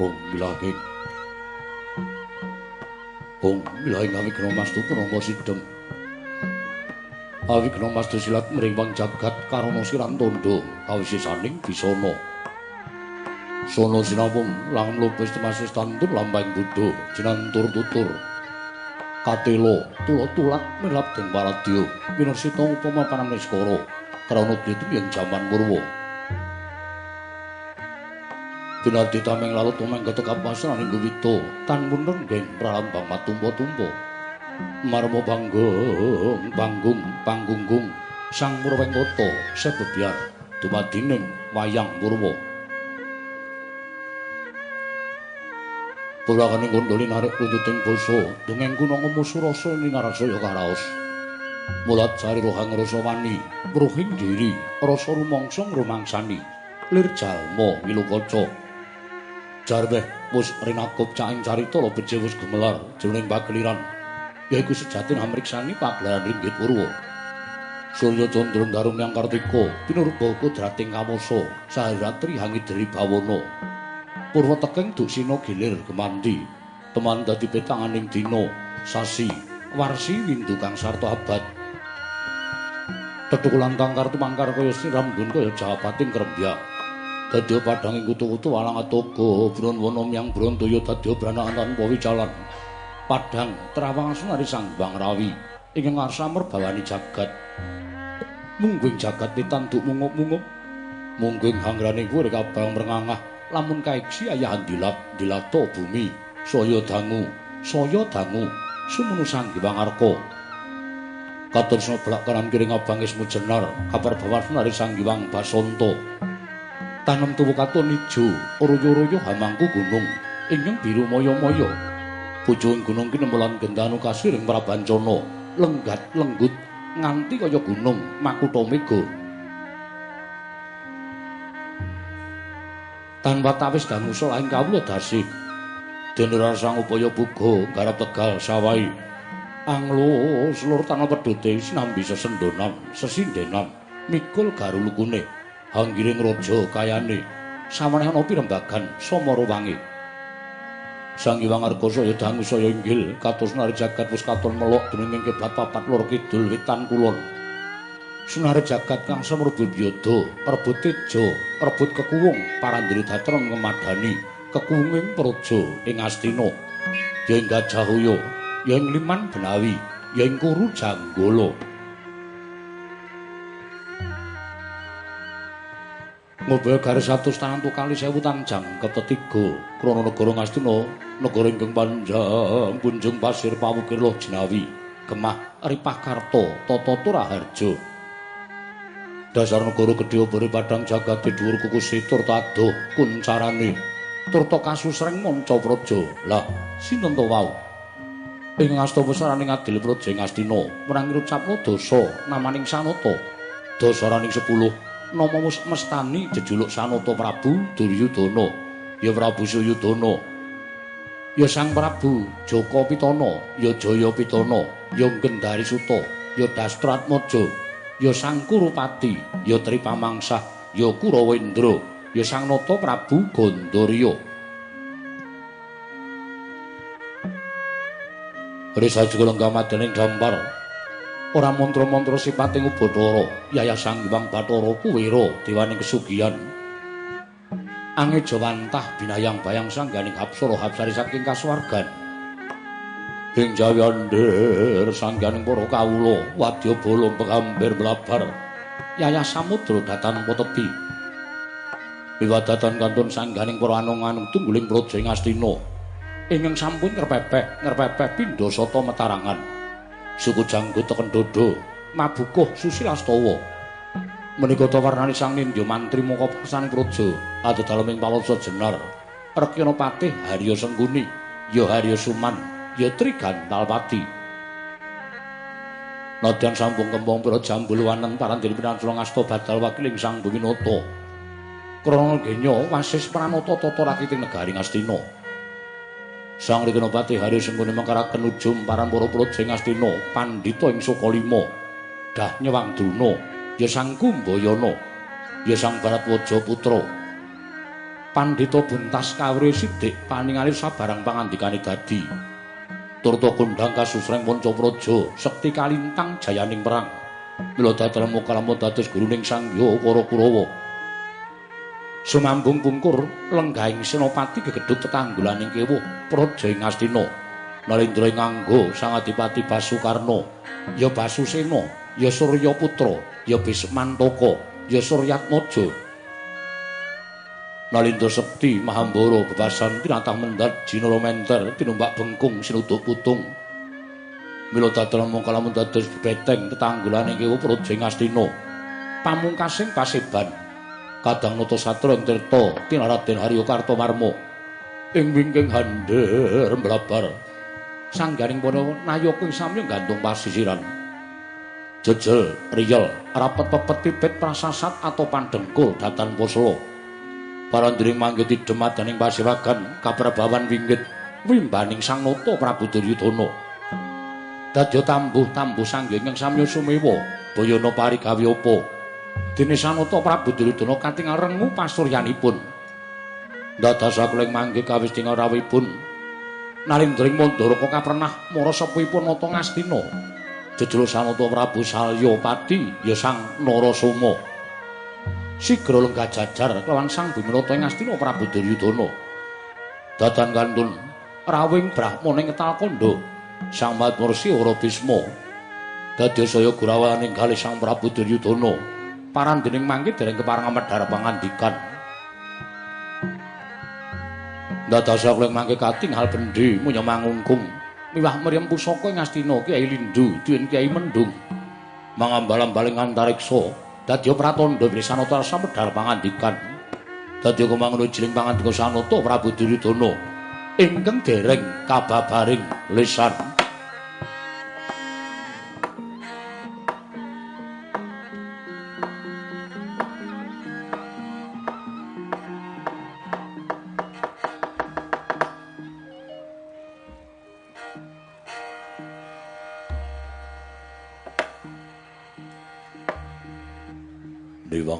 Hong milahing. Hong milahing awi kena mas tuku nompo sidem. Awi kena silat merimbang jagat karono siran tondo kawisisaning bisono. Sono sinapung langan lupis temasis tantur lambang budo jinantur tutur. Katelo tulo tulat milap deng paradio minosito upama panamnes koro karono ditum yang jaman murwo. Binarti tameng lalu tumeng ketekap pasaran ing gubito tan mundur geng pralambang matumpo-tumpo. Marmo banggong, banggung, panggunggung, sang murweng koto, sebebiar, dumadining wayang murwo. Purwakane gondoli narik runtuting boso, dungeng gunung umusu rasa ning arasaya karaos. Mulat sari rohang rasa wani, ruhing diri, rasa rumongsong rumangsani, lir jalmo ngilu kaca. Jarweh wis rinakup caing carita lo becik wis gemelar jroning pageliran yaiku sejatin amriksani pagelaran ringgit purwa. Surya Candra Darum yang Kartika pinurut kodrating kawasa sahiratri hangi dari bawana. Purwa teking duksina gilir kemandi teman dadi petanganing dina sasi warsi windu kang sarta abad. Tetukulan kang kartu mangkar kaya sirambun kaya jawabating krembyak. Dadya padhang ing kutu-kutu walang atoga Bronwana yang Brantaya dadya branaan tanpa wicalan. Padhang trawang sunari Sang Bang Rawi ingkang ngarsa merbawani jagat. Mungguing jagat ditanduk mungup-mungup. Mungguing hangrane kuwi kabang mrengangah lamun kaeksi ayahan dilat dilato bumi saya dangu saya dangu sumunu Sang Hyang Arka. Katur seblak kanan kiri ngabangismu jenar kabar bawan sunari Sang Hyang Basanta. Tanem tuwuh katon ijo royo-royo hamangku gunung. Ingkang biru moyo-moyo. Pucuking gunung ki nembelan gendanu kasiring prabancana lenggat lenggut nganti kaya gunung makutha mega. Tanpa tawis dangusa laing kawula dasih dene rasang upaya buga garap tegal sawai. Anglo seluruh tanah pedhote sinambi sesendonan sesindenan mikul garulukune hanggiring raja kayane. Samaneh ana pirembagan samara wangi. Sang Hyang Argasaya dangu saya inggil kados nari jagat wis katon melok dening kiblat papat lor kidul wetan kulon. Sunare jagat kang semrubut yada rebut teja rebut kekuwung parandiri datron ngemadani kekuwunging praja ing Astina. Ya ing Gajahaya ya ing Liman Benawi ya ing Kuru Janggala Mobil garis satu tangan tukali sewu tanjang ketiga. Krono negara ngastina negara ingkang panjang kunjung pasir pawukir loh jinawi. Gemah ripah karto toto turaharjo dasar negara gede obori padang jagat dhuwur kuku situr tado kuncarane turto kasus reng monco projo lah sinten to wau? Ing ngasta besaraning adil projo ing astina menang ngucapno dosa namaning sanoto dosaraning sepuluh nama mestani. Jejuluk Sanata Prabu Duryudana. Ya Prabu Suyudana ya Sang Prabu Joko Pitana. Ya Jaya Pitana. Ya Gendari Suta. Ya Dastratmaja ya Sang Kurupati. Ya Tripamangsah ya Kurawendra. Ya Sang Nata Prabu Gandharya Risa juga lenggah madaning dampar ora mantra-mantra sipating Ubathara Yaya Sang Hyang Bathara Kuwira dewaning kesugihan. Angejawantah binayang bayang sangganing apsara hapsari saking kasuwargan. Ing jayandir sangganing para kawula wadya bala pekambir blabar Yaya Samudra datan potepi Wiwadatan kantun sangganing para anung-anung tungguling praja ing Astina ingkang sampun ngrepepeh ngrepepeh pindha sata metarangan suku janggut teken dodo mabukuh susilastawa menika ta warnane sang nindya mantri moko pasan praja adu daleming paloso jenar. Rekyana patih harya sengguni ya harya suman ya trigantalpati nadyan sampung kembang pira jambul waneng parandiri pinanculung asta badal wakiling sang buminata krana genya wasis pranata tata rakiting negari ngastina Sang Rikenopati Hari Sengguni mengkaraken ujum parampara praja ing Astina, pandhita ing Sukalima, dah nyewang Druna, ya Sang Kumbayana, ya Sang Baratwaja putra. Pandhita buntas kawruh sithik paningali sabarang pangandikane dadi. Turta kondhang kasusreng Pancapraja, sekti kalintang jayaning perang. Mila dadelmu kalamun dados guruning Sang Hyang para Kurawa. Sumambung pungkur lenggahing senopati gegedhuk tetanggulaning kewuh praja ing Astina. Nalindra nganggo Sang Adipati Basukarna, ya Basusena, ya Surya Putra, ya Bismantaka, ya Suryatmaja, Nalindo Sekti Mahambara bebasan tinatah mendat jinala menter tinumbak bengkung sinuduk putung. Mila dadal mung kalamun dados beteng tetanggulane kewu Projeng Astina pamungkasing paseban kadang nata satra ing tirta tinaraden Harya Kartomarma ing wingking hander mlabar. Sanggaring para nayaka sami gantung pasisiran. Jejel riyel rapet pepet pipit prasasat atau pandengkul datan poslo parandring manggih didemat dening pasewagan kaprabawan winggit wimbaning sang nata Prabu Duryudana. Dadya tambuh-tambuh sanggenging samya sumewa bayana parigawe apa dene sang nata Prabu Duryudana katingal rengu pasuryanipun dados sakuling manggih kawistinga rawipun nalindring mandharaka kapernah mara sepuhipun nata ngastina jejuluk sang nata Prabu Salyapati ya sang Narasoma sigra lenggah jajar kelawan sang Bimarata ing Astina Prabu Duryudana. Dadan kantun rawing Brahmana ing Talkanda, Sang Matmursi ora Bisma. Dadi saya gurawaning kalih Sang Prabu Duryudana. Parandening mangke dereng kepareng medhar pangandikan. Dados sakuling mangke katingal bendhe munya mangungkung miwah mriyem pusaka ing Astina Kyai Lindu diwen Kyai Mendung. Mangambalam-baling antariksa Dadya pratandha Wisanata samedhal pangandikan. Dadya kumangono jiling pangandika Sanata Prabu Duryudana ingkang dereng kababaring lisan.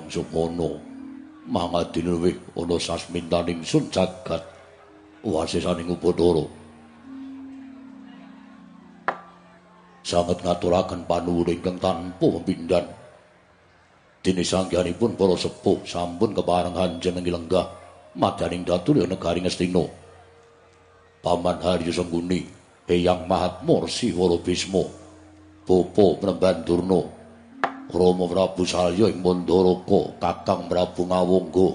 Sumono mangadine wih ana sasmintaning sun jagat. Wasisaning Upadara. Sanget ngaturaken panuwun ingkang tanpa pepindhan. Dene sanggihanipun para sepuh sampun keparengan jeneng lenggah madaning datur negari Ngastina. Paman Haryo Sengguni Eyang Mahatmur Siwara Bisma Popo Premban Durna Rama Prabu Salya ing Mandaraka Kakang Prabu Ngawangga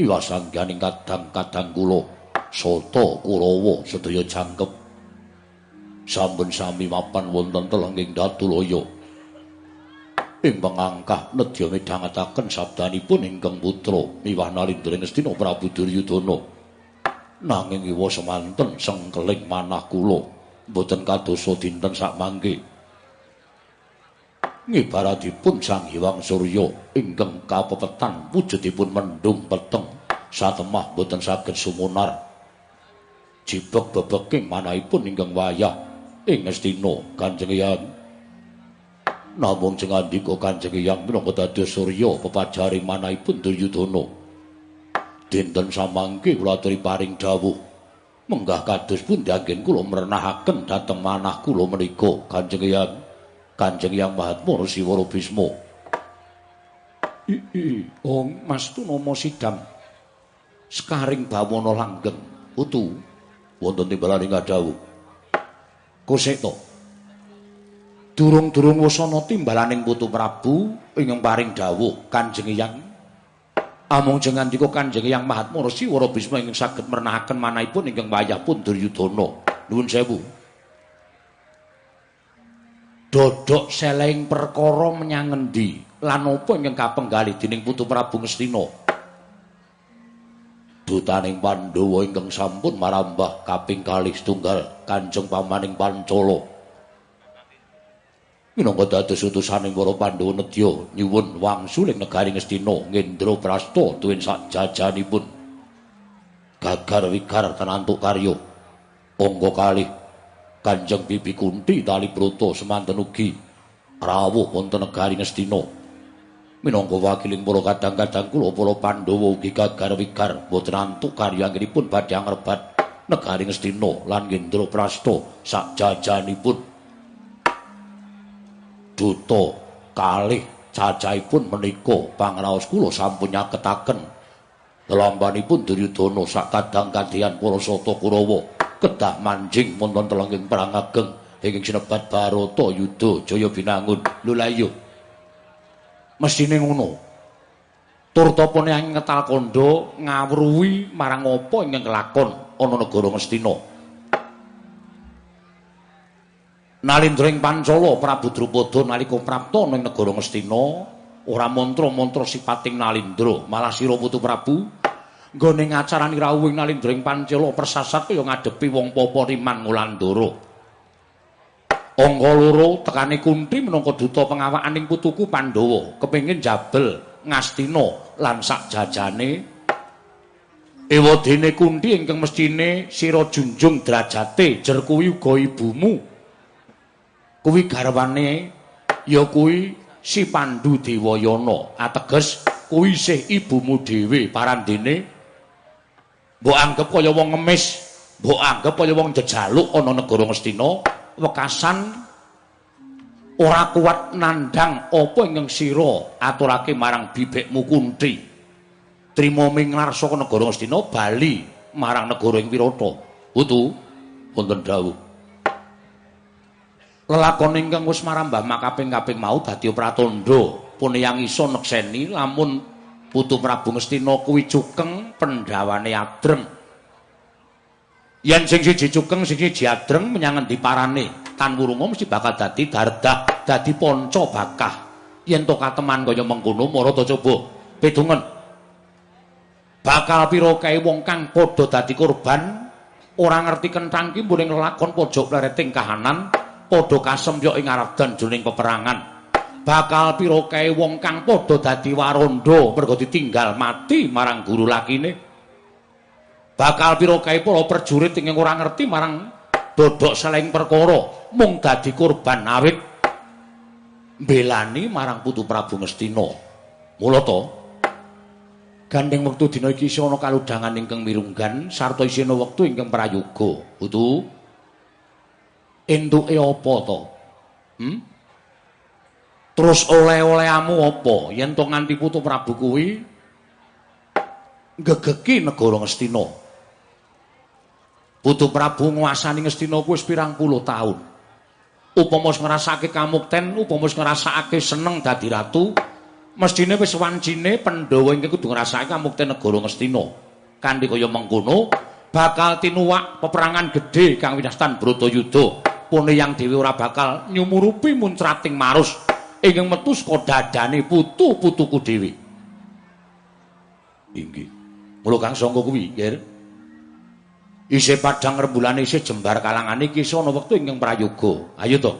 miwasangganing kadang-kadang kula Sata Kurawa sedaya jangkep. Sampun sami mapan wonten telenging Datulaya ing pangangkah nedya midhangetaken sabdanipun ingkang putra miwah nalindring Astina Prabu Duryudana. Nanging iwa semanten sengkeling manah kula boten kadosa dinten sak mangke ngibaratipun Sang Hyang Surya ingkang kapepetan wujudipun mendung peteng. Satemah boten saged sumunar. Jibek bebeking manahipun ingkang wayah ing Astina Kanjeng Hyang. Namung jeng andika Kanjeng Hyang minangka dados Surya pepajaring manahipun Duryudana. Dinten samangke kula aturi paring dawuh. Menggah kados pundi anggen kula mrenahaken dhateng manah kula menika Kanjeng Hyang Kanjeng Yang Mahatmur Siwara Bisma. Oh, Mas tu nama sidam. Sekaring bawana langgeng. Utu. Wonten timbalan ing adawu. Kosek to. Durung-durung wasana timbalaning Putu Prabu ingkang paring dawuh Kanjeng Yang Amung jengan dika Kanjeng Yang Mahatmur Siwara Bisma ingkang saged menahaken manahipun ingkang wayah pun Duryudana. Nuwun sewu. Dodok seleng perkara menyang ngendi? Lan apa ingkang kapenggalih dening Putu Prabu Ngastina dutaning Pandhawa ingkang sampun marambah kaping kalih setunggal Kanjeng Pamaning Pancala. Minangka dados utusaning para Pandhawa nedya nyuwun wangsul ing negari Ngastina ngendra prasta tuwin sak jajanipun gagar wigar tanantuk karya. Angka kalih Kanjeng Bibi Kunti tali semanten ugi. Rawuh wonten negari Ngastina. minangka wakiling para kadang-kadang kula para Pandhawa ugi gagar wigar boten antuk karyanipun badhe ngrebat negari Ngastina lan Gendra Prasta sak jajanipun duta kalih cacahipun menika pangraos kula sampun nyaketaken. Lelambanipun Duryudana sak kadang-kadang para Sata Kurawa kedah manjing wonten telenging perang ageng. Ingkang sinebat Barata Yudha Jaya Binangun lho la iya mesine ngono turtapane ing ngetal ngawruhi marang apa ingkang kelakon ana negara Ngastina Nalindra ing Pancala Prabu Drupada nalika prapta ning negara Ngastina ora mantra-mantra sipating Nalindra malah sira putu Prabu nggone ngacarani rawuh ing Nalindra ing Pancala persasat kaya ngadepi wong papa Riman Ngulandara Angga loro tekane Kunti minangka duta pengawakaning putuku Pandhawa. Kepengin jabel Ngastina lan sak jajane. Ewadene Kunti ingkang mestine sira junjung derajate jer kuwi uga ibumu. Kuwi garwane ya kuwi si Pandu Dewayana. Ateges kuwi isih ibumu dhewe parandene mbok anggap kaya wong ngemis mbok anggap kaya wong jejaluk ana negara Ngastina wekasan ora kuat nandhang apa ingkang sira aturake marang bibekmu Kunti trimo minglarsa negara Ngastina bali marang negara ing Wirata utu wonten dawuh. Lelakon ingkang wis marambah makaping-kaping mau dadi pratandha puniyang isa nekseni lamun putu Prabu Ngastina kuwi cukeng pendhawane adreng. Yen sing siji cukeng sing siji adreng menyang endi parane? Tan wurunga mesti bakal dadi dardah dadi panca bakah. Yen to kateman kaya mengkono marata coba. Pedungen. Bakal pira kae wong kang padha dadi korban? Ora ngerti kentang ki mbuning lelakon pojok plereting kahanan padha kasemyok ing aradan jroning peperangan bakal pira kae wong kang padha dadi waranda mergo ditinggal mati marang guru lakine bakal pira kae para prajurit ing ora ngerti marang dodok seleng perkara mung dadi korban awit belani marang putu Prabu Ngastina mula to gandeng wektu dina iki ana kaludhangan ingkang mirunggan sarta isine wektu ingkang prayoga putu entuke apa to? Hmm? Terus oleh-olehamu apa yen to nganti putu Prabu kuwi gegeki negara Ngastina? Putu Prabu nguasani Ngastina kuwi pirang puluh taun. Upama wis ngrasake kamukten, upama wis ngrasake seneng dadi ratu, mestine wis wancine Pandhawa iki kudu ngrasake kamukten negara Ngastina. Kanthi kaya mengkono bakal tinuwak peperangan gedhe kang winastan Bratayuda. pune yang dhewe ora bakal nyumurupi muncrating marus ingkang metu saka dadane putu-putuku dhewe. Inggih. Mula Kang Sangka kuwi, Nger. Isih padhang rembulan isih jembar kalangan iki ana wektu ingkang prayoga. Ayo to.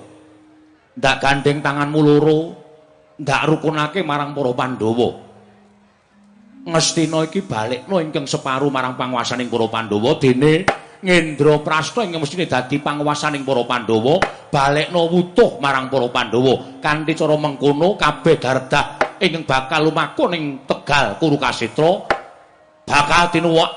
Ndak gandeng tanganmu loro, ndak rukunake marang para Pandhawa. Ngastina iki balekno ingkang separuh marang panguwasaning para Pandhawa dene Ngendra Prasta ing mestine dadi panguwasaning para Pandhawa, balekno wutuh marang para Pandhawa. Kanthi cara mengkono kabeh gardah ing bakal lumakun ing Tegal Kurukasetra bakal tinuwak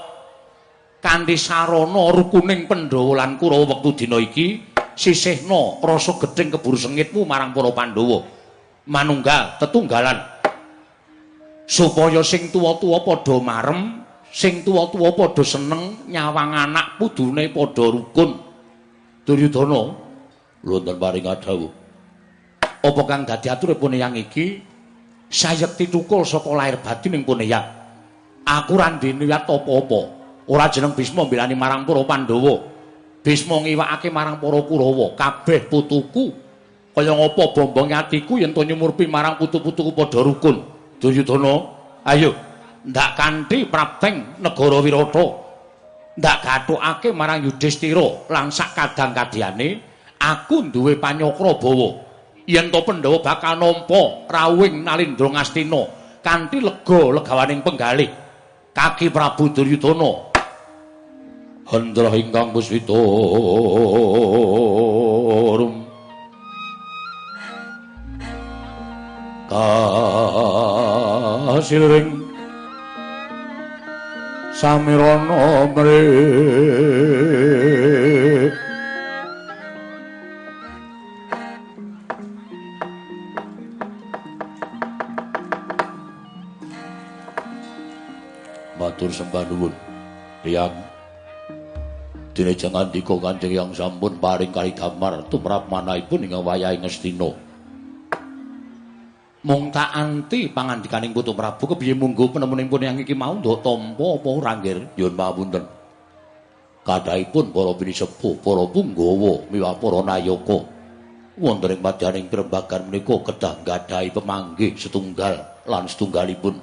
kanthi sarana rukuning Pandhawa lan Kurawa wektu dina iki sisihna rasa gedhing keburu sengitmu marang para Pandhawa. Manunggal tetunggalan supaya sing tuwa-tuwa padha marem sing tuwa-tuwa padha seneng nyawang anak pudune padha rukun. Duryudana wonten paring adhawuh. Apa kang dadi aturipun yang iki? Sayekti tukul saka lahir batin ing puneyang aku ra niat apa-apa ora jeneng Bisma mbelani marang para Pandhawa. Bisma ngiwakake marang para Kurawa kabeh putuku. Kaya ngapa bombong atiku yen to nyumurpi marang putu-putuku padha rukun. Duryudana ayo ndak kanthi prapteng negara Wirata ndak gathukake marang Yudhistira lan sak kadang-kadhiane aku duwe panyokra bawa. Yen to Pandhawa bakal nampa rawing Nalindra Ngastina kanthi lega legawaning penggalih kaki Prabu Duryudana. Hendra ingkang puswita rum. Ka hasil ring samirana mrih matur sembah nuwun. Tiyang. Dene jangan dika kanjeng yang sampun paring kali tumrap manahipun ing wayahe Ngastina mung tak anti pangandikaning Putu Prabu kepiye munggo penemunipun yang iki mau ndok tampa apa ora nggih nyuwun pamunten kadhaipun para pinisepuh para punggawa miwah para nayaka. Wonten ing madyaning perembagan menika kedah gadhahi pemanggih setunggal lan setunggalipun.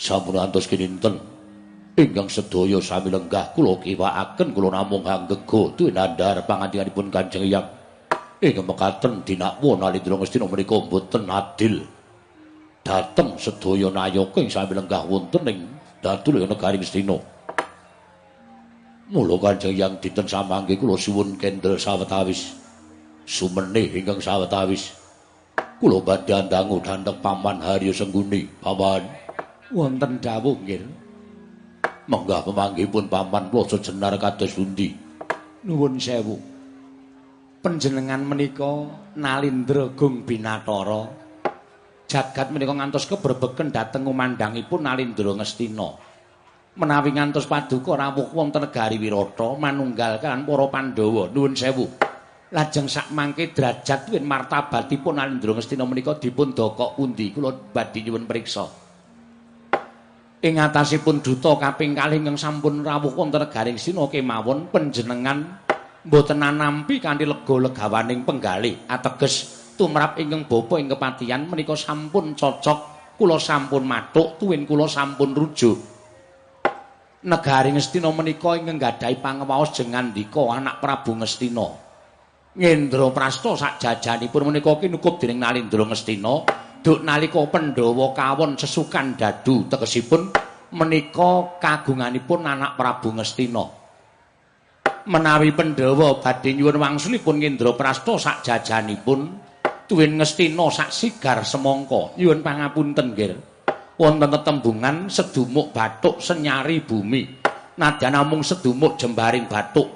Sampun antos kinten ingkang sedaya sami lenggah kula kiwakaken kula namung hanggega duwe nandhar pangandikanipun Kanjeng Hyang ing mekaten dinakwa nalindra Ngastina menika boten adil dhateng sedaya nayaka ing sami lenggah wonten ing dadul negari Ngastina mula Kanjeng Hyang dinten samangke kula suwun kendel sawetawis sumene ingkang sawetawis kula badhe andangu dhandhek paman Haryo Sengguni paman wonten dawuh nggih. Menggah pemanggihipun paman kula sejenar kados pundi? Nuwun sewu. Panjenengan menika Nalindra Gung Binathara. Jagat menika ngantos kebrebeken dhateng umandhangipun Nalindra Ngastina. Menawi ngantos paduka rawuh wonten negari Wirata manunggal kan para Pandhawa. Nuwun sewu. Lajeng sak mangke derajat win martabatipun Nalindra Ngastina menika dipun dokok pundi? Kula badhe nyuwun priksa. ing atasipun duta kaping kalih ingkang sampun rawuh wonten negaring Sina kemawon panjenengan mboten nampi kanthi lega legawaning penggalih ateges tumrap ingkang bapa ing kepatihan menika sampun cocok kula sampun matuk tuwin kula sampun rujuk negaring Ngastina menika ingkang gadhahi pangawaos jengandika anak Prabu Ngastina Ngendra Prasta sak jajanipun menika kinukup dening Nalindra Ngastina duk nalika Pandhawa kawon sesukan dadu tegesipun menika kagunganipun anak Prabu Ngastina. Menawi Pandhawa badhe nyuwun wangsulipun Kendra Prasta sak jajanipun tuwin Ngastina sak sigar semangka. Nyuwun pangapunten nggih. Wonten tetembungan sedumuk bathuk senyari bumi. Nadyan namung sedumuk jembaring bathuk.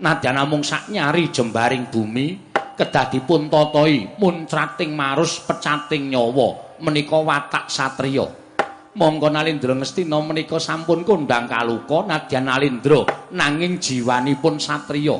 Nadyan namung sak nyari jembaring bumi. kedah dipun totoi muncrating marus pecating nyawa menika watak satriya monggo nalindra ngestina menika sampun kondang kaluka nadyan nalindra nanging jiwanipun satriya.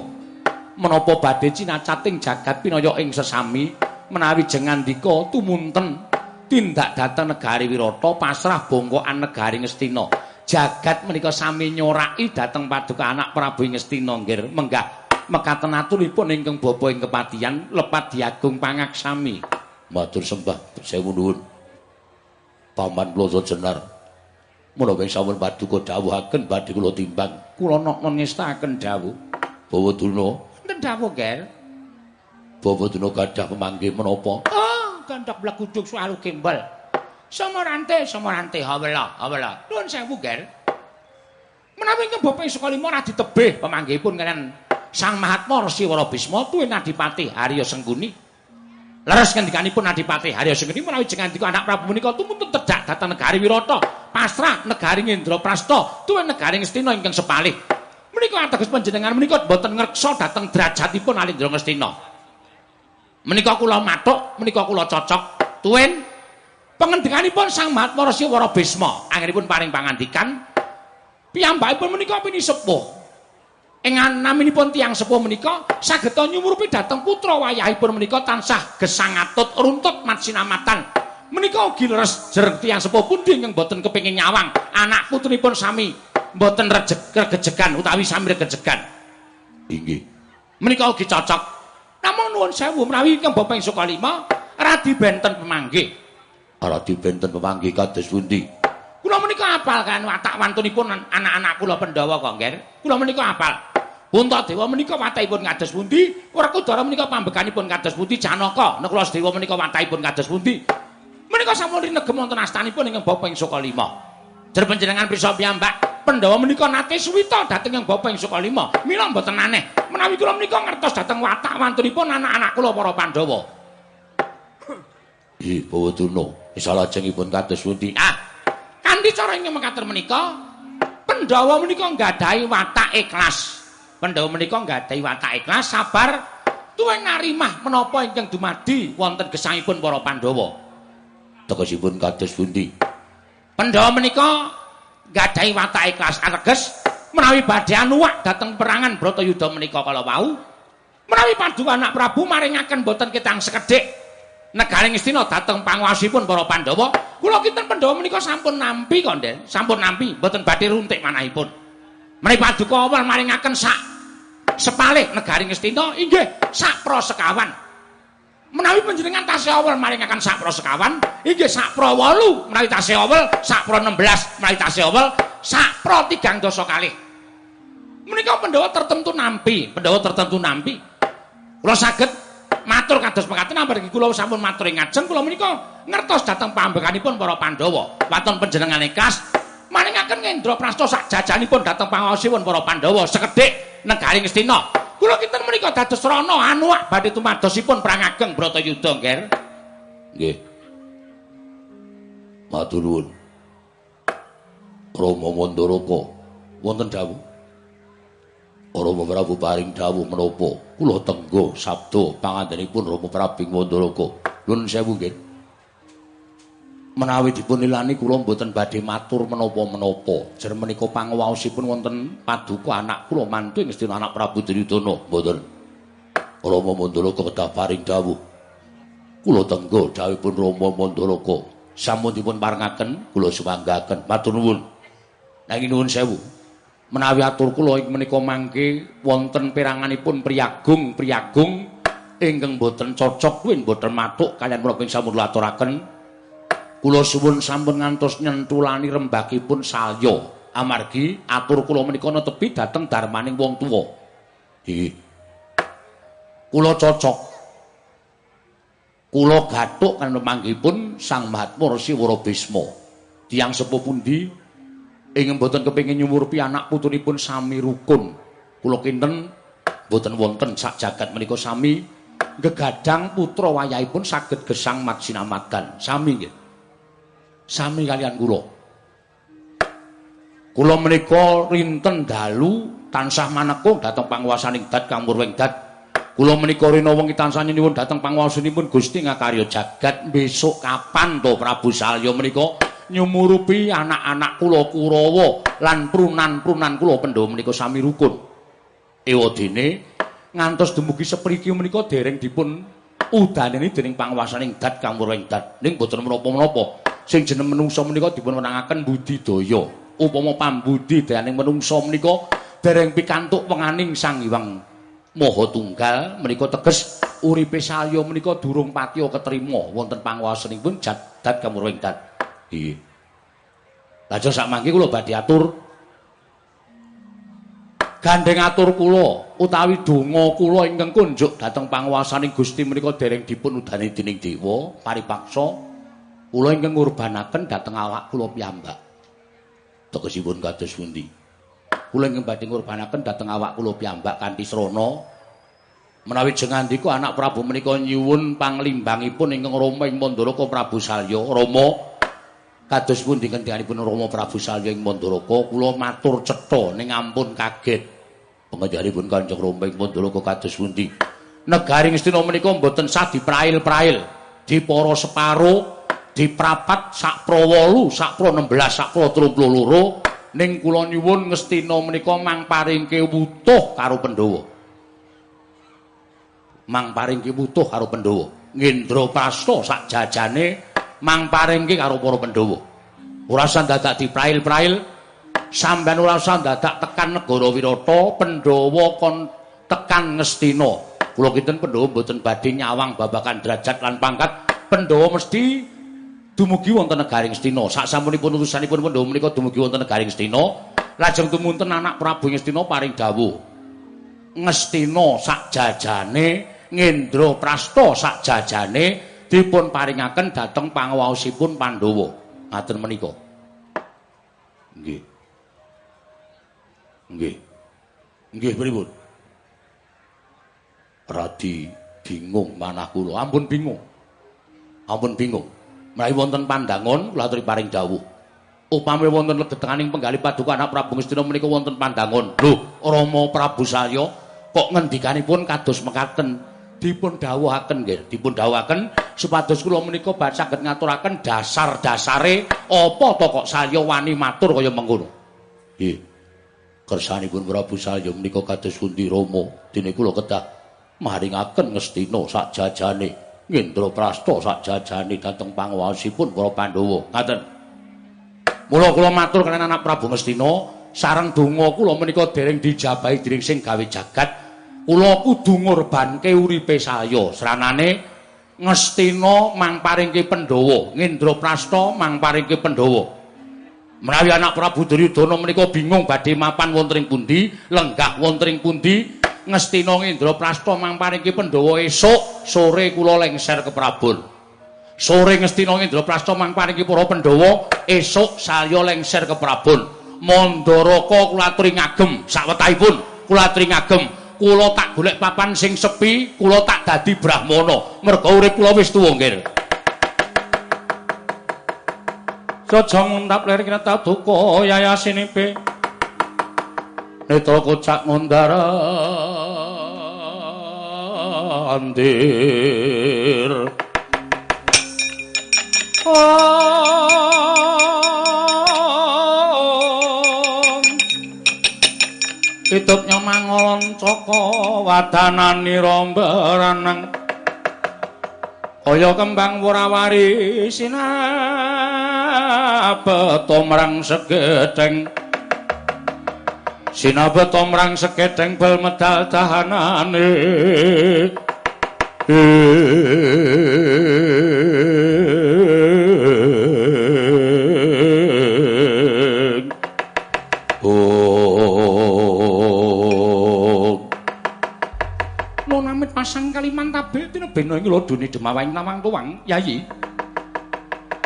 Menapa badhe cinacating jagat pinaya ing sesami menawi jengandika tumunten tindak dhateng negari wirata pasrah bongkoan negari ngestina jagat menika sami nyoraki dhateng paduka anak prabu ngestina nggih menggah mekaten aturipun ingkang bapa ing kepatihan lepat diagung pangaksami. Matur sembah sewu nuwun paman kula jenar. Menawa sampun paduka dawuhaken badhe kula timbang. Kula nok ngestaken dawuh. Bawa duna enten dawuh ger bawa duna gadah pemanggih menapa? Oh gandak blekuduk suaru kembal samorante samorante hawala hawala nuwun sewu ger menawi ingkang bapa ing ora ditebih pemanggihipun kalian Sang Mahatma Resi Warabisma tuwin Adipati Harya Sengguni. Leres ngendikanipun Adipati Harya Sengguni menawi jengandika anak Prabu menika tumunten tedhak dhateng negari Wirata, pasrah negari Indraprasta, tuwin negari Ngastina ingkang sepalih. Menika ateges panjenengan menika boten ngreksa dhateng derajatipun Alindra Ngastina. Menika kula matuk, menika kula cocok. Tuwin pangendikanipun Sang Mahatma Resi Warabisma anggenipun paring pangandikan piyambakipun menika pinisepuh ing naminipun tiyang sepuh menika saged nyumurupi dhateng putra wayahipun menika tansah gesangatut runtut matsinamatan menika ugi leres jereng tiyang sepuh pundi ingkang boten kepengin nyawang. Anak putrinipun sami boten rejegan utawi sami rejegan inggih. Menika ugi cocok. Namung nuwun sewu menawi ingkang bapak ing Sukalima radi benten pemanggih. Radi benten pemanggih kados pundi kula menika apal kan watak wantunipun anak-anak kula Pandhawa kok nggih kula menika apal Puntadewa menika watahipun kados pundi? Werkudara menika pambekanipun kados pundi? Janaka nek kula menika watahipun kados pundi? Menika sampun rinegem wonten astanipun ingkang Bapa ing Sukalima. Jer panjenengan prisa piyambak, Pandhawa menika nate suwita dhateng ing Bapa ing Sukalima. Mila mboten aneh menawi kula menika ngertos dhateng watak wantunipun anak-anak kula para Pandhawa. Ih, Bawatuna, salajengipun kados pundi? Ah, kanthi cara ingkang mekaten menika, Pandhawa menika nggadahi watak ikhlas. Pandhawa menika nggadahi watak ikhlas, sabar tuwin narimah menapa ingkang dumadi wonten gesangipun para Pandhawa. Tegesipun kados pundi? Pandhawa menika nggadahi watak ikhlas ateges menawi badhe anuwak dhateng perangan Bratayuda menika kala wau. Menawi paduka anak Prabu maringaken boten ketang sekedhik negaring Istina dhateng panguwasipun para Pandhawa, kula kinten Pandhawa menika sampun nampi kok, Sampun nampi, boten badhe runtik manahipun. Menawi paduka awal maringaken sak sepalih negaring Istina inggih sak pro sekawan. Menawi panjenengan tasih awal maringaken sak pro sekawan, inggih sak pro 8, menawi tasih awal sak pro 16, menawi tasih awal sak pro 3 dosa kalih. Menika Pandhawa tertentu nampi, Pandhawa tertentu nampi. Kula saged matur kados mekaten amargi kula sampun matur ing ngajeng kula menika ngertos dhateng pambekanipun para Pandhawa. Waton panjenengan ikhlas maringaken Ngendra Prasta sak jajanipun dhateng pangaosipun para Pandhawa sekedhik negaring Astina. Kula kinten menika dados rana anuak badhe tumadosipun perang ageng Bratayuda, Nger. Nggih. Matur nuwun. Rama Mandaraka wonten dawuh Rama Prabu paring dawuh menapa kula tenggo sabda pangandenipun Rama Prabu Mandaraka. Nuwun sewu nggih. Menawi dipun ilani kula mboten badhe matur menapa-menapa. Jer menika panguwaosipun wonten paduka anak kula mantu ing Astina anak Prabu Duryudana. Mboten. Rama Mandaraka kedah paring dawuh. Kula tenggo dawuhipun Rama Mandaraka. Sampun dipun parengaken kula sumanggaken. Matur nuwun. Nanging nuwun sewu. menawi atur kula ing menika mangke wonten peranganipun priyagung-priyagung ingkang boten cocok kuwi boten matuk kalian ping sampun aturaken kula suwun sampun ngantos nyentulani rembagipun salya. Amargi atur kula menika netepi dhateng darmaning wong tuwa. Iki kula cocok. Kula gathuk kan manggipun Sang Mahatma Resi Warabisma. Tiyang sepuh pundi? Ing mboten kepengin nyumurupi anak putunipun sami rukun. Kula kinten? Mboten wonten sak jagat menika sami. Gegadang putra wayahipun saged gesang mat sinamadan. Sami nggih. Sami kalian kula. Kula menika rinten dalu tansah maneka dhateng panguwasaning dat Kang Murweng Dat. Kula menika rina wengi tansah nyuwun dhateng panguwasanipun Gusti ngakarya jagat besok kapan to Prabu Salya menika nyumurupi anak-anak kula Kurawa lan prunan-prunan kula Pandhawa menika sami rukun. Ewadene ngantos dumugi sepriki menika dereng dipun udaneni dening panguwasaning Dat Kang Murweng Dat. Ning boten menapa-menapa. Sing jeneng menungsa menika dipun wenangaken budidaya. Upama pambudi dayaning menungsa menika dereng pikantuk wenganing Sang Hyang Maha Tunggal menika teges uripe salya menika durung patiya ketrima wonten panguwasanipun Dat Kang Murweng Dat. Nggih. Lajeng sak mangke kula badhe atur gandeng atur kula utawi donga kula ingkang kunjuk dhateng panguwasaning Gusti menika dereng dipun udani dening dewa paripaksa kula ingkang ngurbanaken dhateng awak kula piyambak. Tegesipun kados pundi? Kula ingkang badhe ngurbanaken dhateng awak kula piyambak kanthi srana. Menawi jengandika anak Prabu menika nyuwun panglimbangipun ingkang Rama ing Mandaraka Prabu Salya. Rama kados pun dikentikanipun Rama Prabu Salya ing Mandaraka kula matur cetha ning ampun kaget. Pangajaripun Kanjeng Rama ing Mandaraka kados pundi? Negaring Astina menika mboten sah diprail-prail. Dipara separo diprapat sak pro 8 sak pro 16 sak pro 32 ning kula nyuwun Ngastina menika mang paringke wutuh karo Pandhawa mang paringke wutuh karo Pandhawa Ngendra Prasta sak jajane mang paringke karo para Pandhawa. Ora usah dadak diprail-prail. Sampeyan ora usah dadak tekan negara Wirata, Pandhawa kon tekan Ngastina. Kula kinten Pandhawa mboten badhe nyawang babakan derajat lan pangkat. Pandhawa mesti dumugi wonten negaring Ngastina. Sak sampunipun utusanipun Pandhawa menika dumugi wonten negaring Ngastina. Lajeng tumunten anak Prabu Ngastina paring dawuh. Ngastina sak jajane, Ngendra Prasta sak jajane dipun paringaken dhateng panguwasipun Pandhawa. Ngaten menika. Nggih. Nggih. Nggih pripun? Radi bingung manah kula. Ampun bingung. Ampun bingung. Menawi wonten pandangon kula aturi paring dawuh. Upami wonten legetenganing penggalih paduka anak Prabu Ngastina menika wonten pandangon. Lho, Rama Prabu Salya kok ngendikanipun kados mekaten dipun dawuhaken nggih, dipun dawuhaken supados kula menika badhe saged ngaturaken dasar-dasare apa to kok Salya wani matur kaya mengkono. Nggih. Kersanipun Prabu Salya menika kados pundi Rama, dene kula kedah maringaken Ngastina sak Ngendra Prasta sak jajane dhateng panguwasipun para Pandhawa. Ngaten. Mula kula matur kaliyan anak Prabu Ngastina, sareng donga kula menika dereng dijabahi dening sing gawe jagat. Kula kudu ngorbanke uripe saya. Sranane Ngastina mangparingke Pandhawa, Prasta mangparingke Pandhawa. Menawi anak Prabu Duryudana menika bingung badhe mapan wonten ing pundi, lenggah wonten ing pundi, Ngastina Ngendra Prasta mangparingke Pandhawa esuk sore kula lengser ke Prabon. Sore Ngastina Ngendra Prasta mangparingke para Pandhawa, esuk saya lengser ke Prabon. Mandaraka kula aturi ngagem sawetahipun kula aturi ngagem. Kula tak golek papan sing sepi, kula tak dadi brahmana. Merga urip kula wis tuwa nggih. Saja ngundap lir kira duka yayasinipe. Netra kocak ngundara andir. Hidup nyamangolon coko wadanani romberanang Kaya kembang wurawari sinabeto marang segedeng Sinabeto marang segedeng bal medal dahanane Nonamit pasang kaliman tabe dina beno iki lho dune demawang nawang tuwang yayi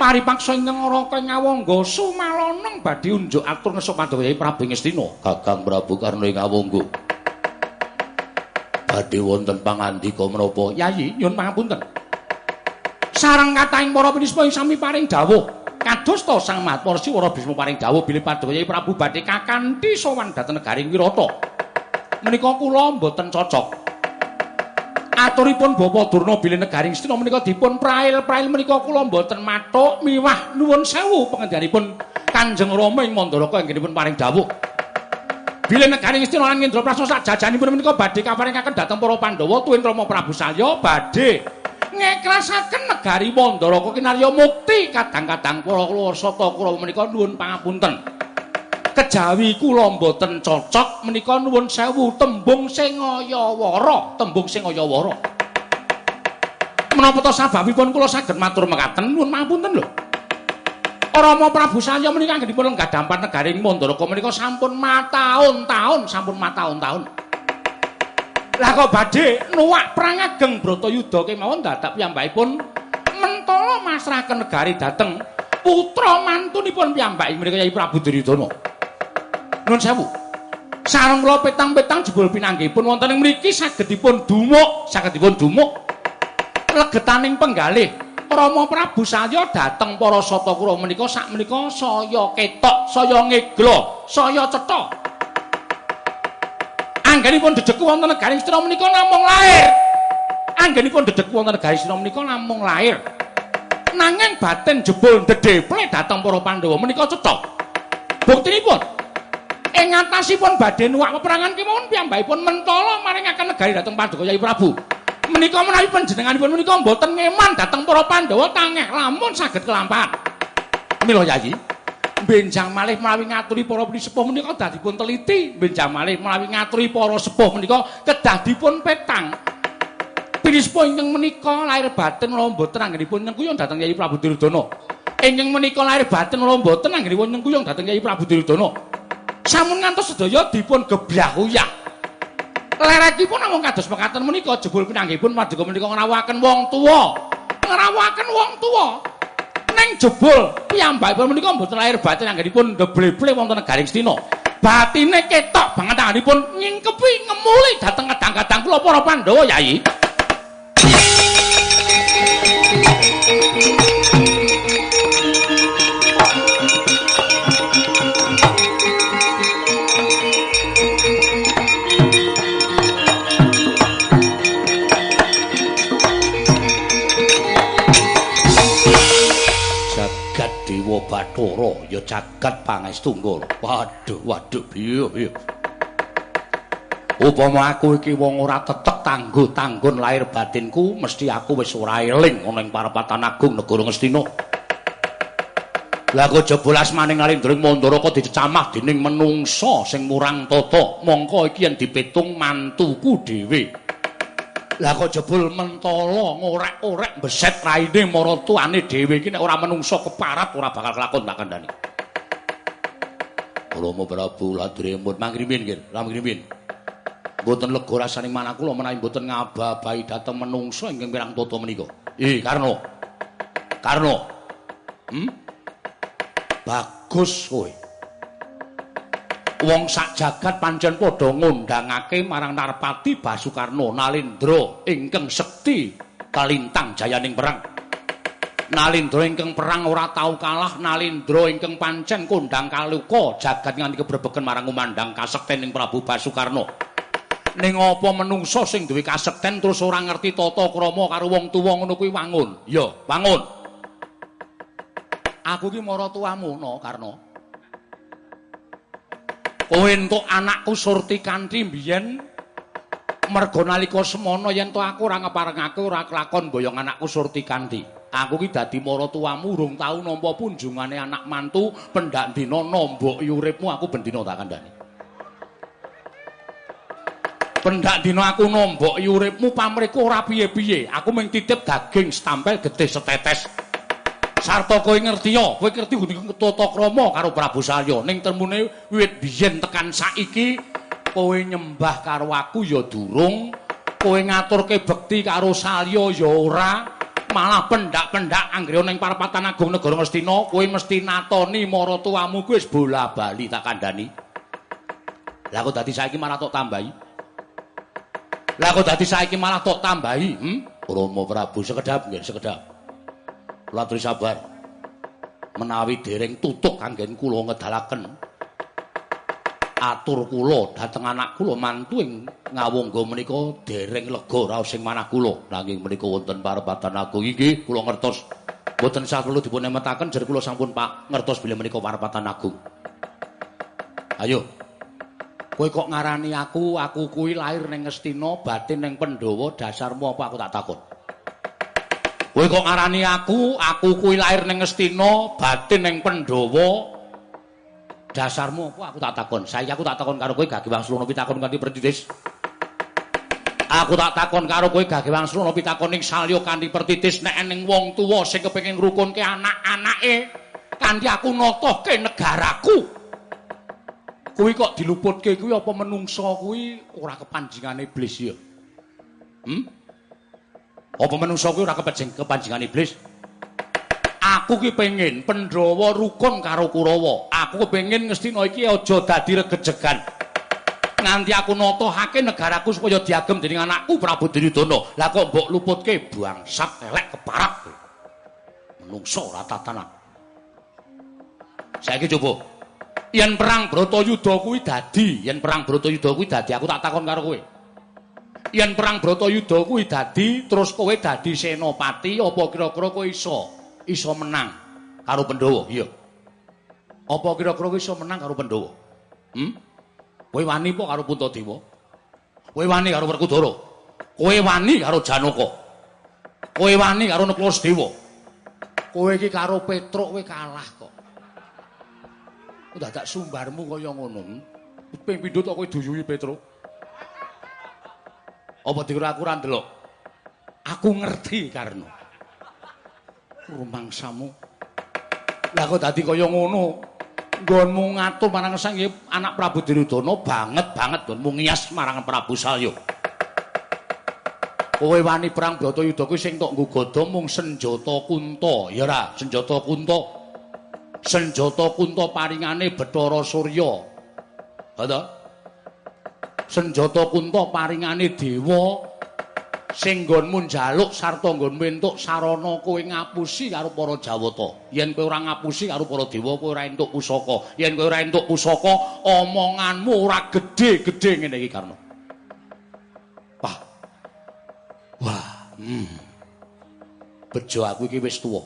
paripaksa ing ngaraka ngawangga sumalonong badhe unjuk atur ngesuk Pandhawa Yai Prabu Ngastina Gagang Prabu Karna ing ngawangga badhe wonten pangandika menapa? Yayi nyuwun pangapunten. Sareng katahing para pinispa sami paring dawuh kados to Sang Matwarsi Wara Bisma paring dawuh bilih Pandhawa Yai Prabu badhe kakanthi sowan dhateng negaring Wirata. Menika kula mboten cocok aturipun Bapa Durna bilih negaring Stina menika dipun prail-prail menika kula mboten matuk miwah nuwun sewu pengendikanipun Kanjeng Rama ing Mandaraka anggenipun paring dawuh. Bilih negaring Stina lan Indra Prasa sak jajanipun menika badhe kaparingaken dhateng para Pandhawa tuwin Rama Prabu Salya badhe ngekrasaken negari Mandaraka kinarya mukti kadang-kadang para Kulasata kula menika nuwun pangapunten kejawi kula mboten cocok. Menika nuwun sewu tembung sing ayawara tembung sing ayawara menapa to sababipun kula saged matur mekaten? Nuwun pangapunten lho. Rama Prabu Salya menika anggenipun gadhampar negaring Mandaraka menika sampun mataun-taun sampun mataun-taun. Lah kok badhe nuwak perang ageng Bratayuda kemawon dadak piyambakipun mentala masrahaken negari dhateng putra mantunipun piyambak menika Yai Prabu Duryudana Nuwun sewu. Sareng kula petang-petang jebul pinanggihipun wonten ing mriki saged dipun dumuk, saged dipun dumuk. Legetaning penggalih Rama Prabu Salya dhateng para Satakura menika sak menika saya ketok, saya ngeglo, saya cetha. Anggenipun dedeku wonten negaring Sira menika namung lair. Anggenipun dedeku wonten negaring Sira menika namung lair. Nanging batin jebul dedeple dhateng para Pandhawa menika cetha. Buktinipun ing ngatasipun badhe nuwak peperangan kemawon piyambakipun mentala maringaken negari dhateng Paduka Yai Prabu. Menika menawi panjenenganipun menika mboten ngeman dhateng para Pandhawa tangeh lamun saged kelampahan. Mila Yayi, benjang malih menawi ngaturi para sepuh menika kedah dipun teliti, benjang malih menawi ngaturi para sepuh menika kedah dipun petang. Pinispa ingkang menika lahir batin kula mboten anggenipun nyengkuyung dhateng Yai Prabu Duryudana. Ingkang menika lahir batin kula mboten anggenipun nyengkuyung dhateng Yai Prabu Duryudana. Samun ngantos sedaya dipun geblahuyah. Lerekipun namung kados mekaten menika jebul pinanggihipun paduka menika ngrawuhaken wong tuwa. Ngrawuhaken wong tuwa. Ning jebul piyambakipun menika mboten lahir batin anggenipun gebleble wonten negaring Stina. Batine ketok banget anggenipun nyingkepi ngemuli dhateng kadang-kadang kula para Pandhawa, Yai. jagat pangestu Waduh, waduh, biyo, biyo. Upama aku iki wong ora tetek tangguh tanggon lahir batinku, mesti aku wis ora eling ana ing parapatan agung negara Ngastina. Lah kok jebolas maning Nalindra Mandara kok dicamah dening menungsa sing murang tata, mongko iki yen dipetung mantuku dhewe. Lah kok jebul mentala ngorek-orek beset raine maratuane dhewe iki nek ora menungsa keparat ora bakal kelakon tak kandhani. Rama Prabu Ladremut mangrimin nggih, mangrimin. Mboten lega rasane manah kula menawi mboten ngababahi dhateng menungsa ingkang mirang tata menika. Eh, Karno. Karno. Hm? Bagus kowe. Wong sak jagat pancen padha ngundangake marang Narpati Basukarno Nalindra ingkang sekti kalintang jayaning perang. Nalindra ingkang perang ora tau kalah, Nalindra ingkang pancen kondang kaluka jagat nganti kebrebeken marang umandang kasekten ing Prabu Basukarno. Ning apa menungsa sing duwe kasekten terus ora ngerti tata krama karo wong tuwa ngono kuwi wangun. Ya, wangun. Aku ki mara tuamu, no, Karno. Kowe entuk anakku Surti Kanthi biyen merga nalika semana yen to aku ora ngeparengake ora kelakon boyong anakku Surti Kanthi. Aku ki dadi maratuwamu urung tau nampa punjungane anak mantu pendak dina nombok uripmu aku bendina tak kandhani. Pendak dina aku nombok uripmu pamriko ora piye-piye. Aku mung titip daging stampel getih setetes. Sarta kowe ngerti ya, kowe ngerti tata krama karo Prabu Salya. Ning temune wiwit biyen tekan saiki kowe nyembah karo aku ya durung, kowe ngaturke bekti karo Salya ya ora. malah pendak-pendak anggere ning parapatan agung negara Ngastina kowe mesti natoni maratuwamu kuwi wis bola-bali tak kandhani. Lah kok dadi saiki malah tok tambahi? Lah kok dadi saiki malah tok tambahi? Hm? Rama Prabu sekedap nggih, sekedap. Kula sabar. Menawi dereng tutuk kanggen kula ngedalaken. Atur kula dhateng anak kula mantu ing ngawongga menika dereng lega raos sing manah kula. Nanging menika wonten parepatan agung. Iki kula ngertos boten sah perlu dipun emetaken jer kula sampun Pak ngertos bilih menika parepatan agung. Ayo. Kowe kok ngarani aku? Aku kuwi lahir ning Ngastina batin ning Pandhawa dasarmu apa? Aku tak takon kowe kok ngarani aku? Aku kuwi lahir ning Ngastina batin ning Pandhawa. Dasarmu apa? Aku tak takon. Saya aku tak takon karo kowe gage wangsruna pitakon kanthi pertitis aku tak takon karo kowe gage wangsruna pitakon ning salya kanthi pertitis nek ening wong tuwa sing kepengin ngrukunke anak-anake kanthi aku notohke negaraku. Kuwi kok diluputke kuwi apa menungsa kuwi? Ora kepanjingane iblis ya. Hm apa menungsa kuwi ora kepanjingane iblis aku ki pengen Pandhawa rukun karo Kurawa. Aku kepengin Ngastina iki aja dadi regejegan. Nganti aku natohake negaraku supaya diagem dening anakku Prabu Duryudana. Lah kok mbok luputke bangsat elek keparat. Menungso ora tatanan. Saiki coba. Yen perang Bratayuda kuwi dadi, yen perang Bratayuda kuwi dadi aku tak takon karo kowe. Yen perang Bratayuda kuwi dadi, terus kowe dadi senopati apa kira-kira kowe iso iso menang karo Pandhawa? Iya. Apa kira-kira iso menang karo Pandhawa? Hm? Kowe wani apa karo Puntadewa? Kowe wani karo Werkudara? Kowe wani karo Janaka? Kowe wani karo Neklasdewa? Kowe iki karo Petruk kowe kalah kok. Udah tak sumbarmu kaya ngono. Ping pindho tok kowe duyuhi Petruk. Apa dikira aku ora ndelok? Aku ngerti karena rumangsamu. Lah kok dadi kaya ngono? Nggonmu ngatur marang sang anak Prabu Duryudana banget banget nggonmu ngias marang Prabu Salya. Kowe wani perang Bratayuda kuwi sing tok nggo godhong mung senjata kunta, ya ora? Senjata kunta. Senjata kunta paringane Bathara Surya. Ta? Senjata kunta paringane dewa sing nggonmu njaluk sarta nggonmu entuk sarana kowe ngapusi karo para Jawata. Yen kowe ora ngapusi karo para dewa kowe ora entuk pusaka. Yen kowe ora entuk pusaka, omonganmu ora gedhe-gedhe ngene iki karno. Wah. Wah. Hmm. Bejo aku iki wis tuwa.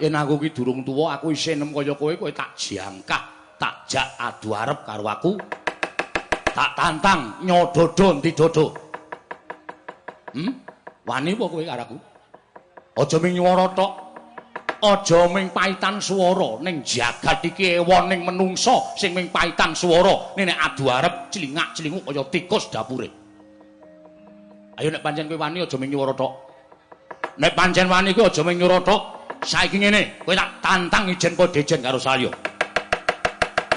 Yen aku iki durung tuwa, aku isih nem kaya kowe, kowe tak jangkah, tak jak adu arep karo aku. Tak tantang nyododo ndidodo. Hmm? Wani apa kowe karo aku? Aja ming nyuwara tok. Aja ming paitan swara ning jagat iki ewon ning menungsa sing ming paitan swara. Nek adu arep cilingak-cilinguk kaya tikus dapure. Ayo nek pancen kowe wani aja ming nyuwara tok. Nek pancen wani kowe aja ming nyuwara tok. Saiki ngene, kowe tak tantang ijen podejen karo Salya.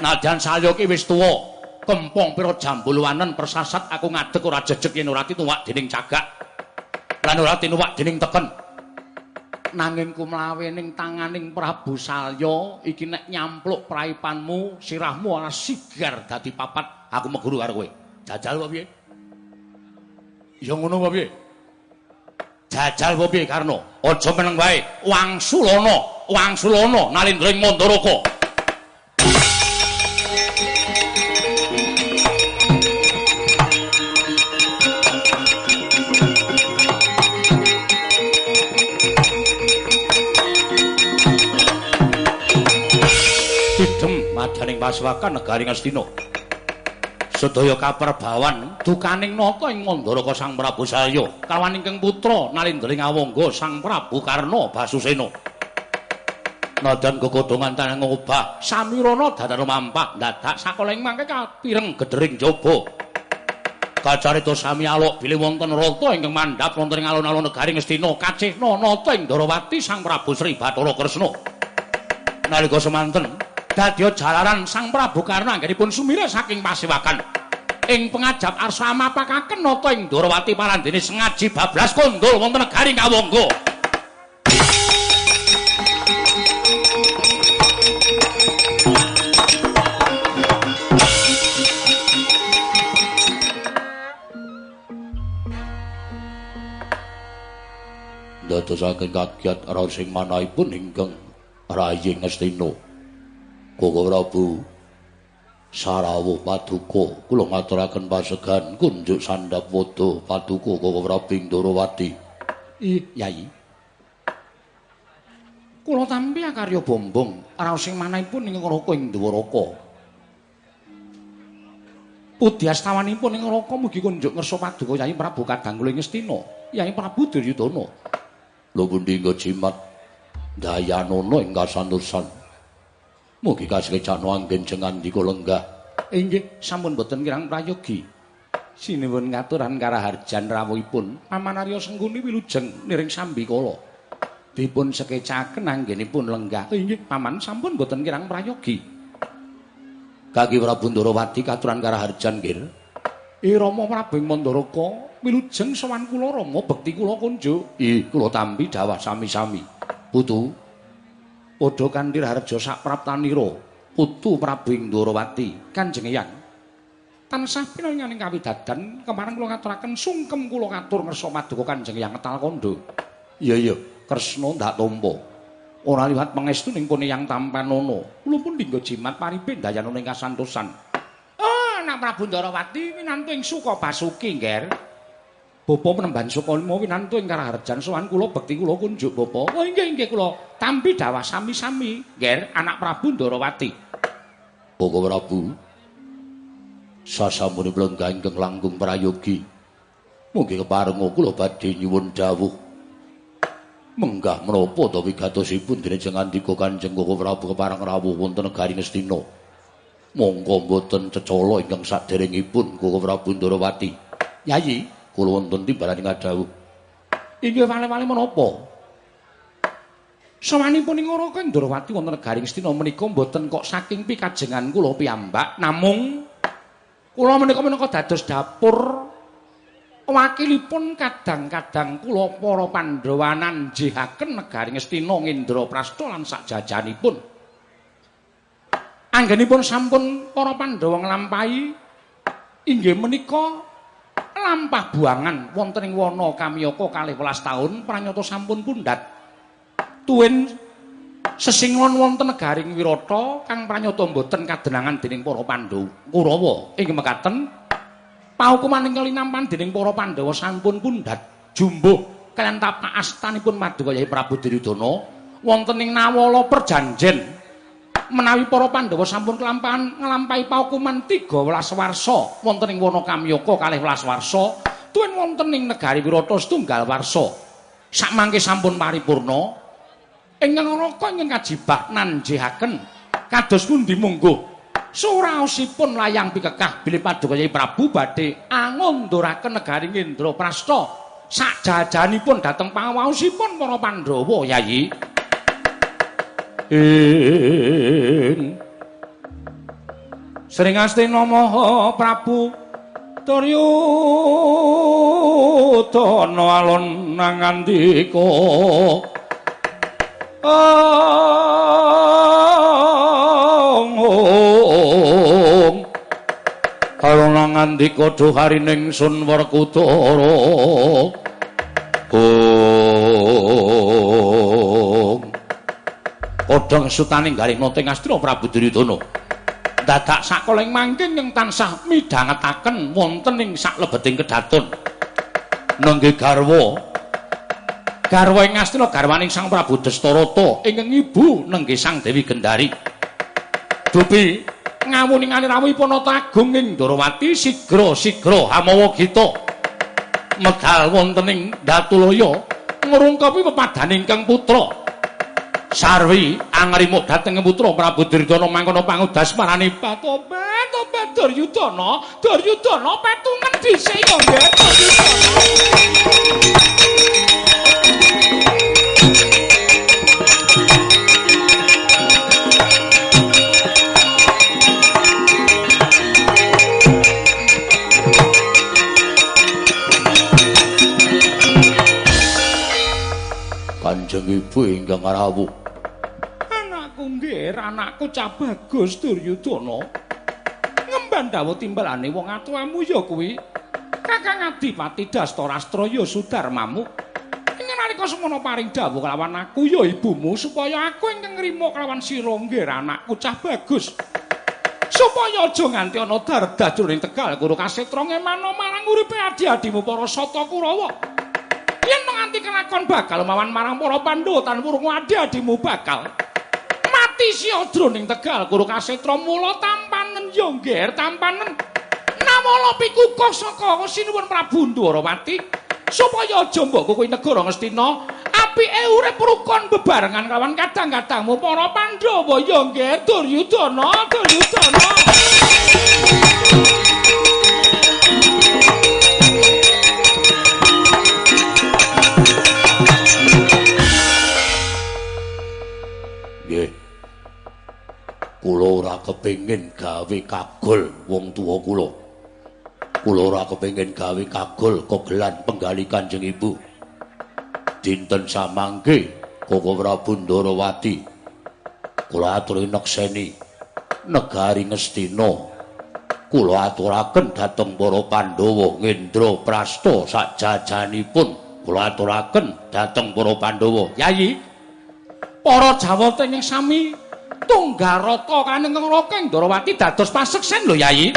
Nadyan Salya ki wis tuwa. Kempong pira jambulwanen persasat aku ngadeg ora jejeg yen ora dituwak dening cagak. lan ora tinuwak dening teken. Nanging kumlawe ning tanganing Prabu Salya iki nek nyampluk praipanmu sirahmu ana sigar dadi papat. Aku meguru karo kowe. Jajal apa piye? Ya ngono apa piye? Jajal apa piye karno? Aja meneng wae. Wangsulana wangsulana nalindring mandaraka pasuwakan negari Ngastina. Sedaya kaperbawan dukaning nata ing Mandaraka Sang Prabu Salya kawan ingkang putra nalindring awangga Sang Prabu Karna Basusena. Nadan gegodhongan tanang ngobah samirana dadan mampah dadak sakoling mangke kapireng gedering jaba. Kacarita sami alok bilih wonten rata ingkang mandhap wonten ing alun-alun negari Ngastina kacihna nata ing Darawati Sang Prabu Sri Bathara Kresna. Nalika semanten dadya jalaran Sang Prabu Karna anggenipun sumira saking pasiwakan. Ing pengajap arsa mapakaken nata ing Durawati parandene sengaji bablas kondol wonten negari Kawangga. Dadosaken kagiat raos sing manahipun ingkang Rayi Ngastina. Koko Prabu Sarawuh Paduka kula ngaturaken pasegan kunjuk sandhap wada Paduka Koko Prabu Ndorowati. Ih, Yai. Kula tampi karya bombong raos sing manahipun ing neraka ing Dwaraka. Pudi astawanipun ing neraka mugi kunjuk ngersa Paduka Yai Prabu Kadang kula Ngestina. Yai Prabu Duryudana. Lho pundi jimat Dayanana ing kasantosan. Mugi kasrecana anggen jengan dika lenggah. Inggih, sampun boten kirang prayogi. Sinuwun ngaturan karaharjan rawuhipun Paman Arya Sengguni wilujeng niring sambikala. Dipun sekecaken anggenipun lenggah. Inggih, Paman sampun boten kirang prayogi. Kaki Prabu Ndarawati katuran karaharjan nggih. Eh Rama Prabu Mandaraka wilujeng sowan kula Rama bekti kula kunjuk. Ih, kula tampi dawah sami-sami. Putu, padha kanthi harja sak praptanira putu Prabu Indrawati Kanjeng Eyang. Tansah pinanyaning kawidadan kemareng kula ngaturaken sungkem kula ngatur ngersa maduka Kanjeng Eyang Ketal Kondo. Iya iya. Kresna ndak tampa ora liwat pangestu ning pun Eyang Tampanono kula pun dinggo jimat paripe dayana ning kasantosan. Oh anak Prabu Indrawati minantu ing suka basuki ngger Bapa penemban saka lima winantu ing karaharjan sowan kula bekti kula kunjuk bapa. Oh inggih inggih kula tampi dawah sami-sami, Nger, anak Prabu Ndarawati. Bapa Prabu. Mlenggah ingkang langkung prayogi. Mugi keparenga kula badhe nyuwun dawuh. Menggah menapa ta wigatosipun dene jengandika Kanjeng Koko Prabu kepareng rawuh wonten negari Ngastina. Monggo mboten cecala ingkang saderengipun Koko Prabu Ndarawati. Yayi, kula wonten timbalan ing dawuh. Inggih wale-wale menapa? Sawanipun ing ora kan Ndrawati wonten negari Ngastina menika mboten kok saking pikajengan kula piyambak, namung kula menika menika dados dapur wakilipun kadang-kadang kula para Pandhawa nanjihaken negari Ngastina Ngendraprastha lan sakjajanipun. Anggenipun sampun para Pandhawa nglampahi inggih menika lampah buangan wonten ing wana Kamyaka kalih welas taun pranyata sampun pundhat. Tuwin sesingon wonten negaring Wirata kang pranyata boten kadenangan dening para Pandhawa. Kurawa ing mekaten paukuman ing kalinampan dening para Pandhawa sampun pundhat jumbuh kalian tapak astanipun Madukaya Prabu Duryudana wonten ing Nawala perjanjen menawi para Pandhawa sampun kelampahan nglampahi paukuman 13 warsa. Wonten ing wana Kamyaka kalih welas warsa. Tuwin wonten ing negari Wirata setunggal warsa. Sakmangke sampun paripurna ingkang raka ingkang kajibah nanjihaken kados pundi mungguh? Suraosipun layang pikekah bilih Paduka Prabu badhe angonduraken negari Indra Prasta sakjajanipun dhateng pangawaosipun para Pandhawa Yayi ing Sering astina Maha Prabu Duryudana alon nang ngandika Karo nang ngandika dhuharining Sun Werkudara Ong Padha sutaning garing noting Astra Prabu Duryudana. Dadak sakoleng mangking ing tansah midhangetaken wonten ing saklebeting kedaton. Nengge garwa. Garwa ing astina garwaning Sang Prabu Dastarata ingkang ibu nengge Sang Dewi Gendari. Dupi ngawuning rawuhipun agung ing Darawati sigra-sigra hamawa gita. Medal wonten ing Datulaya ngrungkepi pepadaning Kang Putra Sarwi angrimuk dhateng putra Prabu Duryudana mangkono pangudas marani Patobat tobat Duryudana Duryudana petungan dhisik nggih Kanjeng Ibu ingkang rawuh nggih anakku cah bagus Duryudana. Ngemban dawuh timbalane wong atuamu ya kuwi. Kakang Adipati Dastarastra Sudarmamu. Ing nalika semono paring dawuh kelawan aku ya ibumu supaya aku ingkang nrimo kelawan sira nggih anakku cah bagus. Supaya aja nganti ana dardah jroning Tegal Guru Kasetra ngemano marang uripe adi-adimu para Sata Kurawa. Yen nganti kelakon bakal mawan marang para Pandhawa tan wurung adi-adimu bakal mati siodro ning Tegal Guru Kasetra mula tampanen yo ngger tampanen namala pikukuh saka sinuwun Prabu Ndwarawati. Supaya aja mbok kowe negara Ngastina apike urip rukun bebarengan kawan kadang-kadangmu para Pandhawa yo ngger Duryudana Duryudana kula ora kepengin gawe kagol wong tuwa kula. Kula ora kepengin gawe kagol kogelan penggali Kanjeng Ibu. Dinten samangke Koko Prabu Ndarawati kula aturi nekseni negari Ngastina. Kula aturaken dhateng para Pandhawa Ngendra Prasta sakjajanipun. Kula aturaken dhateng para Pandhawa. Yayi, para Jawata ing sami Tunggarata kaneng Raking Ndarawati dados paseksen lho Yayi.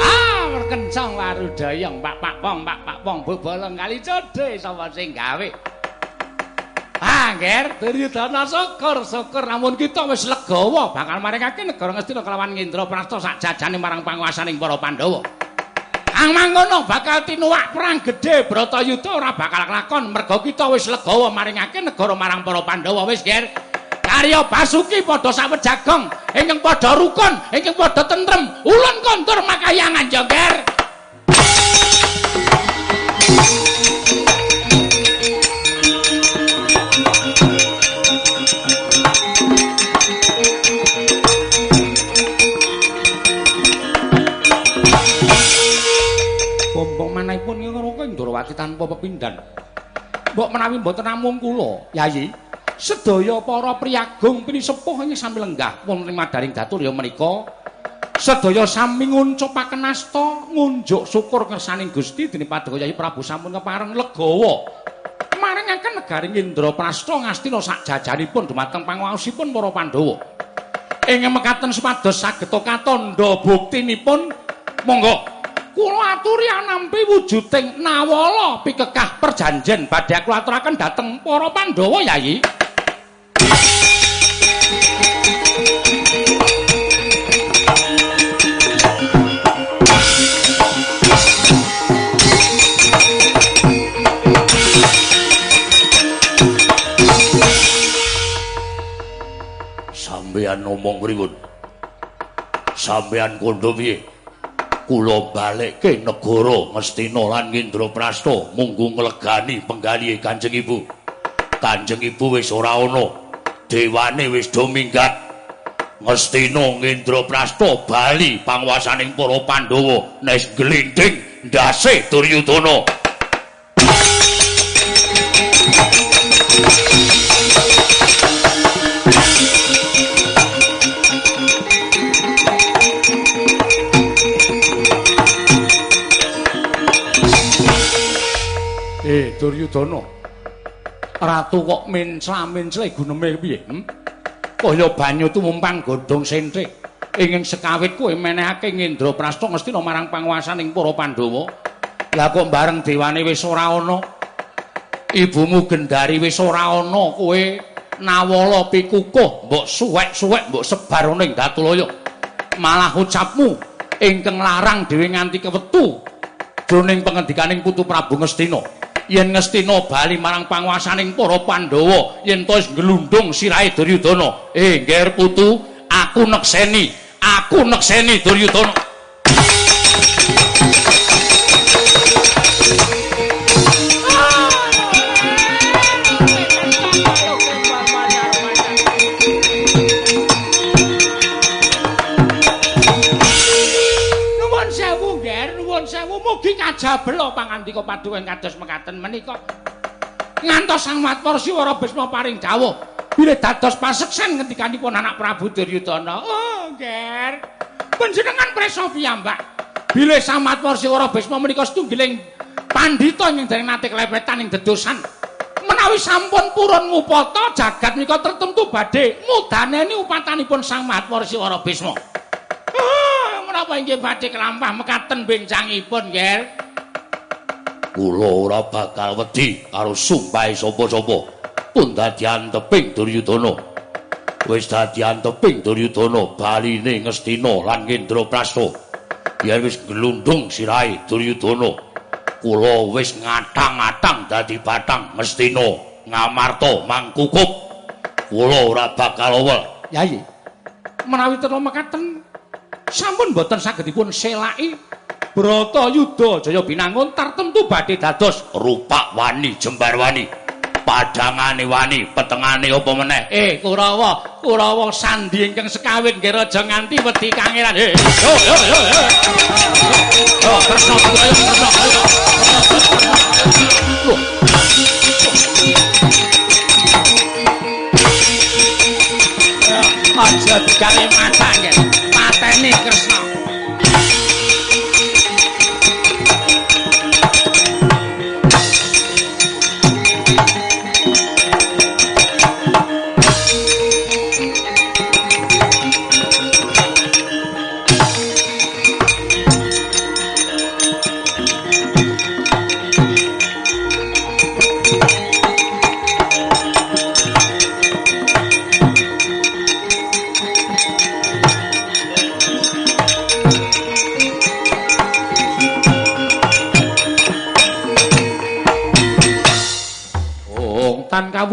Ah, Pak Pak Wong Pak Pak Wong bobolong kali cedhe sapa sing gawe. Angger, Duryudana syukur, syukur namun kita wis legawa bakal maringake negara Ngastina kelawan Indra Prasta sak jajane marang panguwasaning para Pandhawa. Kang mangkono bakal tinuwak perang gedhe Bratayuda ora bakal kelakon merga kita wis legawa maringake negara marang para Pandhawa wis, Ger. Karya Basuki padha sawet jagong, ingkang padha rukun, ingkang padha tentrem, ulun kontur makayangan, Ger. Ndrawati tanpa pepindhan. Mbok menawi mboten namung kula, Yayi. Sedaya para priyagung pinisepuh ing sami lenggah wonten ing madaring datur ya menika sedaya sami nguncupaken asta ngunjuk syukur kersaning Gusti dening Paduka Yayi Prabu sampun kepareng legawa. Maringaken negaring Indraprastha ngastina sak jajanipun dumateng panguwasipun para Pandhawa. Ing mekaten supados saged katandha buktinipun monggo kula aturi anampi wujuding nawala pikekah perjanjen badhe kula aturaken dhateng para Pandhawa Yayi. Sampeyan ngomong pripun? Sampeyan kandha piye? Kula balekke negara Ngastina lan Indraprastha munggu nglegani penggalihe Kanjeng Ibu. Kanjeng Ibu wis ora ana. Dewane wis do minggat. Ngastina Indraprastha bali panguwasaning para Pandhawa nes glinding ndase Duryudana. Duryudana. Ratu kok mencla-mencla guneme piye? Hm? Kaya banyu tumumpang godhong sentrik. Ing sekawit kowe menehake Indraprastha Ngastina marang panguwasaning para Pandhawa. Lah kok bareng dewane wis ora ana. Ibumu Gendari wis ora ana, kowe nawala pikukuh, mbok suwek-suwek mbok sebar ning Datulaya. Malah ucapmu ingkang larang dhewe nganti kewetu jroning pengendikaning Putu Prabu Ngastina. Yen Ngastina bali marang panguwasaning para Pandhawa yen to wis glundung sirahe Duryudana. Eh ngger putu aku nekseni aku nekseni Duryudana kajabel pangandika paduka kados mekaten. Menika ngantos Sang Matwar Siwara Bisma paring dawuh. Bilih dados paseksen ngendikanipun anak Prabu Duryudana. Oh nger panjenengan presa piyambak. Bilih Sang Matwar Siwara Bisma menika setunggiling pandhita ing dereng nate klepetan ing dedosan. Menawi sampun purun ngupata jagat menika tertentu badhe mudaneni upatanipun Sang Matwar Siwara Bisma menapa inggih badhe kelampah mekaten bencangipun, Ger? Kula ora bakal wedi karo sumpah sapa-sapa. Pun dadi anteping Duryudana. Wis dadi anteping Duryudana baline Ngastina lan Indraprastha. Yen wis glundung sirahe Duryudana, kula wis ngatang-atang dadi batang Ngastina ngamarta mangkukup. Kula ora bakal owel. Yayi. Menawi terus mekaten sampun boten sagedipun selaki Brata Yudha Jaya Binangun tartemtu badhe dados rupak wani jembar wani padangane wani petengane apa meneh eh Kurawa Kurawa sandi ingkang sekawit nggih aja nganti wedi kangelan eh yo yo yo yo ayo kresna ayo Aja digawe mata nggih. Pateni Kresna. tan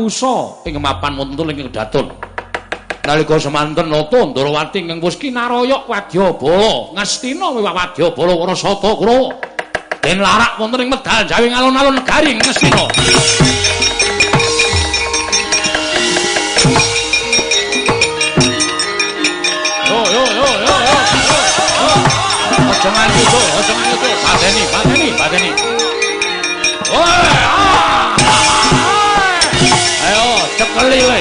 kawusa ing mapan wonten ing kedatun. Nalika semanten nata Ndrawati ing wis kinaraya Wadyabala, Ngastina miwah Wadyabala Warasata Kurawa. Den larak wonten ing medal jawi alun-alun negari Ngastina. Yo yo yo nganti to, aja nganti to. Padeni, padeni, padeni.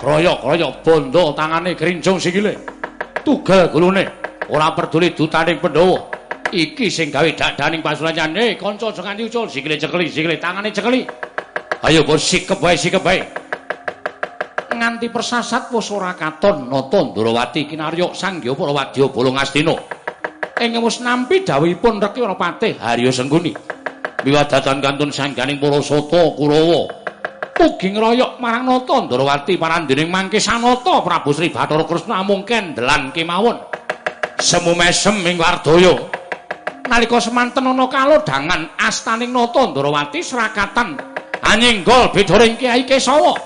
Kroyok-kroyok bondo tangane grincung sikile. Tugal gulune ora peduli dutaning Pandhawa. Iki sing gawe dadaning pasulanyan. Eh, kanca aja nganti ucul, sikile cekeli, sikile tangane cekeli. Ayo bos sikep wae, sikep wae. Nganti persasat wis ora katon nata Ndrawati kinaryok Sangya Parawadya Bolongastina. Ing wis nampi dawuhipun Reki Anapatih Harya Sengguni. Miwadatan kantun sangganing para sata Kurawa. Ugi ngroyok marang nata Ndrawati parandening mangke sanata Prabu Sri Bathara Krishna mungken delan kemawon. Semu mesem ing Wardaya. Nalika semanten ana kalodhangan astaning nata Ndrawati srakatan anyinggol bedoring Kyai Kesawa.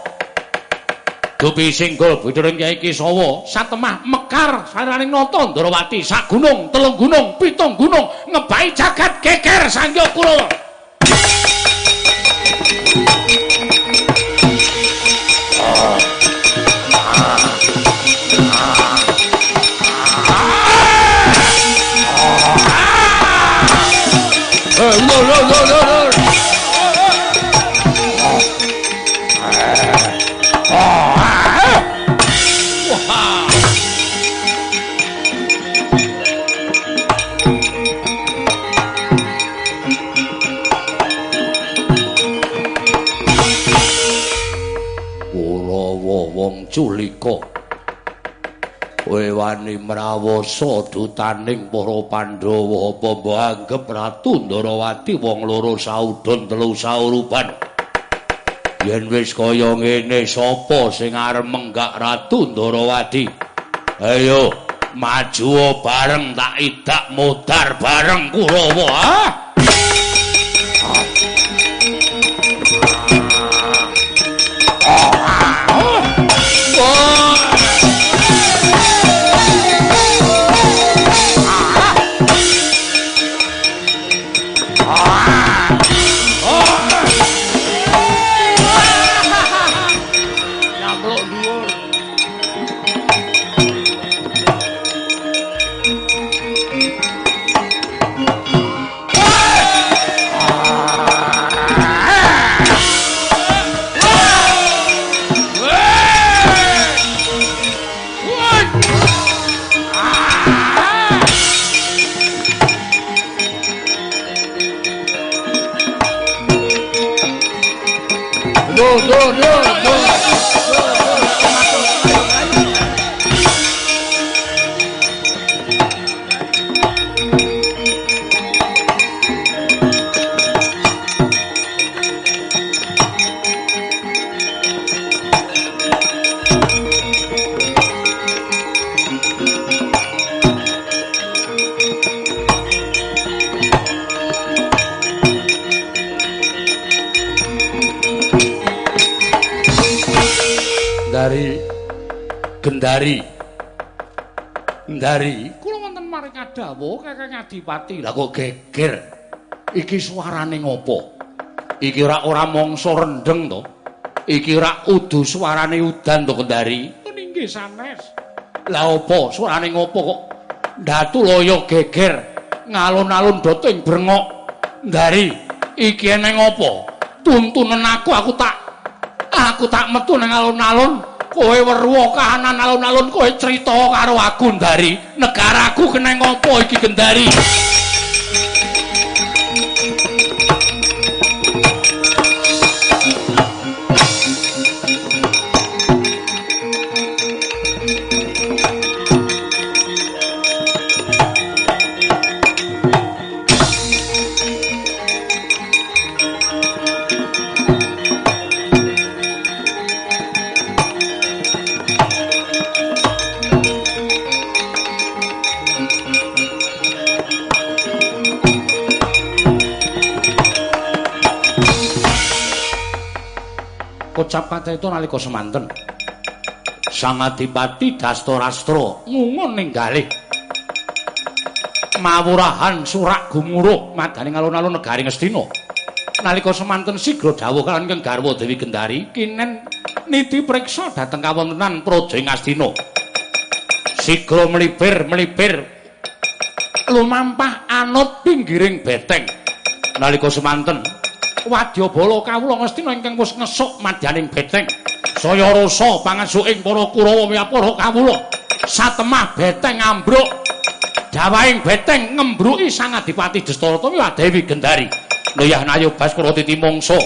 Dupi singgol bedoring Kyai Kesawa satemah mekar saraning nata Ndrawati sak gunung, telung gunung, pitung gunung ngebai jagat geger Sangya Kurawa. Culika kowe wani mrawasa dutaning para Pandhawa apa mbok anggep Ratu Ndarawati wong loro saudon telu saurupan. Yen wis kaya ngene sapa sing arep menggak Ratu Ndarawati? Ayo maju bareng tak idak modar bareng Kurawa ah Gendari. Gendari. Kula wonten maring adawuh Kakang Adipati. Lah kok geger. Iki suarane ngopo? Iki ora ora mangsa rendeng to. Iki ora udu suarane udan to Gendari. Inggih sanes. Lah opo suarane ngopo kok Datu loyo geger ngalun-alun doto ing brengok. Ndari, iki eneng opo? Tuntunen aku aku tak aku tak metu nang alun-alun. Kowe weruh kahanan alun-alun kowe crita karo aku Ndari. Negaraku keneng opo iki Gendari? Kocap kata itu nalika semanten. Sang Adipati Dastarastra ngungun ninggalih mawurahan surak gumuruh madaning alun-alun negari Ngastina. Nalika semanten sigra dawuh kaliyan garwa Dewi Gendari kinen niti priksa dhateng kawontenan Praja Ngastina. Sigra melipir-melipir lumampah anut pinggiring beteng. Nalika semanten Wadyabala kawula Ngastina ingkang wis ngesuk madyaning beteng. Saya rasa pangasuking para Kurawa miya para kawula satemah beteng ambruk Dawaing beteng ngembruki Sang Adipati Dastarata miwah Dewi Gendari. Luyah nayo Baskara titi mangsa.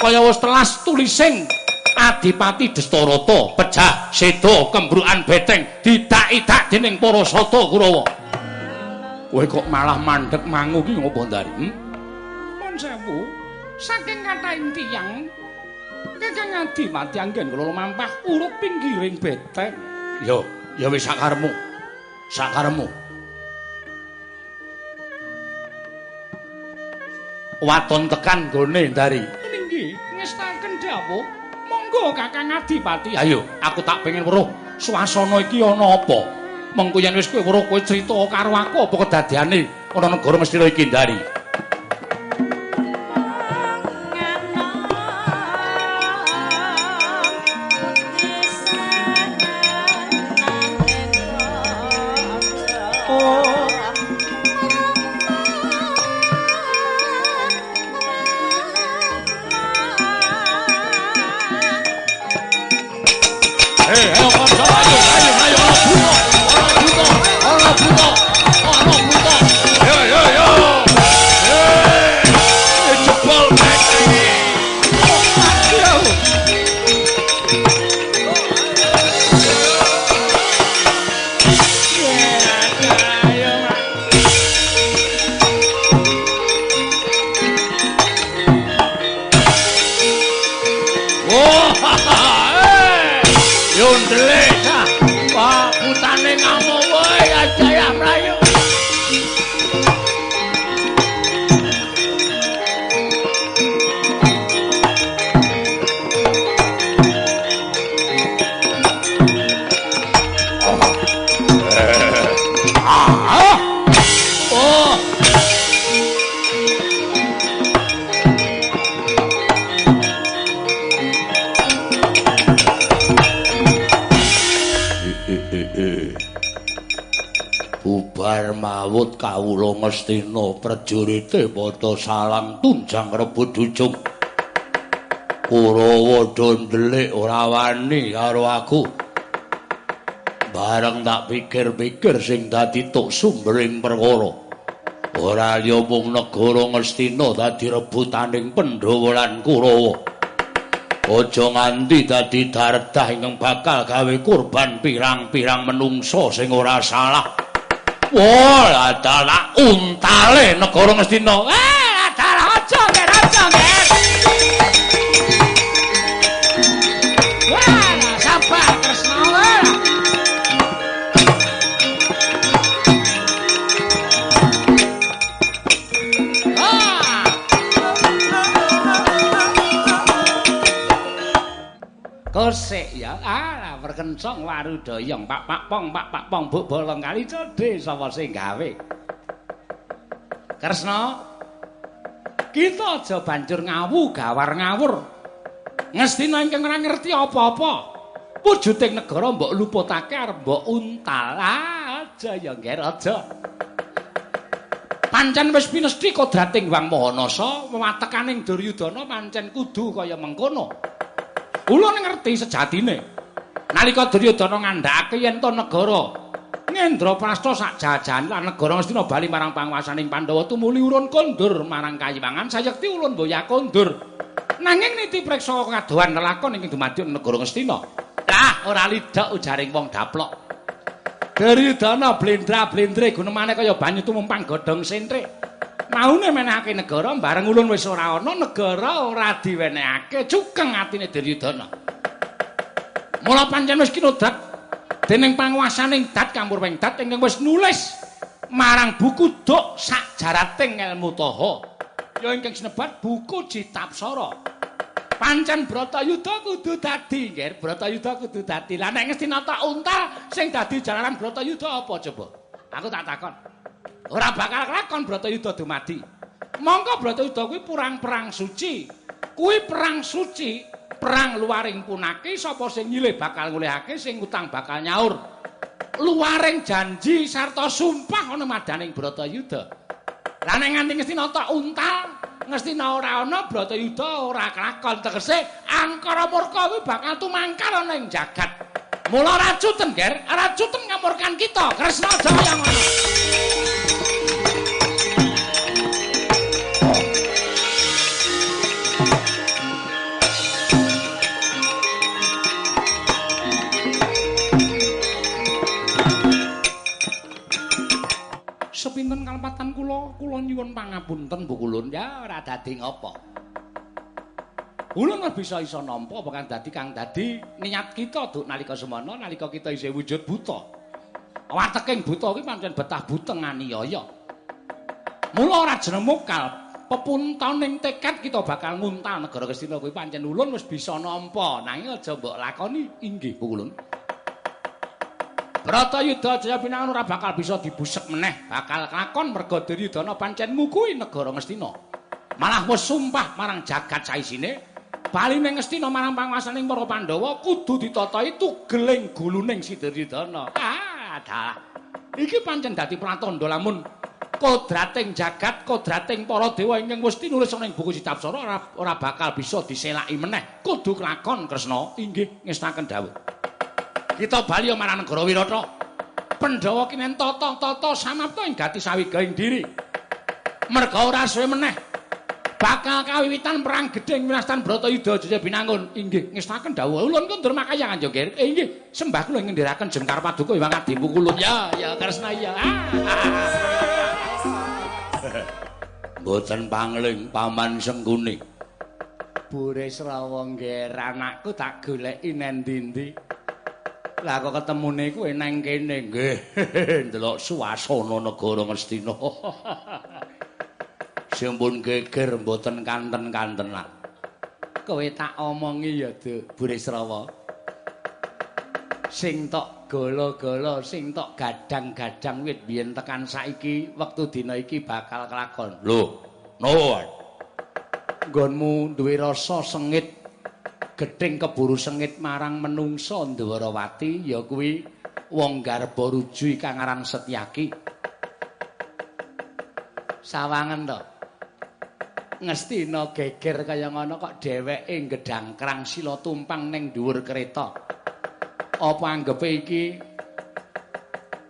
Kaya wis telas tulising Adipati Dastarata pejah seda kembrukan beteng didak-idak dening para sata Kurawa. Kowe kok malah mandhek mangu ki ngopo Ndari? Hm? Pun sewu, saking kathahing tiyang Kakang Adipati anggen kula mampah urut pinggiring beteng. Yo, ya wis sakaremu. Sakaremu. waton tekan gone ndari. Nggih, ngestaken dawuh. Monggo Kakang Adipati. Ayo, aku tak pengen weruh swasana iki ana apa. Mengko yen wis kowe weruh kowe crita karo aku apa kedadiane ana negara mesti iki ndari. Ngastina prajurite padha salang tunjang rebut ujung. Kurawa ndelik ora wani karo aku. Bareng tak pikir-pikir sing dadi tok sumbering perkara. Ora ya mung negara Ngastina dadi rebutaning Pandhawa lan Kurawa. Aja nganti dadi dardah ingkang bakal gawe kurban pirang-pirang menungsa sing ora salah. Wah, adalah untale negara Ngastina. Eh, adalah aja, Ger, aja, Ger. Wah, sabar, Kresna. Kosek ya. Ah, perkencong warudoyong. Pak Pak Pong, Pak Pak Pong, Buk Bolong kali cedhe sapa sing gawe. Kresna. Kita aja banjur ngawu gawar ngawur. Ngestina ingkang ora ngerti apa-apa. Wujuding negara mbok luputake arep mbok untal. Aja ya ngger aja. Pancen wis pinesti kodrating Wang Mahanasa, watekaning Duryudana pancen kudu kaya mengkono. Kula ngerti sejatine. Nalika Duryudana ngandhakake yen to negara Ngendraprasta sak jajan lan negara Ngastina bali marang panguwasaning Pandhawa tumuli urun kondur marang Kayiwangan sayekti ulun boya kondur. Nanging niti preksa kadohan lelakon ingkang dumadi negara Ngastina. Lah ora lidhak ujaring wong daplok. Duryudana blendra-blendre gunemane kaya banyu tumumpang godhong sentrik. Maune menehake negara bareng ulun wis ora ana negara ora diwenehake cukeng atine Duryudana. Mula pancen wis kinodrat dening panguwasaning dat campur weng dat ingkang wis nulis marang buku dok sak jarating ilmu taha. Ya ingkang sinebat buku Jitapsara. Pancen Bratayuda kudu dadi, nggih. Bratayuda kudu dadi. Lah nek ngestina tak unta sing dadi jalanan Bratayuda apa coba? Aku tak takon. Ora bakal lakon Bratayuda dumadi. Mongko Bratayuda kuwi perang-perang suci. Kuwi perang suci, perang luaring punake sapa sing nyilih bakal ngulihake, sing utang bakal nyaur. Luaring janji sarta sumpah ana madaning Bratayuda. Lah nek nganti ngestina tak unta, ngestina ora ana Bratayuda ora kelakon tegese angkara murka kuwi bakal tumangkar ana ing jagat. Mula racuten, Ger, racuten ngamurkan kita, Kresna Jaya ngono. Kalpatan kula, kula nyuwun pangapunten Bu Kulun. Ya ora dadi ngopo. Ulun ora bisa iso nampa kang dadi kang dadi niat kita duk nalika semana nalika kita isih wujud buta. Wateking buta kuwi pancen betah buteng aniaya. Mula ora jenemukal pepuntoning tekad kita bakal nguntal negara Kestina kuwi pancen ulun wis bisa nampa nanging aja mbok lakoni inggih Bu Kulun. Bratayuda Jaya Pinangan ora bakal bisa dibusek meneh, bakal kelakon merga Duryudana pancen mukuhi negara Ngastina. Malah wis sumpah marang jagat saisine, bali ning Ngastina marang panguwasaning para Pandhawa kudu ditatahi tugeling guluning si Duryudana. Ah, dah. Iki pancen dadi pratandha lamun kodrating jagat, kodrating para dewa ingkang wis tinulis ana ing buku Citapsara ora ora bakal bisa diselaki meneh. Kudu kelakon Kresna, inggih ngestaken dawuh. Kita bali marang negara Wirata. Pandhawa kinen tata-tata samapta ing gati sawigaing diri. Merga ora suwe meneh bakal kawiwitan perang gedheng winastan Bratayuda Jaya Binangun. Inggih, ngestaken dawuh ulun kundur makaya Kanjeng Ger. Eh, inggih, sembah kula ngendhiraken jengkar paduka Hyang Adi Kulun. Ya, ya Kresna ya. Mboten pangling paman Sengguni. Bure Srawa Ger, anakku tak goleki nang ndi-ndi. Lah kok ketemune kuwi nang kene nggih. Ndelok suasana negara Ngastina. Sampun geger mboten kanten-kantenan. Kowe tak omongi ya, Dik, Burisrawa. Sing tok gala-gala, sing tok gadang-gadang wit biyen tekan saiki, wektu dina iki bakal kelakon. Lho, no. Nggonmu duwe rasa sengit gething keburu sengit marang menungsa Ndwarawati ya kuwi wong garba ruju kang aran Setyaki. Sawangen to. Ngestina geger kaya ngono kok dheweke gedang krang sila tumpang ning dhuwur kereta. Apa anggepe iki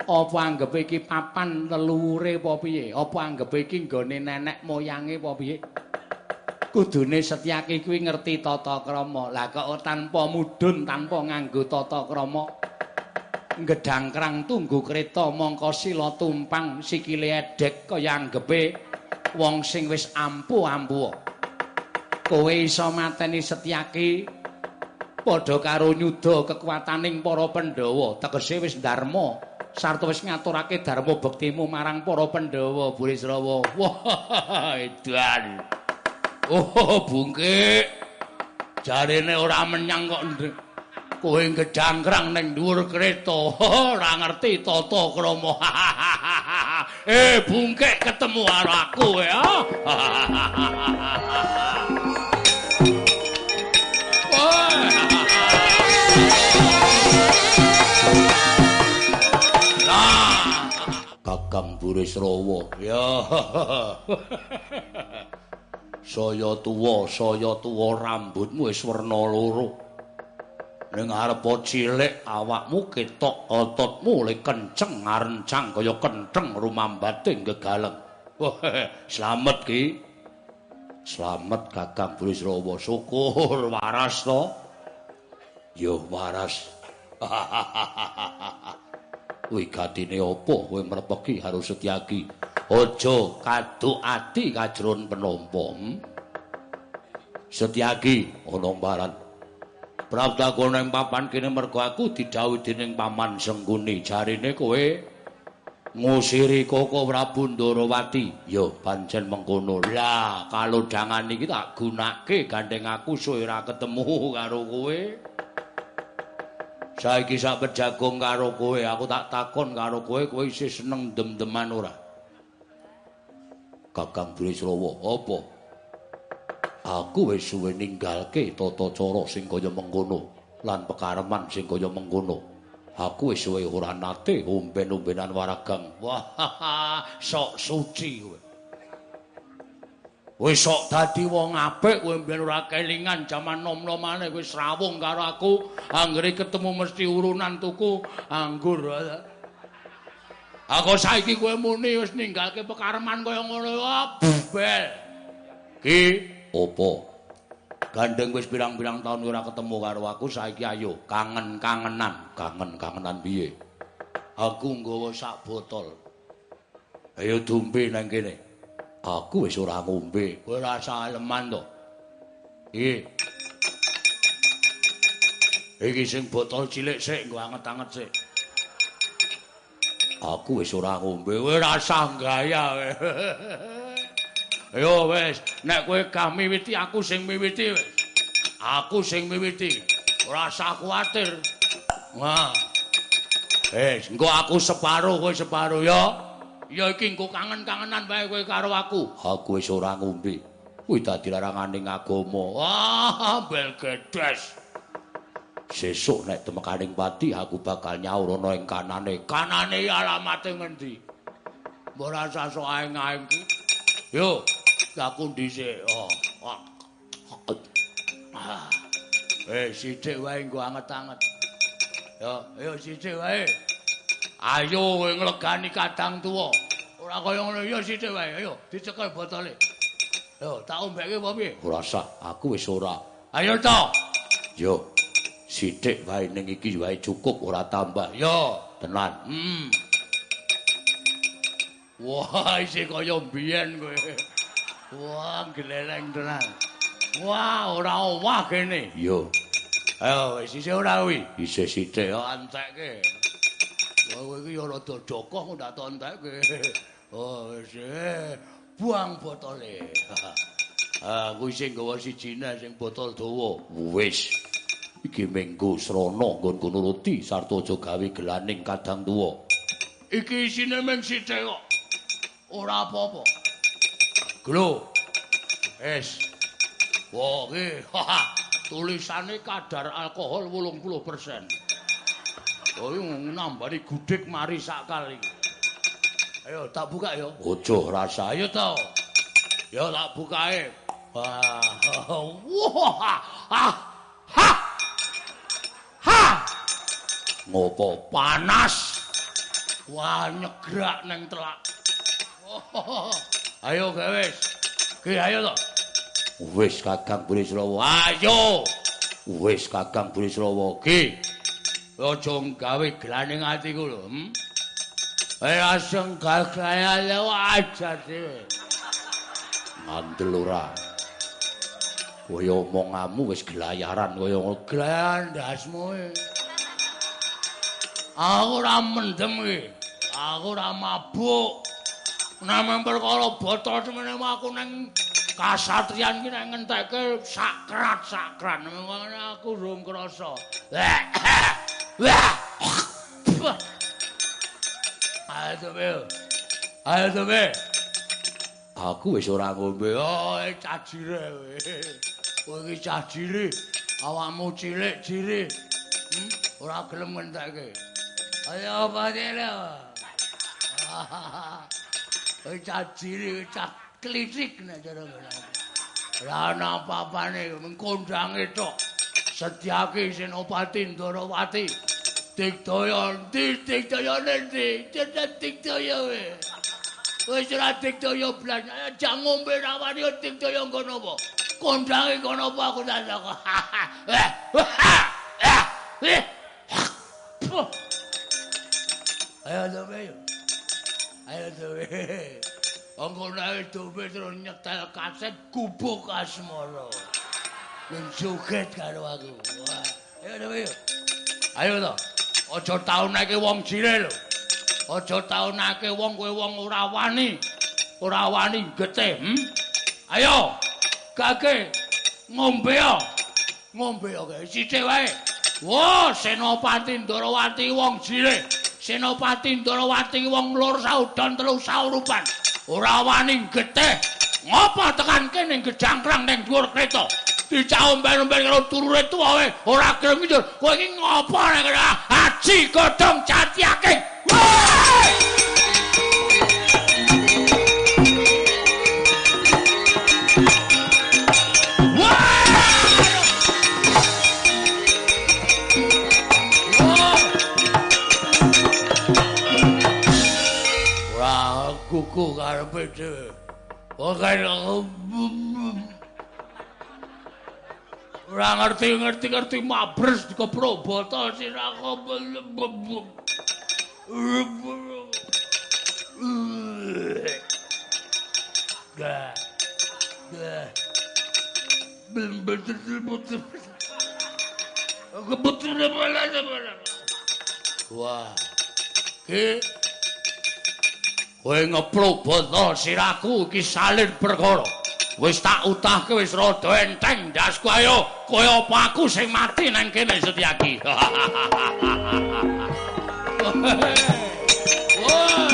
Apa anggepe iki papan leluhure apa piye? Apa anggepe iki nggone nenek moyange apa piye? Kudune Setyaki kuwi ngerti tata krama. Lah kok tanpa mudhun, tanpa nganggo tata krama gedang krang tunggu kereta mongko sila tumpang sikile edek kaya anggepe wong sing wis ampuh-ampuh. Kowe iso mateni Setyaki padha karo nyuda kekuataning para Pandhawa, tegese wis dharma sarta wis ngaturake dharma bektimu marang para Pandhawa, Burisrawa. Wah, edan. Oh, bungkik. Jarene ora menyang kok kowe gedangkrang ning dhuwur kereta. Ora ngerti tata krama. eh, bungkik ketemu karo aku ya. Kakang Burisrawa. Ya. saya tuwa saya tuwa rambutmu wis werna loro. Ning arep cilik awakmu ketok ototmu le kenceng ngarencang kaya kentheng rumambating gegaleng slamet ki. Slamet kakang Burisrawa. Syukur waras to. Yo waras. Wigatine apa kowe mrepeki harus setyaki aja kaduk ati kajron penampa hmm? setyaki ana baran Prabda kono papan kene mergo aku didhawuhi dening paman Sengguni jarine kowe ngusiri Koko Prabu Ndarawati. Ya pancen mengkono. Lah, kalodhangan iki tak gunake gandeng aku suwe ora ketemu karo kowe. Saiki sak pejagong karo kowe, aku tak takon karo kowe, kowe isih seneng dem-deman ora? Kakang Bresrawa, apa? Aku wis suwe ninggalke tata cara sing kaya mengkono lan pekareman sing kaya mengkono. Aku wis suwe ora nate omben-ombenan waragang. Wah, sok suci kowe. Wis sok dadi wong apik kowe mben ora kelingan jaman nom-nomane wis rawung karo aku. Anggere ketemu mesti urunan tuku anggur. Aku saiki kowe muni wis ninggalke pekareman kaya ngono. Bel. Ki, opo? Gandeng wis pirang-pirang taun ora ketemu karo aku, saiki ayo kangen-kangenan, kangen-kangenan piye? Aku nggawa sak botol. Ayo dumpe nang kene. Aku wis ora ngombe, kowe ora saleman to. Iki. Iki sing botol cilik sik, nggo anget-anget sik. Aku wis ora ngombe, kowe ora gaya kowe. Ayo wis, nek kowe gah miwiti aku sing miwiti wis. Aku sing miwiti. Ora usah kuwatir. Wah. Wis, engko aku separo kowe separo ya. Ya iki engko kangen-kangenan wae kowe karo aku. Aku wis ora ngombe. Kuwi dadi larangane agama. Wah, bel gedes. Sesuk nek temekaning pati aku bakal nyaur ana ing kanane. Kanane alamate ngendi? Mbok rasa sok aeng-aeng ku. Yo, aku dhisik. Oh. Ah. Eh, sithik wae nggo anget-anget. Yo, ayo sithik wae. Ayo kowe nglegani kadang tuwa. Ora kaya ngono ya sithik wae. Ayo dicekel botole. Yo, tak ombeke apa piye? Ora usah, aku wis ora. Ayo to. Yo. Sithik wae ning iki wae cukup ora tambah. Yo, tenan. Hmm. Wah, isih kaya mbiyen kowe. Wah, gleleng tenan. Wah, ora owah kene. Yo. Ayo, wis isih ora kuwi. Isih sithik yo antekke. Wah, kowe iki yo rada dokoh ndak entekke. Oh, wis buang botole. Ah, kuwi sing gawa sijine sing botol dawa. Wis. Iki menggo srana nggon nuruti sarta aja gawe gelaning kadang tuwa. Iki isine mung sithik kok. Ora apa-apa. Glo. Es. Wah, iki tulisane kadar alkohol 80%. Oh, nambani gudhek mari sakal iki. Ayo tak buka ya. Ojo rasa ayo to. Ya tak bukae. Wah. Wah. Ha. Ha. Ha. Ngopo panas? Wah, nyegrak nang telak. Ayo gawe. Ki ayo to. Wis Kakang Burisrawa. Ayo. Wis Kakang Burisrawa. Ki. Aja gawe glaning atiku lho. Hm? Eh aseng gaya aja dhewe. Ngandel ora. Kaya omonganmu wis gelayaran kaya gelayan ndasmu. Aku ora mendem iki. Aku ora mabuk. Nang perkara botol semene aku nang kasatriyan ki nek ngentekke sakrat-sakran ngono aku rum krasa. Ayo to, Ayo to, Aku wis ora ngombe. Oh, cacire kowe. Kowe iki cacire. Awakmu cilik-cilik. Hmm? Ora gelem ngentekke. Ayo padele. Kowe cacire, cacire. klitik nek cara ngono. Lah ana apa-apane mengkondange tok. Sedyake Senopati Ndarawati. Digdaya ndi digdaya ndi? Cedak digdaya we. Wis ora digdaya blas. Aja ngombe rawani digdaya ngono apa? Kondange ngono apa aku tak kok. Ayo to Ayo to Angko nek dobe terus nyetel kaset gubuk asmara. Ning joget karo aku. Wah, ayo to. Ayo to. Aja tau nek wong jire lho. Aja taunake wong kowe wong ora wani. Ora wani getih, hm? Ayo. Kake ngombe yo. Ngombe kae sithik wae. Wo, Senopati Ndarawati wong jile. Senopati Ndarawati wong lur saudan telu saurupan. Ora wani getih. Ngopo tekan kene gedangkrang ning dhuwur kreta? Dicaum ben-ben karo turure tuwa wae. Ora gelem ndur. Kowe iki ngopo nek haji godhong jati akeh? Kuku karepe dhewe. Ora ngerti ngerti ngerti mabres dikepro botol. Aku betul betul. Wah. Ke Kowe ngeplok botol siraku iki salin perkara. Wis tak utahke wis rada enteng ndasku ayo. Kowe apa aku sing mati nang kene Setyaki. kok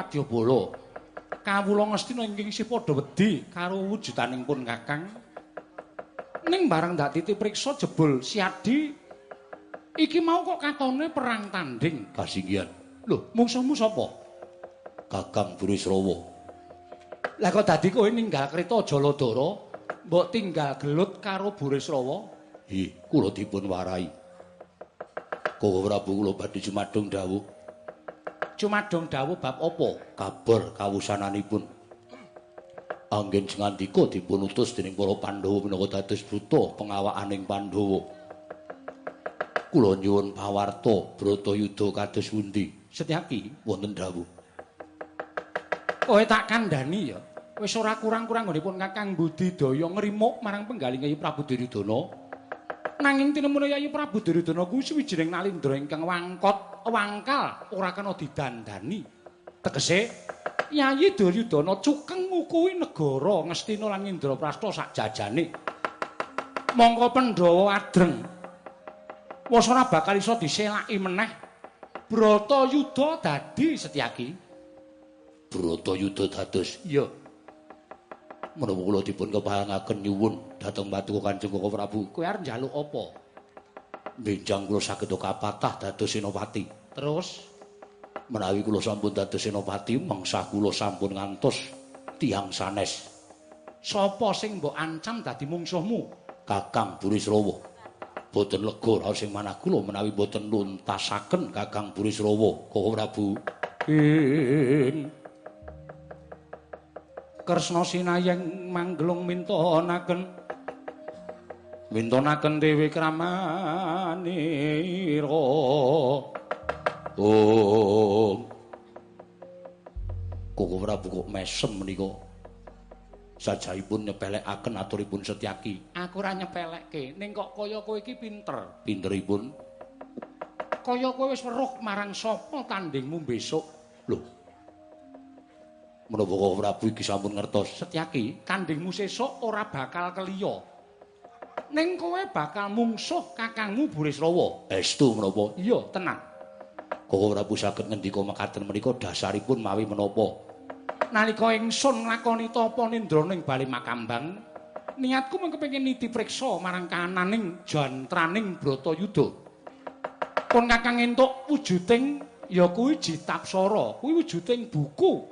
wadyabala kawula ngestina ingkang isih padha wedi karo wujudaning pun Kakang. Ning bareng dak titip priksa jebul siadi iki mau kok katone perang tanding kasinggihan. Lho, mungsuhmu sapa? Kakang Burisrawa. Lah kok dadi kowe ninggal kreta Jaladara, mbok tinggal gelut karo Burisrawa? Hi, kula dipun warai. Koko Prabu kula badhe jumadung dawuh. Jumadung dawuh bab apa? Kabar kawusananipun. Anggen ngandika dipun utus dening para Pandhawa menawa dados bruta pengawakaning Pandhawa. Kula nyuwun pawarta Bratayuda kados pundi? Setyaki, Wonten dawuh. kowe tak kandhani ya. Wis ora kurang-kurang nggonipun Kakang Budidaya ngrimuk marang penggaling Yayi Prabu Duryudana. Nanging tinemune Yayi Prabu Duryudana kuwi suwijining nalindra ingkang wangkot, wangkal, ora kena didandani. Tegese Yayi Duryudana cukeng ngukuhi negara Ngastina lan Indraprastha sak jajane. Mongko Pandhawa adreng. Wes ora bakal iso diselaki meneh. Bratayuda dadi Setyaki. Bratayuda dados Iya. menawa kula dipun kepahangaken nyuwun dhateng Patuko Kanjeng Koko Prabu. Kowe arep njaluk apa? Benjang kula saged kapatah dados senopati. Terus Menawi kula sampun dados senopati, mengsah kula sampun ngantos tiang sanes sapa sing mbok ancam dadi mungsuhmu? Kakang Burisrawa. Boten lega raos sing manah kula menawi boten nuntasaken Kakang Burisrawa, Koko Prabu. Ing Kresna sinayeng manggelung mintonaken mintonaken dewe kramanira. Oh. Koko Prabu kok mesem menika. Sajaipun nyepelekaken aturipun Setyaki. Aku ora nyepelekke, ning kok kaya kowe iki pinter. Pinteripun Kaya kowe wis weruh marang sapa tandingmu besok. lho. Menapa Koko Prabu iki sampun ngertos? Setyaki, tandingmu sesuk ora bakal keliya. Ning kowe bakal mungsuh kakangmu Burisrawa. Estu menapa? Iya, tenan. Koko Prabu saged ngendika mekaten menika dasaripun mawi menapa? nalika ingsun nglakoni tapa nindra ning bali makambang niatku mung kepengin niti priksa marang kananing jantraning Bratayuda pun kakang entuk wujuding ya kuwi jitapsara kuwi wujuding buku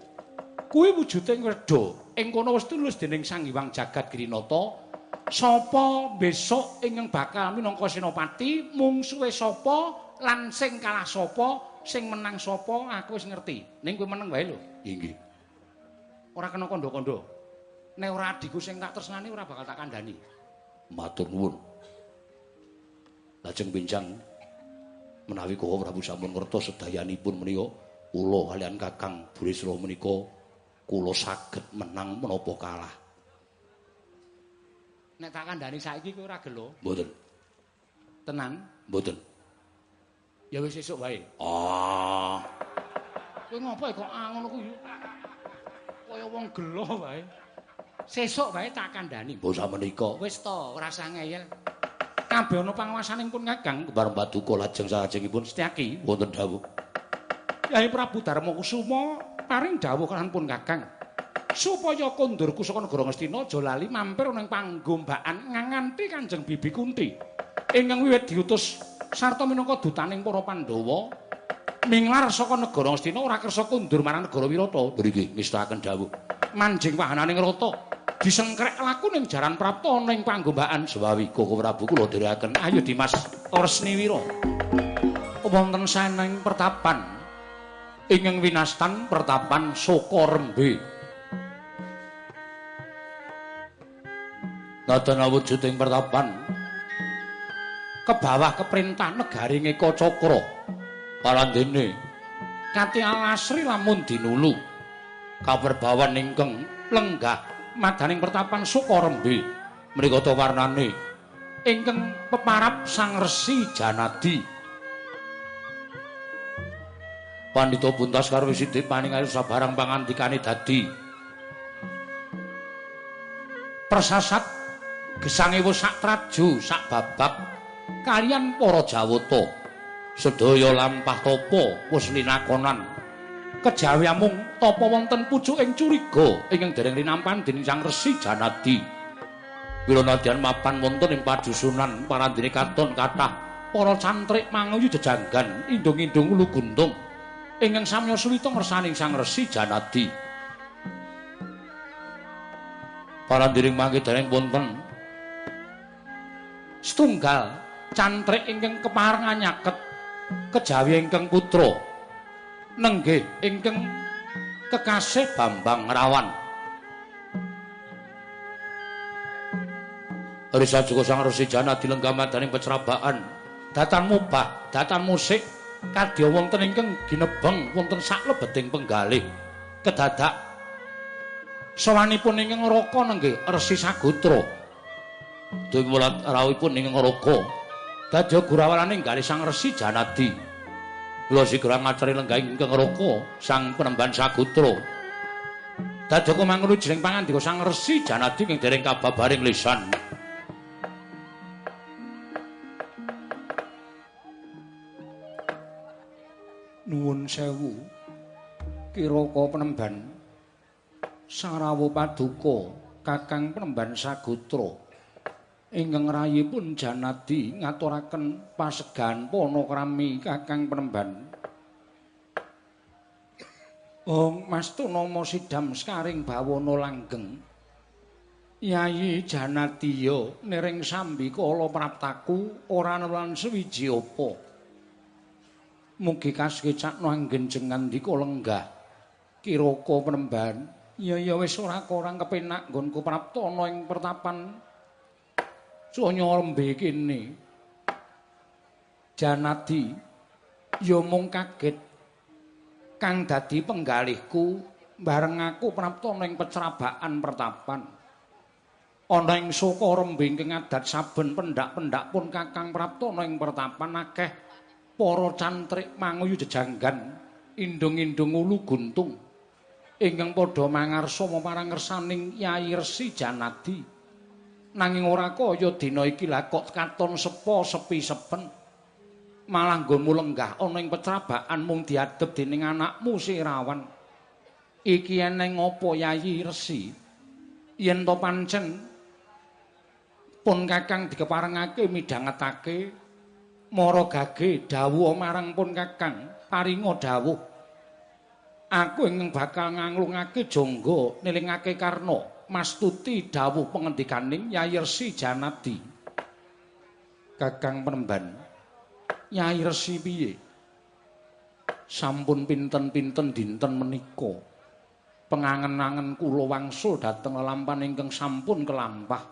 kuwi wujuding reda ing kono wis tulis dening Sang Hyang Jagat Grinata sapa besok ingkang bakal minangka senopati mungsuhe sapa lan sing kalah sapa sing menang sapa aku wis ngerti ning kowe meneng wae lho Inggih. ora kena kandha-kandha. Nek ora adikku sing tak tresnani ora bakal tak kandhani. Matur nuwun. Lajeng pinjang menawi Koko Prabu sampun ngertos sedayanipun menika kula kalian Kakang Burisra menika kula saged menang menapa kalah. Nek tak kandhani saiki kowe ora gelo. Mboten, Tenan, mboten. ya wis esuk wae. Ah, Kowe ngopo kok ah, ngono kuwi? Kaya wong gelo wae. Sesuk wae tak kandhani. mbok samenika Wis to, ora usah ngeyel. Kabeh ana panguwasaning Kakang kepareng paduka lajeng salajengipun Setyaki. wonten dawuh. Yai Prabu Darma Kusuma paring dawuh kan pun Kakang. Supaya kondurku saka negara Ngastina aja lali mampir ning panggombakan nganganti Kanjeng Bibi Kunti. Ingkang wiwit diutus sarta minangka dutaning para Pandhawa minglar saka negara Ngastina ora kersa kundur marang negara Wirata. Mriki ngestakaken dawuh. Manjing wahananing rata disengkrek laku ning jaran prapta ning panggombakan. Sewawi Koko Prabu kula dherekaken Ayo Dimas Resniwira. Wonten saning pertapan ingkang winastan pertapan Sokorembe. Nadan awujuding pertapan ke bawah negari Ngeka Cakra. palandene Kati alasri lamun dinulu kaperbawan ingkang lenggah madaning pertapan Sokorembe. Mriku to warnane ingkang peparap Sang Resi Janadi. Pandhita Buntas karo Wisidi paningali sabarang pangandikane dadi Persasat gesange wis sak traju sak babak kalian para Jawata sedaya lampah tapa wis linakonan kejawi amung tapa wonten pucuking curiga ingkang dereng linampan dening Sang Resi Janadi. Bila nadyan mapan wonten ing padusunan parandene katon kathah para cantrik manguyu jejanggan indung-indung ulu guntung ingkang samya suwita ngersaning Sang Resi Janadi. Parandene mangke dereng wonten setunggal cantrik ingkang keparengan nyaket kejawi ingkang putra nenggih ingkang kekasih Bambang Rawan Risa Joko Sang Resi Jana dilenggamaning pecrabaan datan mubah datan musik kadya wonten ingkang ginebeng wonten saklebeting penggalih. Kedadak sawanipun ingkang raka nenggih Resi Sagutra Dewi mulat rawipun ing ngroko. Dadya gurawalane nggale Sang Resi Janadi. Kula sigra ngacari lenggah ing ngroko Sang Penemban Sagutra. Dadya kumangru jeneng pangandika Sang Resi Janadi ing dereng kababaring lisan. Nuwun sewu. Kiraka Penemban Sarawu Paduka Kakang Penemban Sagutra. Ingkang rayipun janadi ngaturaken pasegan panakrami kakang penemban. Ong mastunama sidam skaring bawana langgeng. Yayi Janadiya nering sambi kala praptaku ora lan suwiji apa. Mugi kasekecakno anggen jengan dika lenggah. Kiraka penemban ya ya wis ora kurang kepenak nggonku praptana ing pertapan Sonya rembe kene. Janadi ya mung kaget kang dadi penggalihku bareng aku prapta ning pecrabakan pertapan. Ana ing saka rembe ing adat saben pendak-pendak pun Kakang prapta ning pertapan akeh para cantrik manguyu jejanggan indung-indung ulu guntung ingkang padha mangarsa marang ngersaning Yai Resi Janadi. Nanging ora kaya dina iki lah kok katon sepo sepi sepen. Malah nggonmu lenggah ana ing pecrabakan mung diadep dening anakmu Sirawan iki eneng apa yayi resi? Yen to pancen pun kakang dikeparengake midhangetake mara gage dawuh marang pun kakang paringa dawuh. Aku ing bakal nganglungake jangga nilingake karna mastuti dawuh pengendikaning Nyai Resi Janadi. Kakang Penemban. Nyai Resi piye? Sampun pinten-pinten dinten menika. Pengangen-angen kula wangsul dhateng lampahan ingkang sampun kelampah.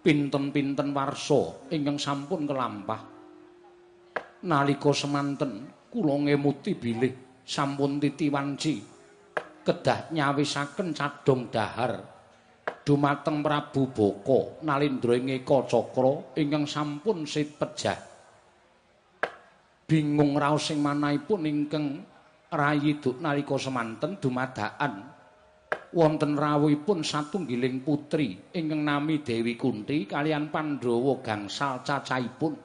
Pinten-pinten warsa ingkang sampun kelampah. Nalika semanten kula ngemuti bilih sampun titi wanci kedah nyawisaken cadong dahar dumateng Prabu Boko Nalindra ing Eka Cakra ingkang sampun sit pejah. Bingung raos sing manahipun ingkang rayi duk nalika semanten dumadakan wonten rawuhipun satunggiling putri ingkang nami Dewi Kunti kalian Pandhawa gangsal cacahipun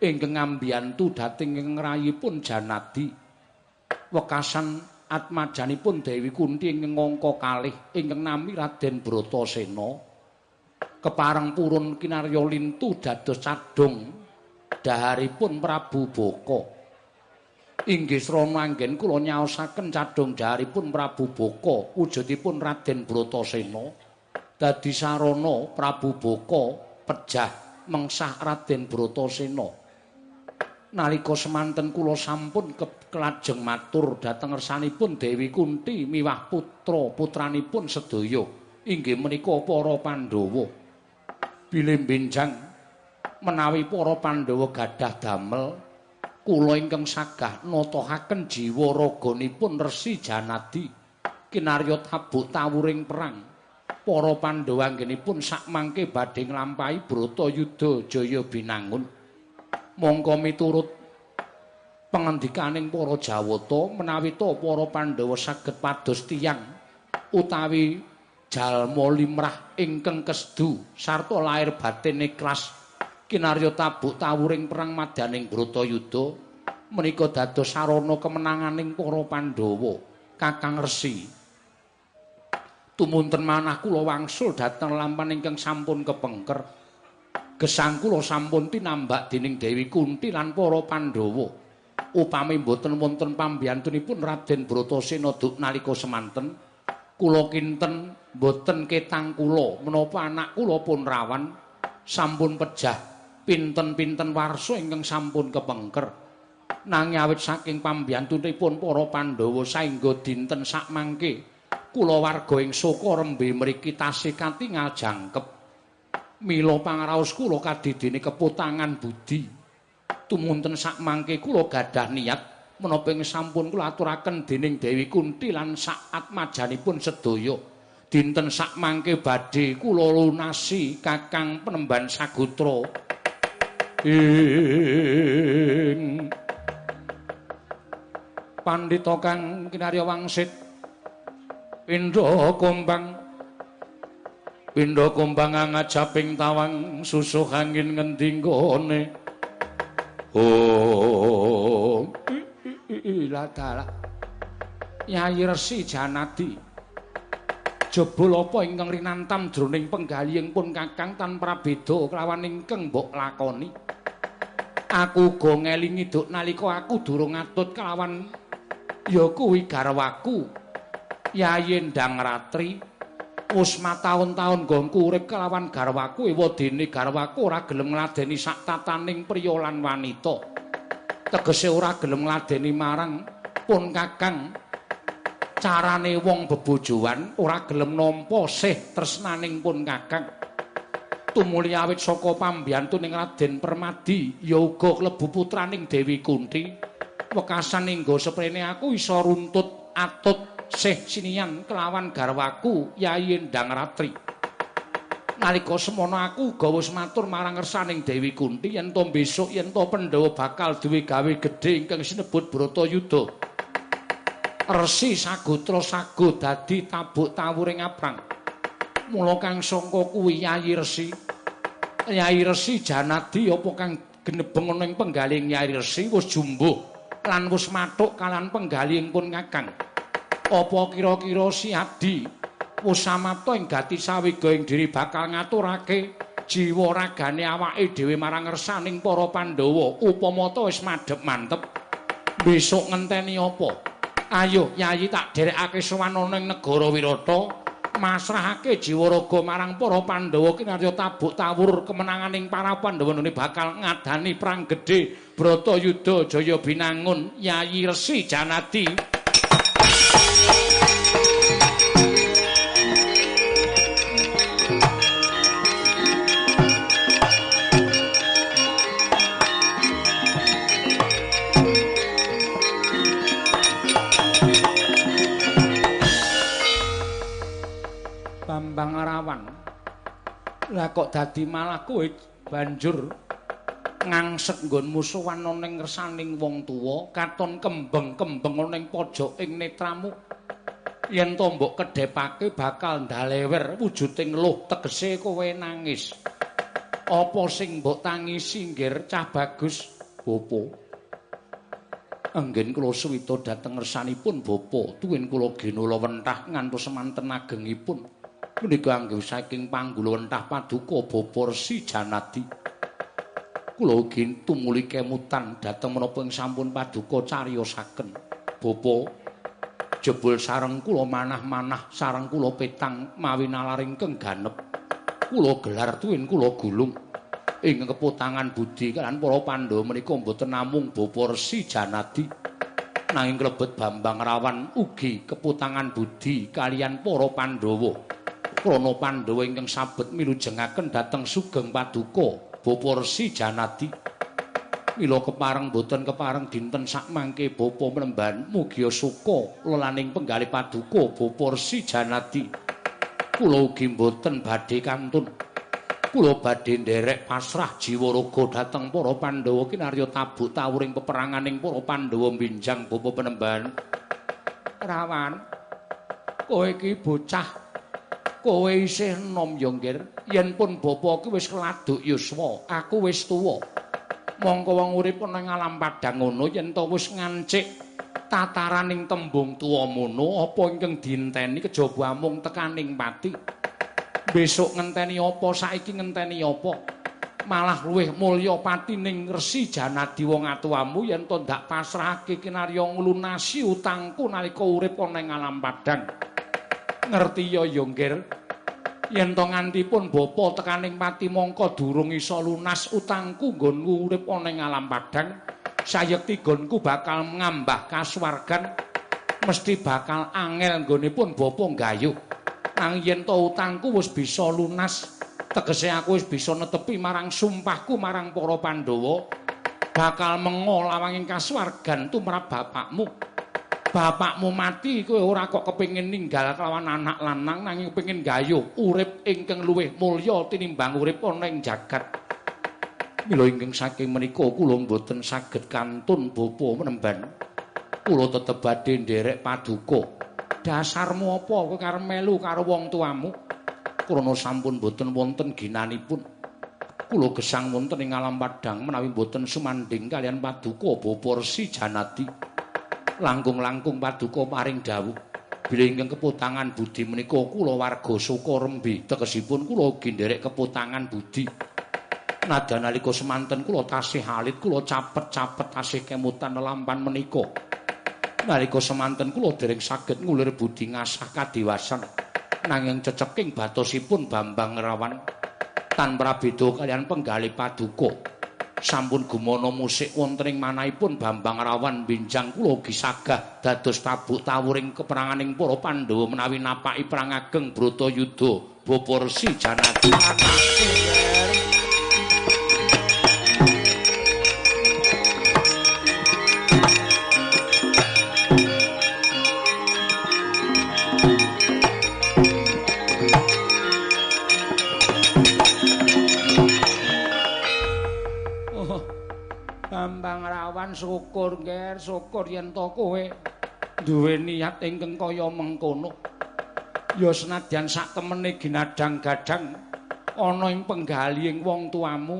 ingkang ngambiyantu dhateng ing rayipun Janadi. Wekasan atmajanipun Dewi Kunti ing ngangka kalih ingkang nami Raden Bratasena kepareng purun kinarya lintu dados cadung daharipun Prabu Boko. Inggih srana anggen kula nyaosaken cadung daharipun Prabu Boko wujudipun Raden Bratasena. Dadi sarana Prabu Boko pejah mengsah Raden Bratasena nalika semanten kula sampun kelajeng matur dhateng ngersanipun Dewi Kunti miwah putra putranipun sedaya. Inggih menika para Pandhawa. Bilih benjang menawi para Pandhawa gadah damel kula ingkang sagah natahaken jiwa raganipun Resi Janadi kinarya tabuk tawuring perang. Para Pandhawa anggenipun sak mangke badhe nglampahi Bratayuda Jaya Binangun mongko miturut pengendikaning para Jawata menawi to para Pandhawa saged pados tiyang utawi jalma limrah ingkang kesdu sarta lahir batin ikhlas kinarya tabuk tawuring perang madyaning Bratayuda menika dados sarana kemenanganing para Pandhawa Kakang Resi. Tumunten manah kula wangsul dhateng lampan ingkang sampun kepengker gesang kula sampun tinambak dening Dewi Kunti lan para Pandhawa. Upami mboten wonten pambiyantunipun Raden Bratasena duk nalika semanten kula kinten mboten ketang kula menapa anak kula pun rawan. Sampun pejah pinten-pinten warsa ingkang sampun kepengker. Nanging awit saking pambiyantunipun para Pandhawa saengga dinten sakmangke kula warga ing Soko Rembe mriki tasih katingal jangkep mila pangraos kula kadidene keputangan budi. Tumunten sakmangke kula gadah niat menapa ing sampun kula aturaken dening Dewi Kunti lan saat majanipun sedaya. Dinten sakmangke badhe kula lunasi Kakang Penemban Sagutra. Ing pandhita kang kinarya wangsit pindha kumbang pindha kumbang ngajaping tawang susuh angin ngendi gone oh. Ila dala Yai Resi Janadi. Jebul apa ingkang rinantam jroning penggalihing pun Kakang tanpa beda kelawan ingkang mbok lakoni. Aku uga ngelingi duk nalika aku durung ngatut kelawan ya kuwi garwaku. Yayi Ndang Ratri wis mataun-taun nggonku urip kelawan garwaku ewadene garwaku ora gelem ngladeni sak tataning priya lan wanita. Tegese ora gelem ngladeni marang pun kakang. Carane wong bebojoan ora gelem nampa sih tresnaning pun kakang. Tumuli awit saka pambiyantuning Raden Permadi ya uga klebu putraning Dewi Kunti. Wekasan inggo seprene aku iso runtut atut sih sinian kelawan garwaku Yayi Endang Ratri. Nalika semono aku gawa sematur marang ngersaning Dewi Kunti yen to besok yen to Pandhawa bakal duwe gawe gedhe ingkang sinebut Bratayuda Resi Sagotra sago dadi tabuk tawuring aprang. Mula kang sangka kuwi Yayi Resi. Nyai Resi Janadi apa kang genebeng ana ing penggaling Nyai Resi wis jumbuh lan wis matuk kalan penggaling pun ngakang. Apa kira-kira si Adi wis samapta ing gati sawiga ing diri bakal ngaturake jiwa ragane awake dhewe marang ngersaning para Pandhawa upama ta wis madhep mantep. Besok ngenteni apa? Ayo Yayi tak derekake sowan ana ing negara Wirata. masrahake jiwa raga marang para Pandhawa kinarya tabuk tawur kemenanganing para Pandhawa nune bakal ngadani perang gedhe Bratayuda Jaya Binangun Yayi Resi Janadi Bambang Arawan. Lah kok dadi malah kowe banjur ngangsek nggon musuhan ana ning ngersaning wong tuwa, katon kembeng-kembeng ana pojoking netramu. Yen to mbok kedhepake bakal ndalewer wujuding luh tegese kowe nangis. Apa sing mbok tangisi nggir cah bagus, Bopo? Anggen kula suwita dhateng ngersanipun Bopo, tuwin kula ginula wentah ngantos semanten agengipun. Menika anggo saking panggula entah paduka bapa Resi Janadi. Kula ugi tumuli kemutan dhateng menapa ing sampun paduka cariyosaken. Bapa jebul sareng kula manah-manah sareng kula petang mawi nalaring keng ganep. Kula gelar tuwin kula gulung ing keputangan budi kan para Pandhawa menika mboten namung bapa Resi Janadi. nanging klebet Bambang Rawan ugi keputangan budi kalian para Pandhawa. Krana Pandhawa ingkang sabet milujengaken dhateng Sugeng Paduka Bapa Resi Janadi. Mila kepareng boten kepareng dinten sakmangke Bapa Mlemban mugi suka lelaning penggalih Paduka Bapa Resi Janadi. Kula ugi boten badhe kantun. Kula badhe nderek pasrah jiwa raga dhateng para Pandhawa kinarya tabuk tawuring peperanganing para Pandhawa binjang Bapa Penemban. Rawan, kowe iki bocah kowe isih enom ya nggir yen pun bapa ki wis keladuk yuswa aku wis tuwa. Mongko wong urip nang alam padang ngono yen to wis ngancik tataraning tembung tuwa mono apa ingkang dinteni kejaba mung tekaning pati? Besok ngenteni apa saiki ngenteni apa? Malah luwih mulya patining Resi Janadi wong atuwamu yen to ndak pasrahake kinarya nglunasi utangku nalika urip ana ing alam padang. Ngerti ya Yonggir? Yen to ngantipun bapa tekaning mati mongko durung isa lunas utangku nggonku urip ana ing alam padang, sayekti gonku bakal ngambah kasuwargan mesti bakal angel nggone pun bapa gayuh. Nang yen to utangku wis bisa lunas, tegese aku wis bisa netepi marang sumpahku marang para Pandhawa bakal mengo lawanging kasuwargan tumrap bapakmu. Bapakmu mati kowe ora kok kepengin ninggal kelawan anak lanang nanging kepengin gayuh urip ingkang luwih mulya tinimbang urip ana ing jagat. Mila ingkang saking menika kula mboten saged kantun bapa menemban. Kula tetep badhe nderek paduka. Dasarmu apa kowe karep melu karo wong tuamu? krana sampun boten wonten ginanipun kula gesang wonten ing alam padang menawi boten sumanding kalian paduka bapa Resi Janati langkung-langkung paduka paring dawuh. Bila ingkang keputangan budi menika kula warga Suka Rembe tegesipun kula ugi nderek keputangan budi. Nada nalika semanten kula tasih alit kula capet-capet tasih kemutan lampan menika. Nalika semanten kula dereng saged ngulir budi ngasah kadiwasan. Nanging ceceking batosipun Bambang Rawan tanpa beda kalian penggali paduka sampun gumono musik wonten ing manahipun Bambang Rawan binjang kula ugi sagah dados tabuk tawuring keperanganing para Pandhawa menawi napaki perang ageng Bratayuda Bapa Resi Janadi Rawan syukur nger syukur yen to kowe duwe niat ingkang kaya mengkono. Ya senadyan sak temene ginadang-gadang ana ing penggaling wong tuamu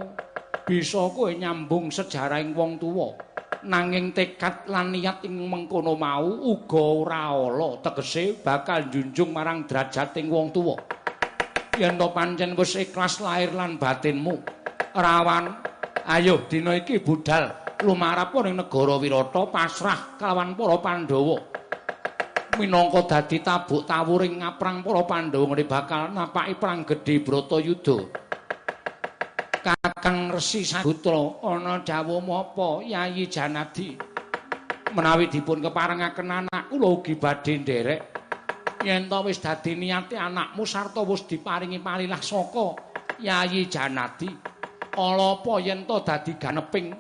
bisa kowe nyambung sejarahing wong tuwa. Nanging tekad lan niat ing mengkono mau uga ora ala. Tegese bakal njunjung marang derajating wong tuwa. Yen to pancen wis ikhlas lahir lan batinmu. Rawan Ayo dina iki budal lumarap ning negara Wirata pasrah kalawan para Pandhawa. Minangka dadi tabuk tawuring ngaprang para Pandhawa ngene bakal napaki perang gedhe Bratayuda. Kakang Resi Sagutra ana dawuh apa Yayi Janadi? Menawi dipun keparengaken anak kula ugi badhe nderek. Yen to wis dadi niate anakmu sarta wis diparingi palilah saka Yayi Janadi. ala apa yen to dadi ganeping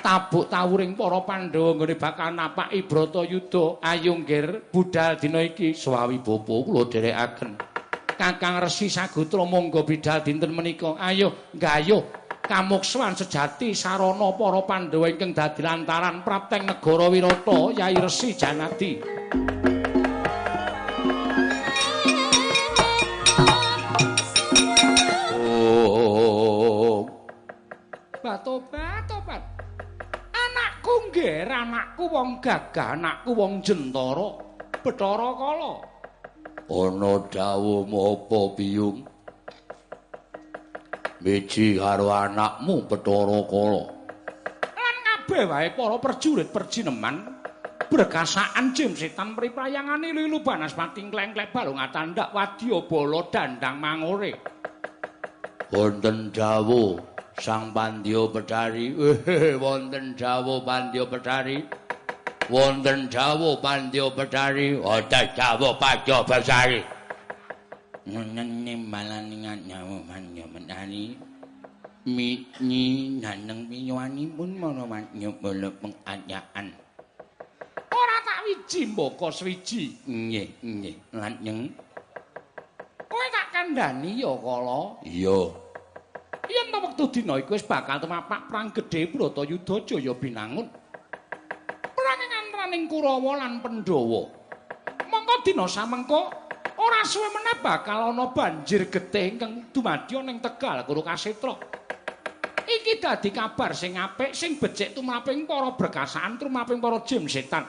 tabuk tawuring para Pandhawa nggone bakal napaki Bratayuda ayo nggir budal dina iki. Suwawi bapa kula dherekaken Kakang Resi Sagutra monggo bidal dinten menika. Ayo gayuh kamukswan sejati sarana para Pandhawa ingkang dadi lantaran prapteng negara Wirata Yai Resi Janadi Nggih, anakku wong gagah, anakku wong jentara, Bathara Kala. Ana dawuhmu apa, Biyung? Miji karo anakmu Bathara Kala. Lan kabeh wae para prajurit perjineman berkasaan jim setan priprayangane lilu banas pating kleng-klek balung atandak wadya bala dandang mangore. Wonten dawuh Sang Pandya Bedari wonten dawuh Pandya Bedari wonten dawuh Pandya Bedari wonten dawuh Pandya Bedari nyeneni malani nyawu Pandya Bedari mitni naneng pinyuwanipun mana manyo bolo pengajaan ora tak wiji mboko swiji. Nggih nggih. Lan nyeng kowe tak kandhani ya kala? Iya yen wektu dina iku wis bakal tumapak perang gedhe Bratayuda Jaya binangun. Perang antraning Kurawa lan Pandhawa. Mongko dina samengko ora suwe meneh bakal ana banjir getih ingkang dumadya ning Tegal Guru Kasetra. Iki dadi kabar sing apik sing becik tumraping para berkasaan tumraping para jim setan.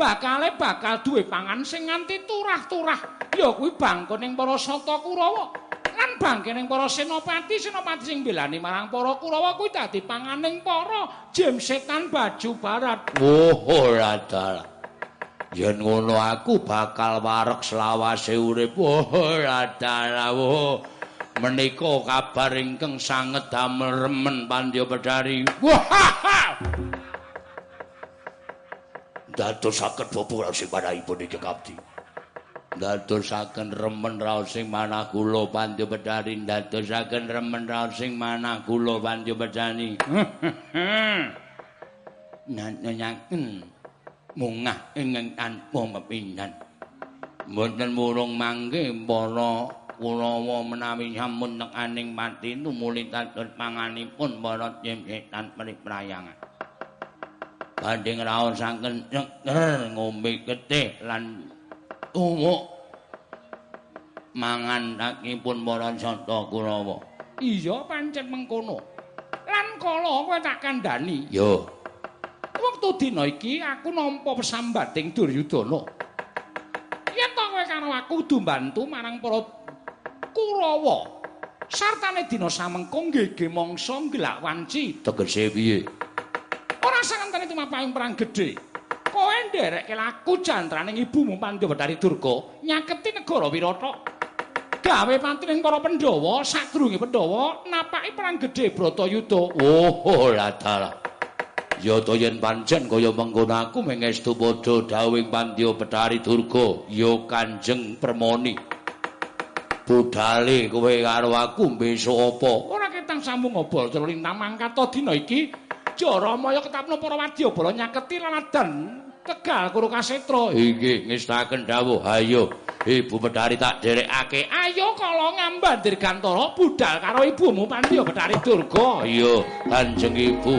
Bakale bakal duwe pangan sing nganti turah-turah. Ya kuwi bangkoning para Sata Kurawa. Lan bangkening para senopati, senopati sing belani marang para Kurawa kuwi dadi panganing para jim setan baju barat. Oh, ora dalah. Yen ngono aku bakal warek selawase urip. Oh, ora dalah. Oh. menika kabar ingkang sanget damel remen pandya bedari wah dadosaken bobo raos sing manahipun iki kapti dadosaken remen raos sing manah kula pandya bedari dadosaken remen raos sing manah kula pandya bedani nanyaken mungah ing tanpa pepindhan mboten murung mangke para Kurawa menawi sampun nekaning mati tumuli dados panganipun para setan priprayangan. Badhe ngraosaken nyeker ngombe getih lan umuk mangan takipun para sata Kurawa. Iya pancen mengkono. Lan kala kowe tak kandhani. Yo. Wektu dina iki aku nampa pesambating Duryudana. Yen kowe karo aku kudu bantu marang para Kurawa. Sartane dina samengko nggege mangsa nglak wanci. Tegese piye? Ora sangantene tumapahing perang gedhe. Kowe nderekke laku jantraning ibumu Pandhawatari Durga nyaketi negara Wirata. Gawe pantining para Pandhawa sadurunge Pandhawa napaki perang gedhe Bratayuda. Oh, ora dalah. Ya to yen pancen kaya mengkono aku mengestu padha dawing Pandhawatari Durga, ya Kanjeng Permoni. budale kowe karo aku besok apa ora ketang sambung obol terus lintang mangkata dina iki Jaramaya ketapno para wadyabala nyaketi lanadan Tegal Kuru Kasetra. Iki ngestaken dawuh ayo ibu bedari tak derekake. Ayo kala ngambandir gantara budal karo ibumu Pandya Bedari Durga. Iya kanjeng ibu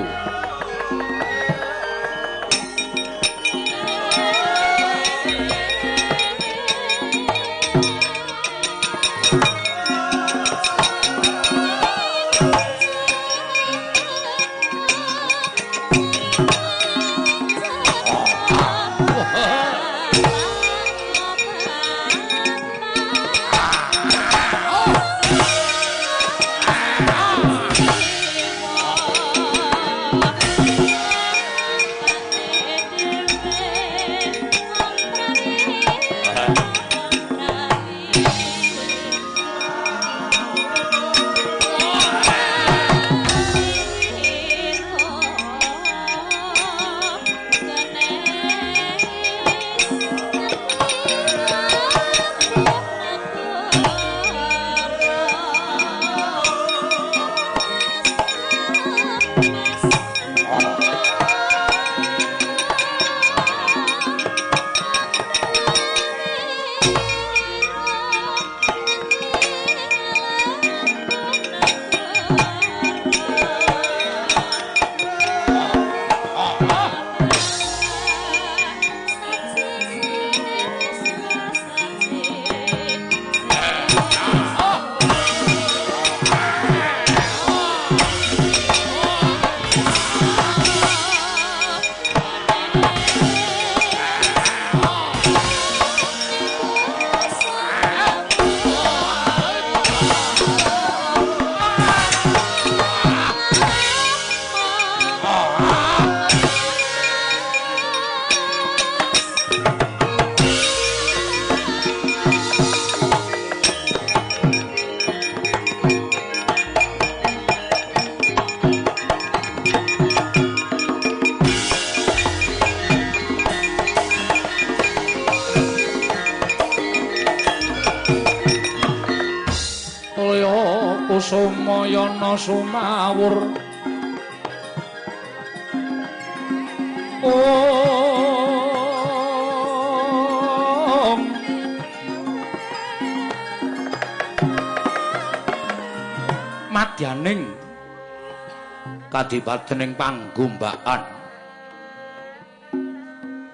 kadipatening panggumbakan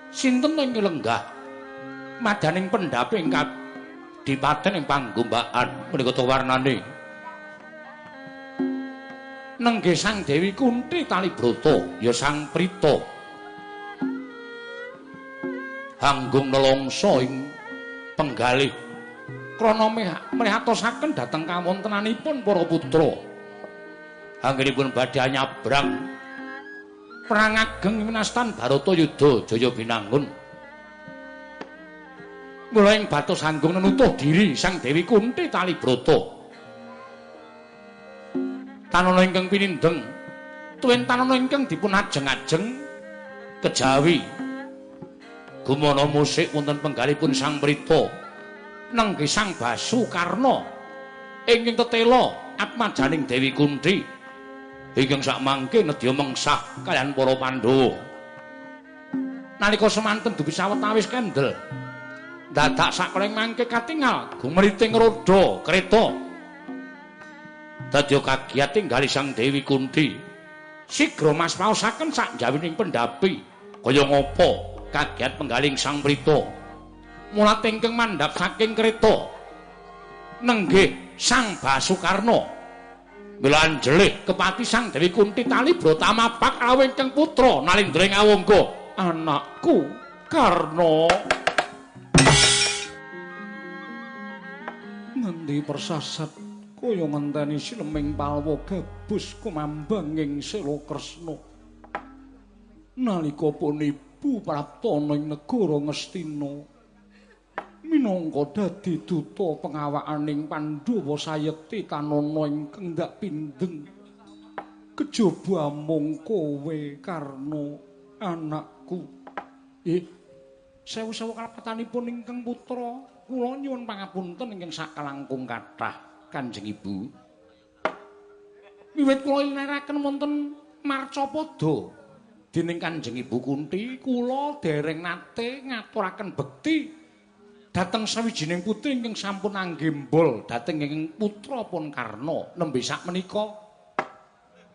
Sinten ing lenggah Madyaning pendhaping dipaten ing panggumbakan menika to warnane? Nengge sang Dewi Kunti tali broto ya sang Prita. Hanggung nelongso ing penggalih. Krana mehatosaken dhateng kawontenanipun para putra anggenipun badhe nyabrang perang ageng winastan Barata Yudha Jaya Binangun. Mula ing batos anggung nenutuh diri Sang Dewi Kunti Talibrata. Tanana ingkang pinindeng tuwin tanana ingkang dipun ajeng-ajeng kejawi. Gumana musik wonten penggalipun Sang Prita nengge Sang Basukarna ingkang tetela atmajaning Dewi Kunti. Ingkang sak mangke nedya mengsah kalian para Pandhawa. Nalika semanten dupi sawetawis kendel. Dadak sakleng mangke katingal gumriting roda kereta. Dadya kagiat tinggali Sang Dewi Kunti. Sigra mas paosaken sak jawining pendapi kaya ngopo kagiat penggaling Sang Prita. Mula tingkeng mandhap saking kereta nenggih Sang Basukarna Milanjelih kepati sang Dewi Kunti tali brotama pak awengkeng putra nalindring awangga anakku Karna ngendi persasat kaya ngenteni sileming palwa gabus kumambang ing Sela Kresna nalika pun ibu prapta ing negara Ngastina minangka dadi duta pengawakaning Pandhawa sayekti kanana ingkang ndak pindeng kejaba mung kowe karna anakku. Eh sewu-sewu kalepatanipun ingkang putra kula nyuwun pangapunten ingkang sakalangkung kathah Kanjeng Ibu. Wiwit kula inaraken wonten marcapada dening Kanjeng Ibu Kunti kula dereng nate ngaturaken bekti dateng sawijining putri ingkang sampun anggembol dhateng ing putra pun Karna nembe sak menika.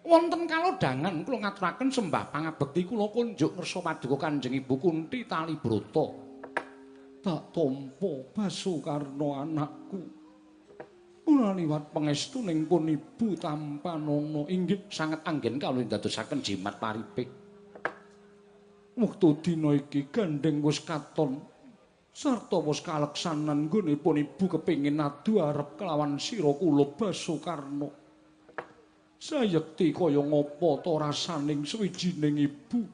Wonten kalodangan kula ngaturaken sembah pangabekti kula kunjuk ngersa paduka Kanjeng Ibu Kunti Talibrata tak tampa Basukarna anakku. Ora liwat pangestuning pun ibu tanpa nono inggih sanget anggen kawula dadosaken jimat paripik. Wektu dina iki gandeng wis katon sarta wis kaleksanan nggonipun ibu kepingin adu arep kelawan sira kula Basukarna. Sayekti kaya ngapa to rasaning suwijining ibu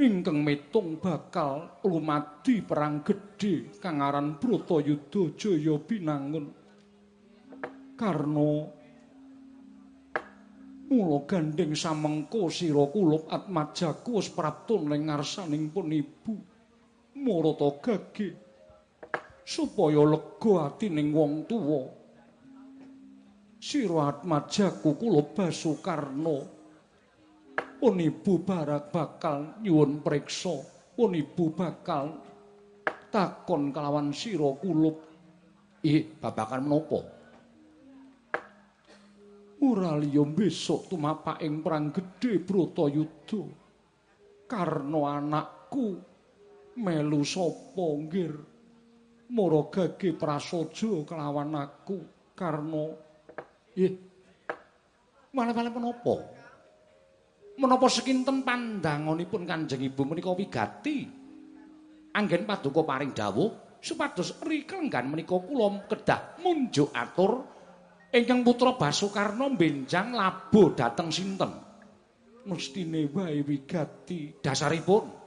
ingkang metung bakal lumadi perang gedhe kang aran Bratayuda Jaya Binangun. Karna mula gandeng samengko sira kula atmajaku wis prapta ning ngarsaning pun ibu. Marata gage supaya lega atining wong tuwa. Sira atmajaku kula basukarna pun ibu barak bakal nyuwun priksa. Pun ibu bakal takon kelawan sira kulup. Ih babakan menapa? Ora liya besok tumapak ing perang gedhe bratayuda karna anakku melu sapa ngir maragage prasaja kelawan aku karena ih malah-malah menapa? Menapa sekinten pandanganipun kanjeng ibu menika wigati? Anggen paduka paring dawuh supados rikelenggan menika kula kedah munjuk atur ingkang putra Basukarna benjang labuh dhateng sinten? Mestine wae wigati dasaripun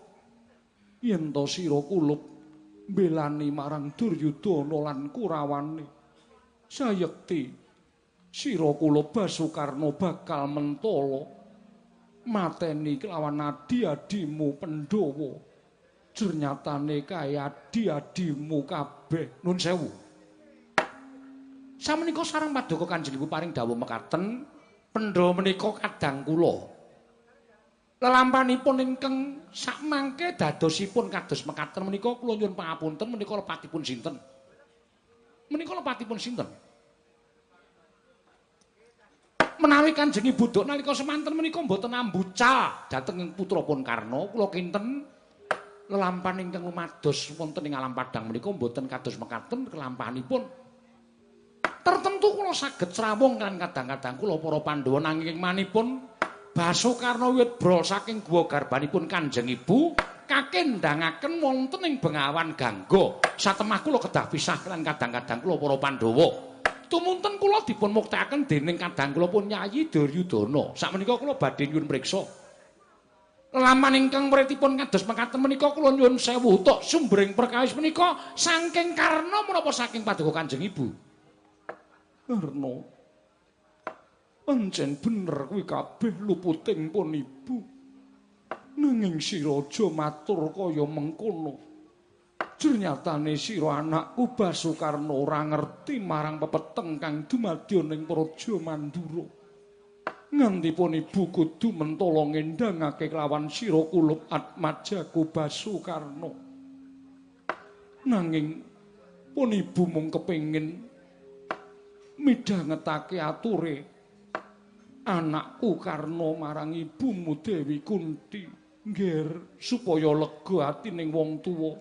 yen to sira kulup mbelani marang Duryudana lan Kurawane. Sayekti sira kulup Basukarna bakal mentala mateni kelawan adi-adimu Pandhawa. Jernyatane kae adi-adimu kabeh. Nun sewu. Samenika sareng paduka Kanjeng Ibu paring dawuh mekaten Pandhawa menika kadang kula lelampanipun ingkang sak mangke dadosipun kados mekaten menika kula nyuwun pangapunten menika lepatipun sinten menika lepatipun sinten menawi kanjeng ibu dok nalika semanten menika mboten ambucal dhateng putra pun karno kula kinten lelampahan ingkang lumados wonten ing alam padang menika mboten kados mekaten kelampahanipun. Tertentu kula saged srawung kan kadang-kadang kula para Pandhawa nanging manipun Basukarna wit brol saking guwa garbanipun Kanjeng Ibu kakendangaken wonten ing Bengawan Gangga. Satemah kula kedah pisah lan kadang-kadang kula para Pandhawa. Tumunten kula dipun muktakaken dening kadang kula pun Nyayi Duryudana. Sakmenika kula badhe nyuwun priksa. Laman ingkang muridipun kados mekaten menika kula nyuwun sewu tok sumbering perkawis menika saking karna menapa saking paduka Kanjeng Ibu. Karna Anjen bener kuwi kabeh luputing pun ibu. Nanging si raja matur kaya mengkono. Ternyatane sira anakku Basukarna ora ngerti marang pepeteng kang dumadya ning Praja Mandura. Ngantipun ibu kudu mentala ngendhangake kelawan sira kulup Atmajaku Basukarna. Nanging pun ibu mung kepengin midhangetake ature anakku karena marang ibumu Dewi Kunti. Ngger supaya lega atining wong tuwa.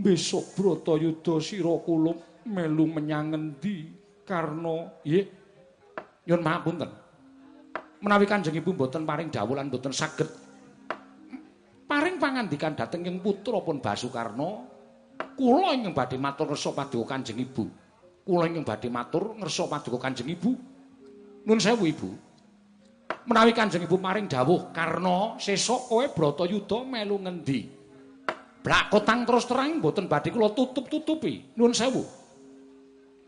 Besok Bratayuda sira kulup melu menyang endi karena nggih nyun mapunten menawi Kanjeng Ibu mboten paring dawuh lan mboten saged. Paring pangandikan dhateng ing putra pun Basukarna kula ingkang badhe matur ngersa paduka Kanjeng Ibu. Kula ingkang badhe matur ngersa paduka Kanjeng Ibu Nun sewu ibu. Menawi kanjeng ibu maring dawuh karena sesok kowe Bratayuda melu ngendi? Blakotang terus terang mboten badhe kula tutup-tutupi. Nun sewu.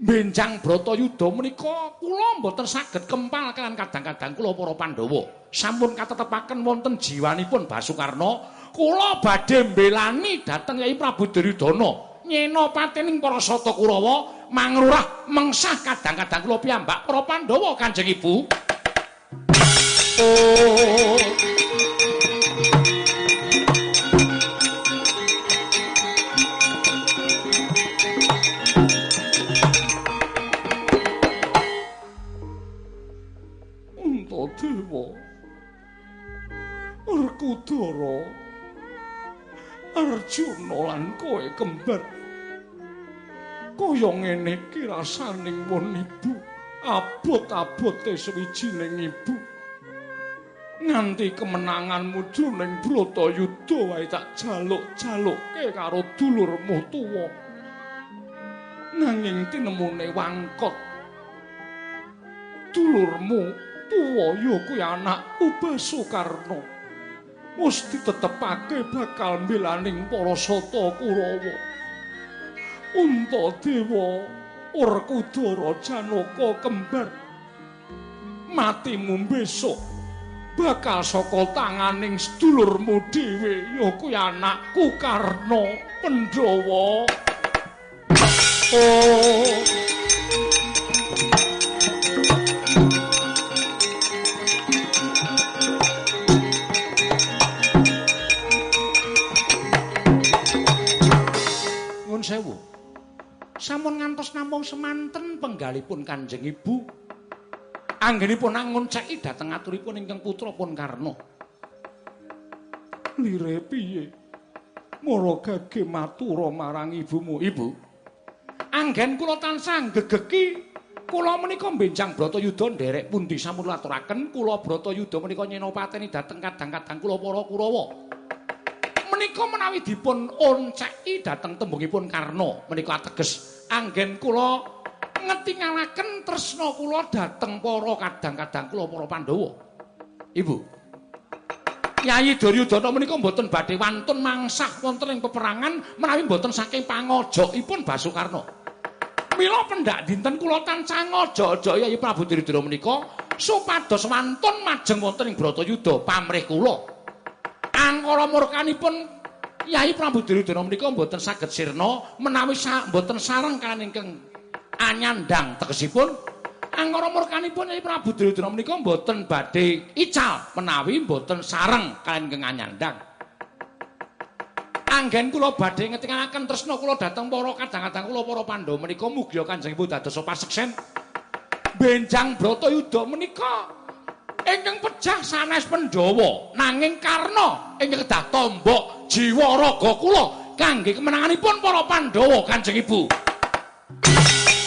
Benjang Bratayuda menika kula mboten saged kempal kan kadang-kadang kula para Pandhawa. Sampun katetepaken wonten jiwanipun Basukarna, kula badhe mbelani dhateng Kyai Prabu Duryudana. Nyena patining para sata Kurawa mangrurah mengsah kadang-kadang kula piyambak para Pandhawa Kanjeng Ibu. Oh. Untadewa Arkudara Arjuna lan kowe kembar. Kaya ngene iki rasaning wong ibu, abot-abote sawijining ibu. Nganti kemenanganmu jroning Bratayuda wae tak jaluk-jalukke karo dulurmu tuwa. Nanging tinemune wangkot. Dulurmu tuwa ya kuwi anakku Basukarna. Mesti tetepake bakal mbelaning para sata Kurawa. Untadewa Urkudara Janaka kembar matimu besok bakal saka tanganing sedulurmu dhewe ya kuwi anakku Karna Pandhawa. Oh Sampun ngantos namung semanten penggalipun Kanjeng Ibu. Anggenipun angonceki dhateng aturipun ingkang putra pun Karna. Lire piye? Mara gage matura marang ibumu, Ibu. Anggen kula tansah gegeki kula menika benjang Bratayuda nderek pundi sampun aturaken kula Bratayuda menika nyenopateni dhateng kadang-kadang kula para Kurawa. menika menawi dipun onceki dhateng tembungipun Karna menika ateges anggen kula ngetingalaken tresna kula dhateng para kadang-kadang kula para Pandhawa. Ibu. Yayi Duryudana menika mboten badhe wantun mangsah wonten ing peperangan menawi mboten saking pangojokipun Basukarna. Mila pendak dinten kula tansah ngojok-ojok Yayi Prabu Duryudana menika supados wantun majeng wonten ing Bratayuda pamrih kula. angkara murkanipun Yai Prabu Duryudana menika mboten saged sirna menawi mboten sareng kaliyan ingkang anyandang tegesipun angkara murkanipun Yai Prabu Duryudana menika mboten badhe ical menawi mboten sareng kaliyan ingkang anyandang Anggen kula badhe ngetingaken tresna kula dhateng para kadang-kadang kula para Pandhawa menika mugi Kanjeng Ibu dados paseksen. Benjang Bratayuda menika ingkang pejah sanes Pandhawa nanging karna ingkang kedah tombok jiwa raga kula kangge kemenanganipun para Pandhawa Kanjeng Ibu.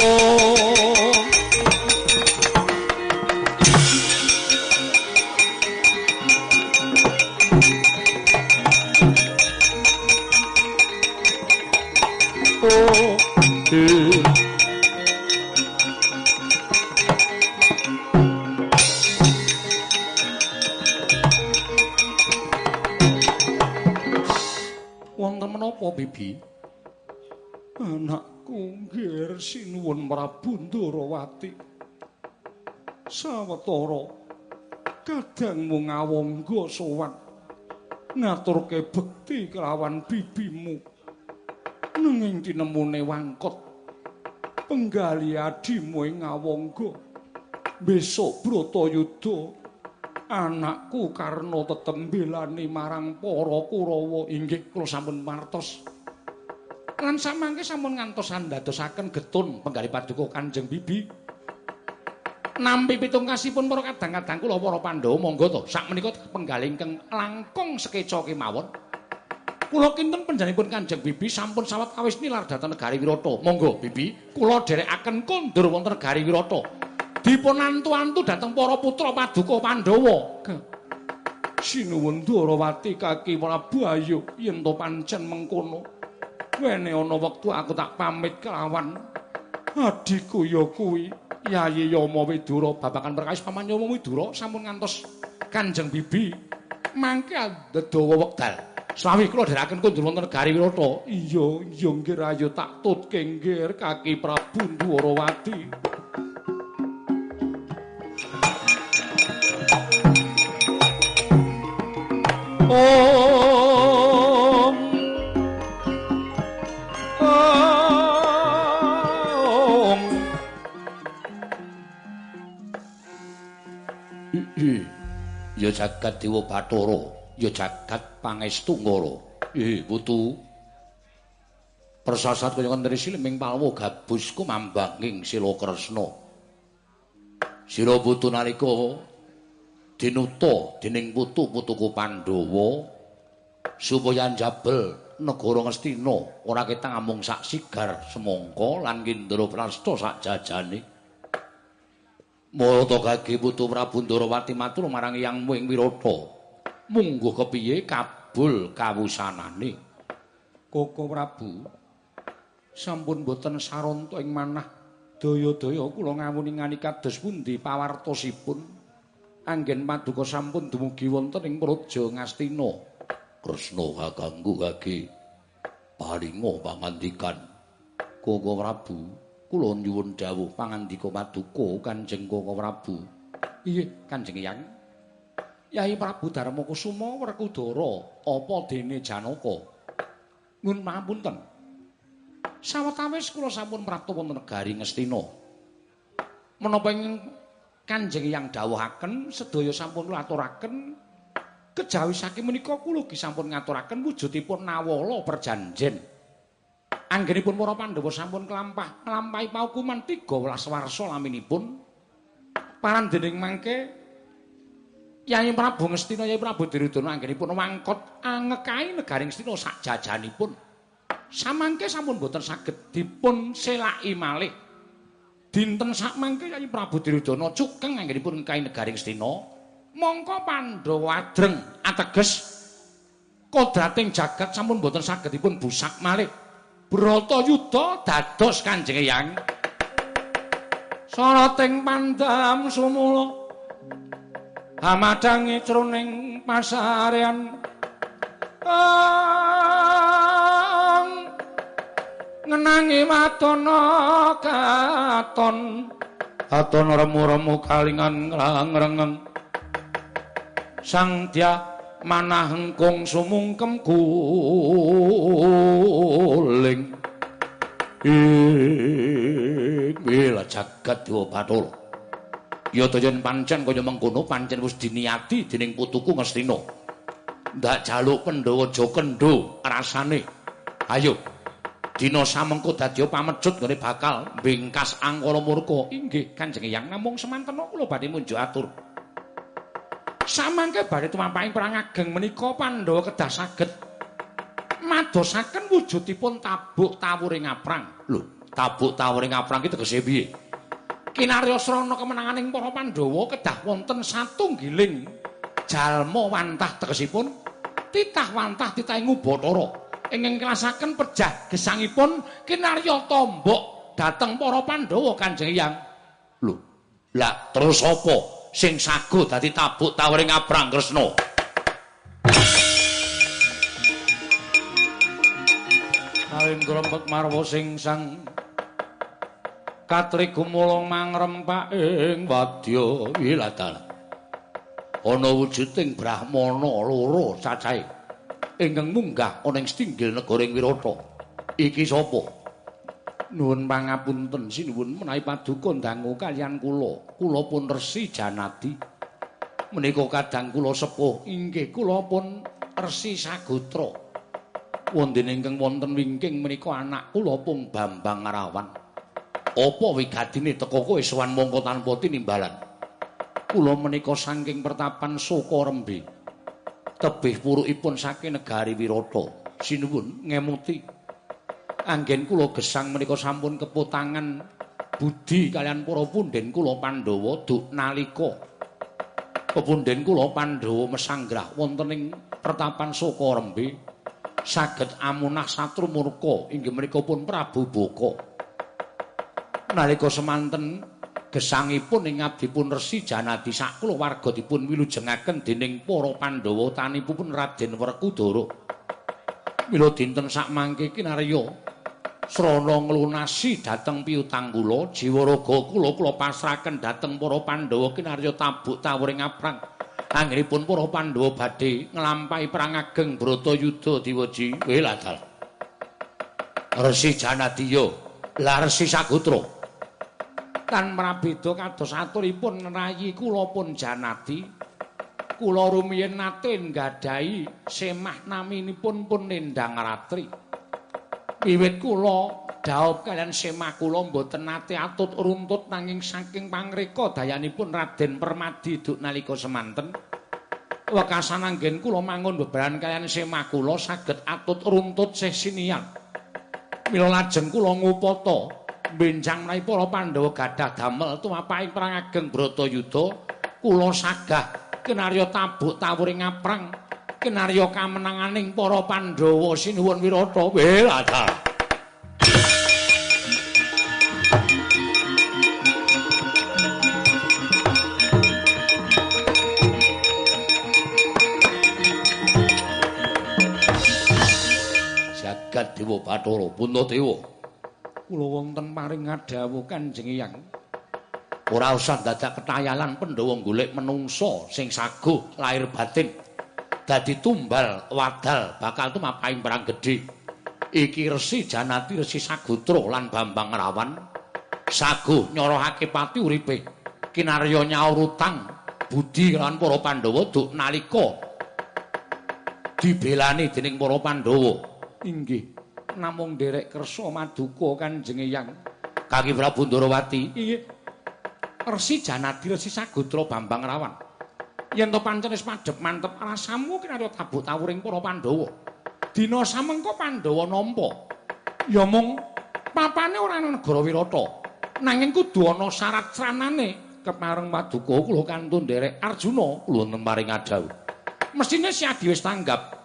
Oh. Ndarawati. Sawetara kadang mung ngawangga sowan ngaturke bekti kelawan bibimu. Nanging tinemune wangkot penggali adimu ing ngawangga. Besok Bratayuda anakku karena tetep mbelani marang para Kurawa inggih kula sampun mangertos. Lan samangke sampun ngantos andadosaken getun penggali paduka Kanjeng Bibi. Nampi pitungkasipun para kadang-kadang kula para Pandhawa monggo to sakmenika penggali ingkang langkung sekeca kemawon. Kula kinten panjenenganipun Kanjeng Bibi sampun sawet awis nilar dhateng negari Wirata. Monggo Bibi, kula dherekaken kondur wonten negari Wirata. dipun antu-antu dhateng para putra paduka Pandhawa. Sinuwun Darawati kaki Prabu Ayu yen to pancen mengkono. Wene ana wektu aku tak pamit kelawan adikku ya kuwi Yayi Yama Widura babakan perkawis paman Yama Widura sampun ngantos Kanjeng Bibi mangke dedawa wekdal. Slawi kula dheraken kundur wonten negari Wirata. Iya, iya nggih ayo tak tutke nggih kaki Prabu Darawati. Om Ya jagat Dewa Bathara, ya jagat Pangestu Ngara. Eh, putu. Persasat kaya ngenteni sileming palwa gabus kumambanging Sila Kresna. Sira putu nalika dinuta dening putu-putuku Pandhawa supaya njabel negara Ngastina ora ketang amung sak sigar semangka lan Kindra Prasta sak jajane. Mata gage putu Prabu Ndarawati matur marang Yang Muing Wirata. Mungguh kepiye kabul kawusanane. Koko Prabu sampun boten saranta ing manah daya-daya kula ngawuni ngani kados pundi pawartosipun. anggen paduka sampun dumugi wonten ing Praja Ngastina. Kresna kakangku kage paringa pangandikan. Koko Prabu, kula nyuwun dawuh pangandika paduka Kanjeng Koko Prabu. Iye, Kanjeng Yang. Yai Prabu Darma Kusuma Werkudara apa dene Janaka? Nuwun pangapunten. Sawetawis kula sampun prapta wonten negari Ngastina. Menapa ing Kanjeng yang dawuhaken sedaya sampun kula aturaken kejawi saking menika kula sampun ngaturaken wujudipun nawala perjanjen. Anggenipun para Pandhawa sampun kelampah nglampahi paukuman 13 warsa laminipun. Paran dening mangke Yai Prabu Ngastina Yai Prabu Diridana anggenipun mangkot angekahi negaring Ngastina sak jajanipun. Samangke sampun boten saged dipun selaki malih. Dinten sak mangke Kyai Prabu Duryudana cukeng anggenipun kae negari Ngastina mongko Pandhawa adreng ateges kodrating jagat sampun boten saged dipun busak malih Bratayuda dados Kanjeng Hyang. Sarating pandam sumula hamadangi jroning pasarean. Ah ngenangi watana katon. Katon remu-remu kalingan ngrengeng sang dia manah engkung sumungkem guling Wila jagat dewa bathara. Ya to yen pancen kaya mengkono pancen wis diniati dening putuku Ngastina. Ndak jaluk Pandhawa aja kendho rasane. Ayo, dina samengko dadi pamecut ngene bakal bingkas angkara murka inggih kanjeng yang namung semanten kula badhe munjuk atur samangke badhe tumampaking perang ageng menika Pandhawa kedah saged madosaken wujudipun tabuk tawuring aprang. Lho, tabuk tawuring aprang ki tegese piye? Kinarya srana kemenanganing para Pandhawa kedah wonten satunggiling jalma wantah tegesipun titah wantah titahing Ubatara. ingkang klasaken pejah gesangipun kinarya tombok dhateng para Pandhawa Kanjeng Hyang. Lho, lah terus apa sing sagu dadi tabuk tawering Abrang Kresna? Grempet marwa sing sang Katri gumulung mangrempak ing wadya wiladana. Ana wujuding brahmana loro cacahe. ingkang munggah ana ing stinggil negara Wirata. Iki sapa? Nuwun pangapunten sinuwun menawi paduka dangu kalian kula. Kula pun Resi Janadi. Menika kadang kula sepuh inggih kula pun Resi Sagotra. Wonten ingkang wonten wingking menika anak kula pun Bambang Rawan. Apa wigatine teka kowe sowan mongko tanpa tinimbalan? Kula menika saking pertapan Soko Rembe. tebih purukipun saking negari Wirata. Sinuwun ngemuti. Anggen kula gesang menika sampun keputangan budi kalian para punden kula Pandhawa duk nalika pepunden kula Pandhawa mesanggrah wonten ing pertapan Soko Rembe saged amunah satru murka inggih menika pun Prabu Boko. Nalika semanten gesangipun ing abdipun Resi Janadi sak kulawarga dipun wilujengaken dening para Pandhawa tanipun Raden Werkudara. Mila dinten sak mangke kinarya srana nglunasi dhateng piutang kula jiwa raga kula kula pasrahaken dhateng para Pandhawa kinarya tabuk tawuring aprang. Anggenipun para Pandhawa badhe nglampahi perang ageng Bratayuda diweji weladal. Resi Janadi yo, la Resi Sagutra. kan prabeda kados aturipun rayi kula pun janadi kula rumiyin nate nggadahi semah naminipun pun nendang ratri wiwit kula dhaup kalian kula mboten nate atut runtut nanging saking pangreka dayanipun Raden Permadi duk nalika semanten. Wekasan anggen kula mangun bebaran kalian kula saged atut runtut sesinian. Mila lajeng kula ngupata benjang menawi para Pandhawa gadah damel tumapaking perang ageng Bratayuda kula sagah kinarya tabuk tawuring aprang kinarya kamenanganing para Pandhawa sinuwun wirata welada Jagat Dewa Bathara Puntadewa kula wonten paring ngadhawuh Kanjeng Hyang. Ora usah dadak ketayalan Pandhawa golek menungsa sing saguh lahir batin. Dadi tumbal wadal bakal tumapaing perang gedhe. Iki Resi Janati, Resi Sagutra lan Bambang Rawan saguh nyorohake pati uripe. Kinarya nyaur utang budi lan para Pandhawa duk nalika dibelani dening para Pandhawa. Inggih. namung derek kersa maduka Kanjeng Hyang. Kaki Prabu Ndarawati. Iya. Resi Janadi Resi Sagotra Bambang Rawan. Yen to pancen wis madhep mantep rasamu kinarya tabuk tawuring para Pandhawa. Dina samengko Pandhawa nampa. Ya mung papane ora ana negara Wirata. Nanging kudu ana syarat sranane kepareng maduka kula kantun derek Arjuna kula nemaring adhawu. Mestine si Adi wis tanggap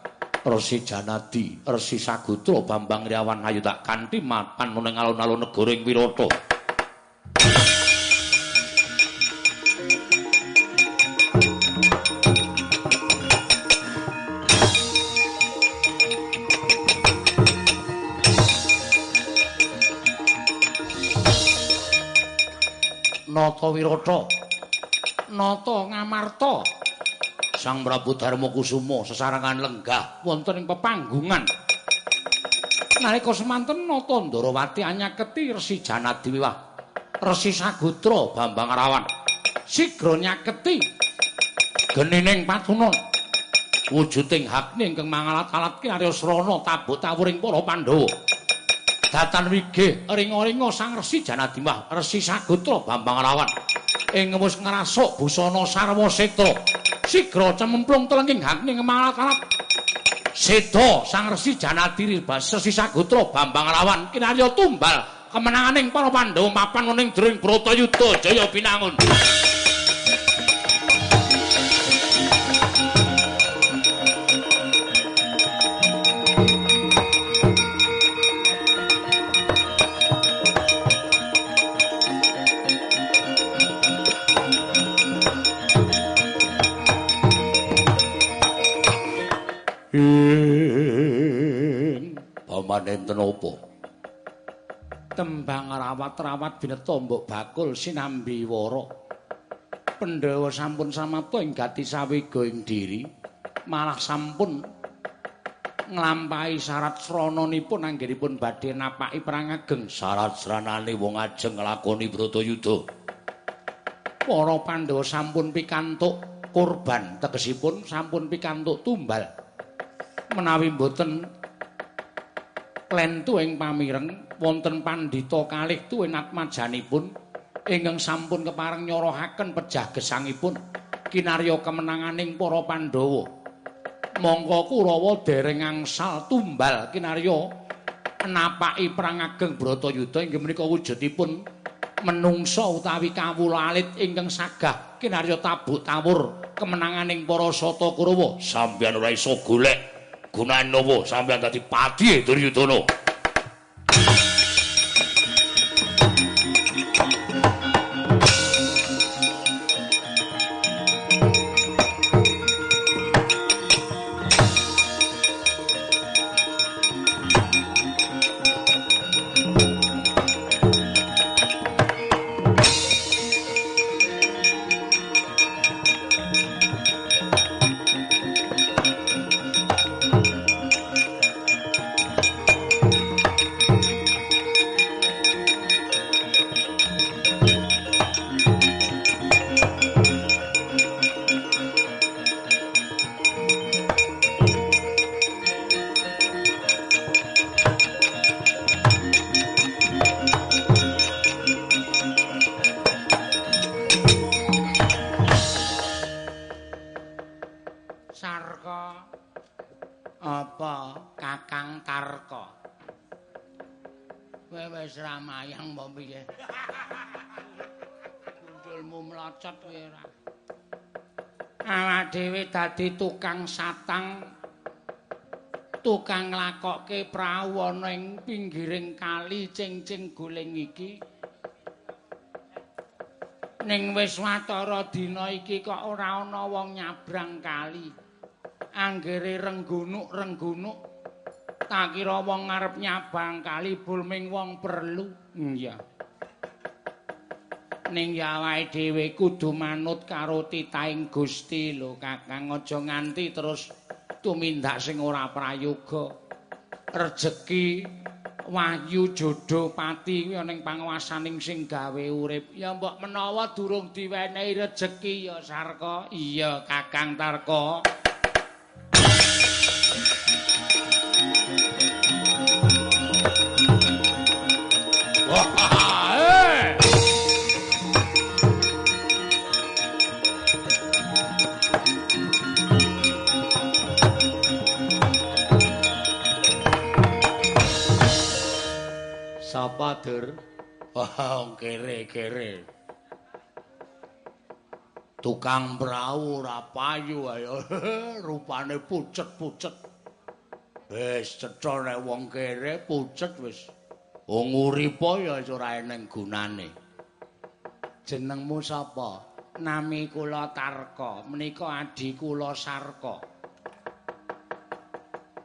Resi Janadi, Resi Sagutra, Bambang Riawan ayu tak kanthi mapan ning alun-alun negara ing Wirata. Nata Wirata. Nata Ngamarta. Sang Prabu Darma Kusuma sesarengan lenggah wonten ing pepanggungan. Nalika semanten nata Ndarawati anyaketi Resi Janadi Wiwah, Resi Sagutra Bambang Rawan. Sigra nyaketi genining patunon wujuding hakne ingkang mangalat-alatke Arya Srana tabuk tawuring para Pandhawa. Datan wigih ring-ringa Sang Resi Janadi Wiwah, Resi Sagutra Bambang Rawan. ing wis ngrasuk busana sarwa setra sigra cemplung telengking hakning malat-alat Seda Sang Resi Janadiri Basesi Sagutra Bambang Rawan kinarya tumbal kemenanganing para Pandhawa mapan ning jroning Bratayuda Jaya Binangun. Paman enten apa? Tembang rawat-rawat bineta mbok bakul sinambi wara. Pandhawa sampun samapta ing gati sawiga ing diri, malah sampun nglampahi syarat srananipun anggenipun badhe napaki perang ageng. Syarat sranane wong ajeng nglakoni Bratayuda. Para Pandhawa sampun pikantuk kurban tegesipun sampun pikantuk tumbal. Menawi mboten lentu ing pamireng wonten pandhita kalih tuwin atmajanipun ingkang sampun kepareng nyorohaken pejah gesangipun kinarya kemenanganing para Pandhawa. Mongko Kurawa dereng angsal tumbal kinarya napaki perang ageng Bratayuda inggih menika wujudipun menungsa utawi kawula alit ingkang sagah kinarya tabuk tawur kemenanganing para Sata Kurawa. Sampeyan ora iso golek gunane nopo sampeyan dadi pati Duryudana dadi tukang satang tukang nglakokke prau ana ing pinggiring kali cing-cing guling iki. Ning wis watara dina iki kok ora ana wong nyabrang kali. Anggere renggunuk-renggunuk tak kira wong ngarep nyabang kali bulming wong perlu. Iya ning ya awake dhewe kudu manut karo titaing Gusti. Lho Kakang aja nganti terus tumindak sing ora prayoga. Rejeki wahyu jodoh pati kuwi ana ing panguwasaning sing gawe urip. Ya mbok menawa durung diwenehi rejeki ya Sarka iya Kakang Tarka Sapa, Dur? Oh, kere-kere. Tukang prau ora payu ayo. Rupane pucet-pucet. Wis cetha nek wong kere pucet wis. Wong uripa ya ora eneng gunane. Jenengmu sapa? Nami kula Tarka. Menika adi kula Sarka.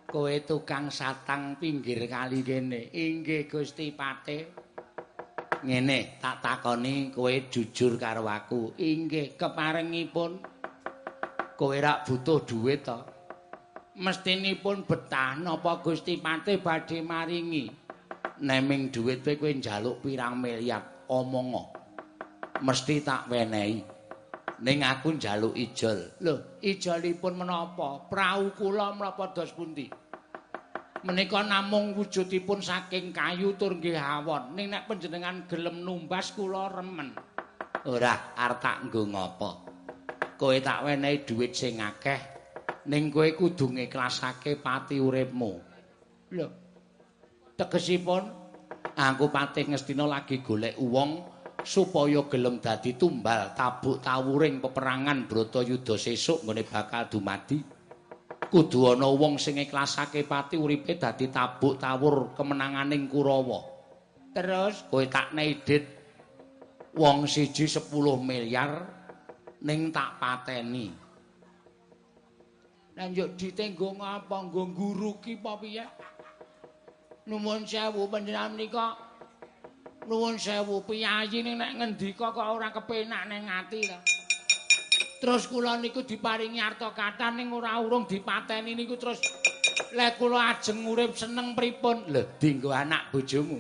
Kowe tukang satang pinggir kali kene. Inggih Gusti Pate. Ngene, tak takoni kowe jujur karo aku. Inggih, keparengipun kowe rak butuh dhuwit to. Mestinipun betah napa Gusti Pate badhe maringi. Neming dhuwit kowe njaluk pirang miliar, omongo. Mesti tak wenehi. Ning aku njaluk ijol. Lho, ijolipun menapa? Prau kula menapa dos pundi? menika namung wujudipun saking kayu tur nggih awon ning nek panjenengan gelem numbas kula remen Ora, arep tak nggo ngopo? Kowe tak wenehi dhuwit sing akeh, ning kowe kudu ngiklasake pati uripmu. Lho. Tegesipun aku patih ngestina lagi golek wong supaya gelem dadi tumbal tabuk tawuring peperangan Bratayuda sesuk nggone bakal dumadi. Kudu ana wong sing iklasake pati uripe dadi tabuk tawur kemenanganing Kurawa. Terus kowe tak neidit wong siji 10 miliar ning tak pateni. Lah njuk ditenggo ngapa nggo guru ki apa piye? Nuwun sewu panjenengan menika. Nuwun sewu piyayi ning nek ngendika kok ora kepenak ning ati ta. Terus kula niku diparingi arta kathah ning ora urung dipateni niku terus lek kula ajeng urip seneng pripun? Lho, dinggo anak bojomu.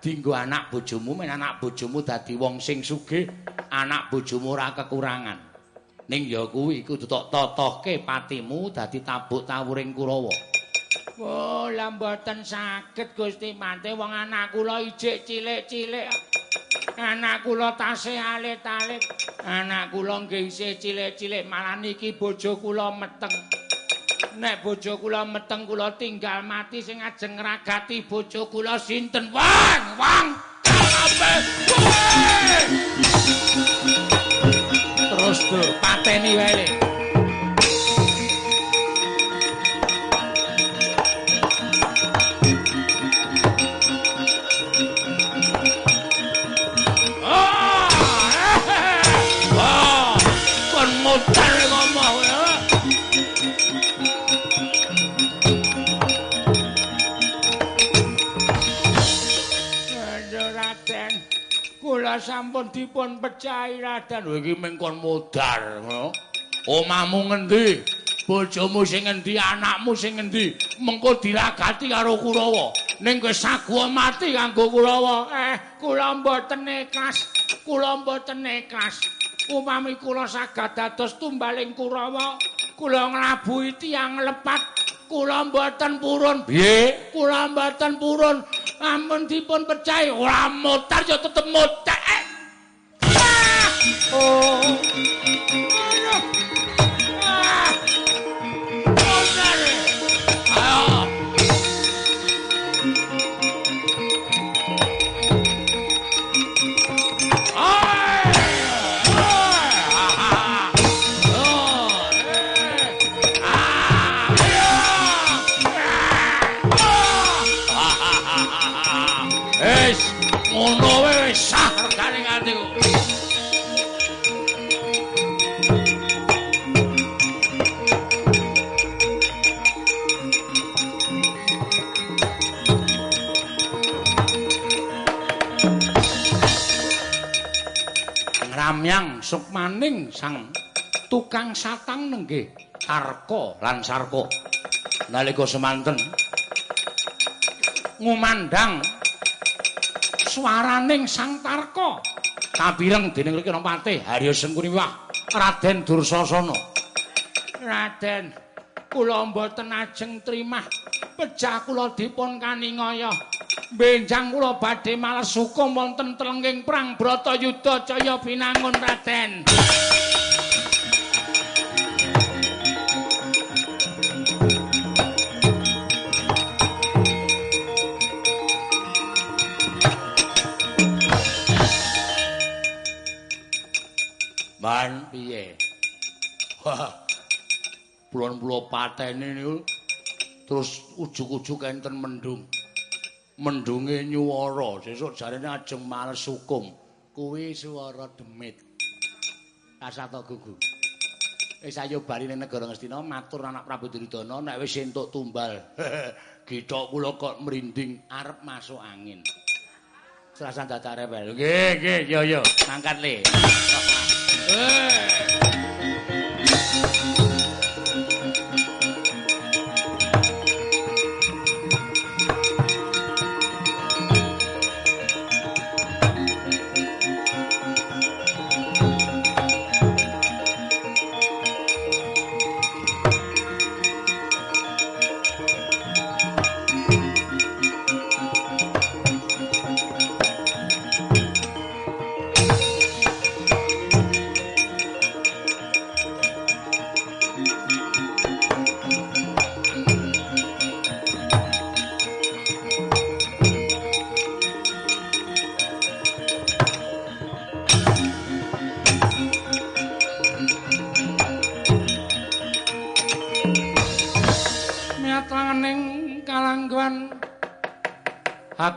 Dinggo anak bojomu men anak bojomu dadi wong sing sugih, anak bojomu ora kekurangan. ning ya kuwi kudu tok totohke patimu dadi tabuk tawuring Kurawa. Lah mboten saged Gusti Mante wong anak kula ijik cilik-cilik. Anak kula tasih alit-alit. Anak kula nggih isih cilik-cilik malah niki bojo kula meteng. Nek bojo kula meteng kula tinggal mati sing ajeng ngragati bojo kula sinten? Wang, wang. Terus tuh pateni wae kula sampun dipun pecahi Raden. Lho iki mengkon modar, ngono. Omahmu ngendi? Bojomu sing ngendi? Anakmu sing ngendi? Mengko diragati karo Kurawa. Ning kowe saguwa mati kanggo Kurawa. Eh, kula mboten ikhlas. Kula mboten ikhlas. Umami kula saged dados tumbaling Kurawa. Kula nglabuhi tiyang lepat. Kula mboten purun. Piye? Kula mboten purun. ampun dipun pecahi ora mutar ya tetep mutar eh. ah! oh! Sukmaning sang tukang satang nenggih Tarka lan Sarka nalika semanten ngumandang swaraning Sang Tarka kabireng dening Rikana Patih Harya Sengkuniwah Raden Dursasana. Raden, kula mboten ajeng trimah pejah kula dipun kaningaya. Benjang kula badhe males hukum wonten telenging perang Bratayuda Jaya Binangun Raden. Man piye? Wah. Pulon-pulo patene niku terus ujug-ujug enten mendung. Mendunge nyuwara, sesuk jarene ajeng males hukum. Kuwi swara demit. Kasata gugu. Wis ayo bali ning negara Ngastina matur anak Prabu Duryudana nek wis entuk tumbal. Githok kula kok merinding arep masuk angin. Serasan dadare wae. Nggih, nggih, yo yo, mangkat le.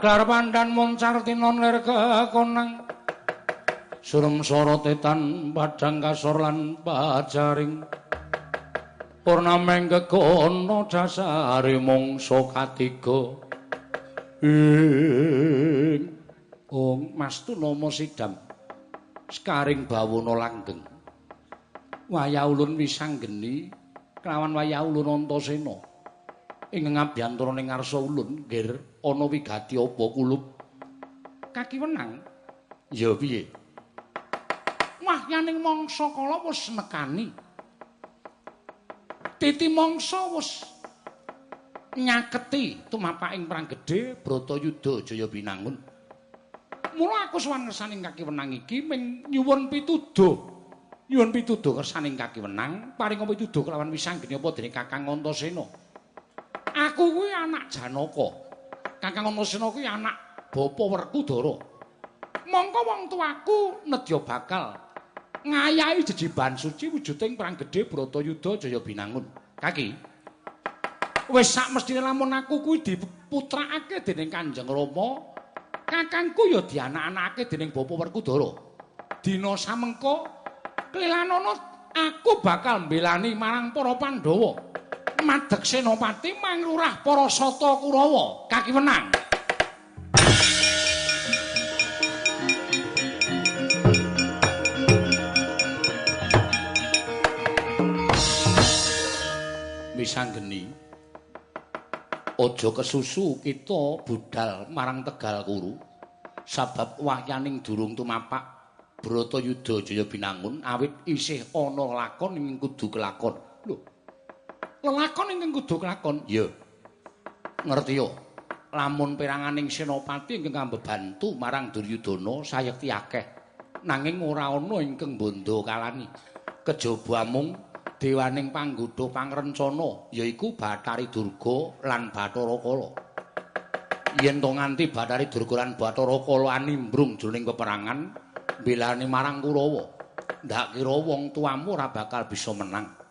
Aklar pandan moncar tinon lir kekonang Surem sorotetan padang kasor lan pajaring. Purnameng kekono dasare mongso katiga. Ing. Ong Mas Tunama Sidam Skaring bawana langgeng. Wayah ulun wisanggeni kelawan wayah ulun Antasena ing ngabyantara ning ngarsa ulun nggir ana wigati apa kulup? Kaki wenang? Ya piye? Wahyaning mangsa kala wis nekani. Titi mangsa wis nyaketi tumapaking perang gedhe bratayuda jaya binangun. Mula aku sowan ngersaning kaki wenang iki ming nyuwun pituduh nyuwun pituduh kersaning kaki wenang paring pituduh kelawan wisanggeni apa dening Kakang Antasena aku kuwi anak Janaka Kakang Antasena kuwi anak bapa Werkudara. Mongko wong tuaku nedya bakal ngayahi jejiban suci wujuding perang gedhe Bratayuda Jaya Binangun. Kaki. Wis sak mestine lamun aku kuwi diputrakake dening Kanjeng Rama, kakangku ya dianak-anakake dening bapa Werkudara. Dina samengko kelanana aku bakal mbelani marang para Pandhawa. Madeg senopati manglurah para sata kurawa. Kaki wenang misanggeni aja kesusu kita budal marang tegal kuru. Sabab wahyaning durung tumapak Bratayuda Jaya Binangun awit isih ana lakon ing kudu kelakon lho lelakon ingkang kudu kelakon. Ya. Ngerti yo. Lamun peranganing senopati ingkang mbebantu marang Duryudana sayekti akeh. Nanging ora ana ingkang bondo kalani. Kejaba mung dewaning panggodha pangrencana yaiku Bathari Durga lan Bathara Kala. Yen to nganti Bathari Durga lan Bathara Kala animbrung jroning peperangan mbelani marang Kurawa, ndak kira wong tuamu ora bakal bisa menang.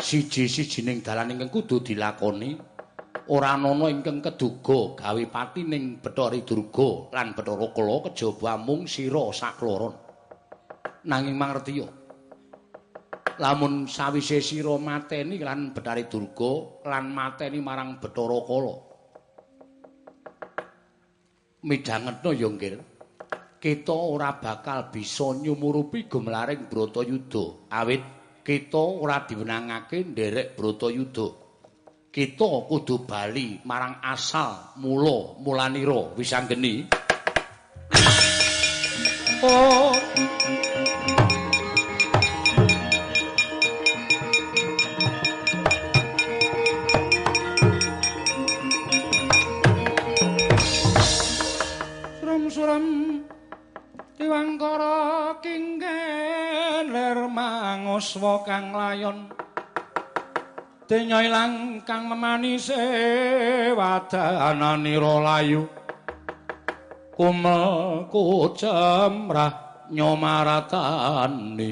Siji-sijining dalan ingkang kudu dilakoni ora ana ingkang keduga gawe pati ning Bathari Durga lan Bathara Kala kejaba mung sira sakloron. Nanging mangertiya lamun sawise sira mateni lan Bathari Durga lan mateni marang Bathara Kala. Midhangetna ya nggih kita ora bakal bisa nyumurupi gumlaring Bratayuda awit kita ora diwenangake nderek Bratayuda. Kita kudu bali marang asal mula mulanira wisanggeni. Oh. Manguswa kang layon. Denya ilang kang memanise wadananira layu. Kumel kucemrah nyomaratani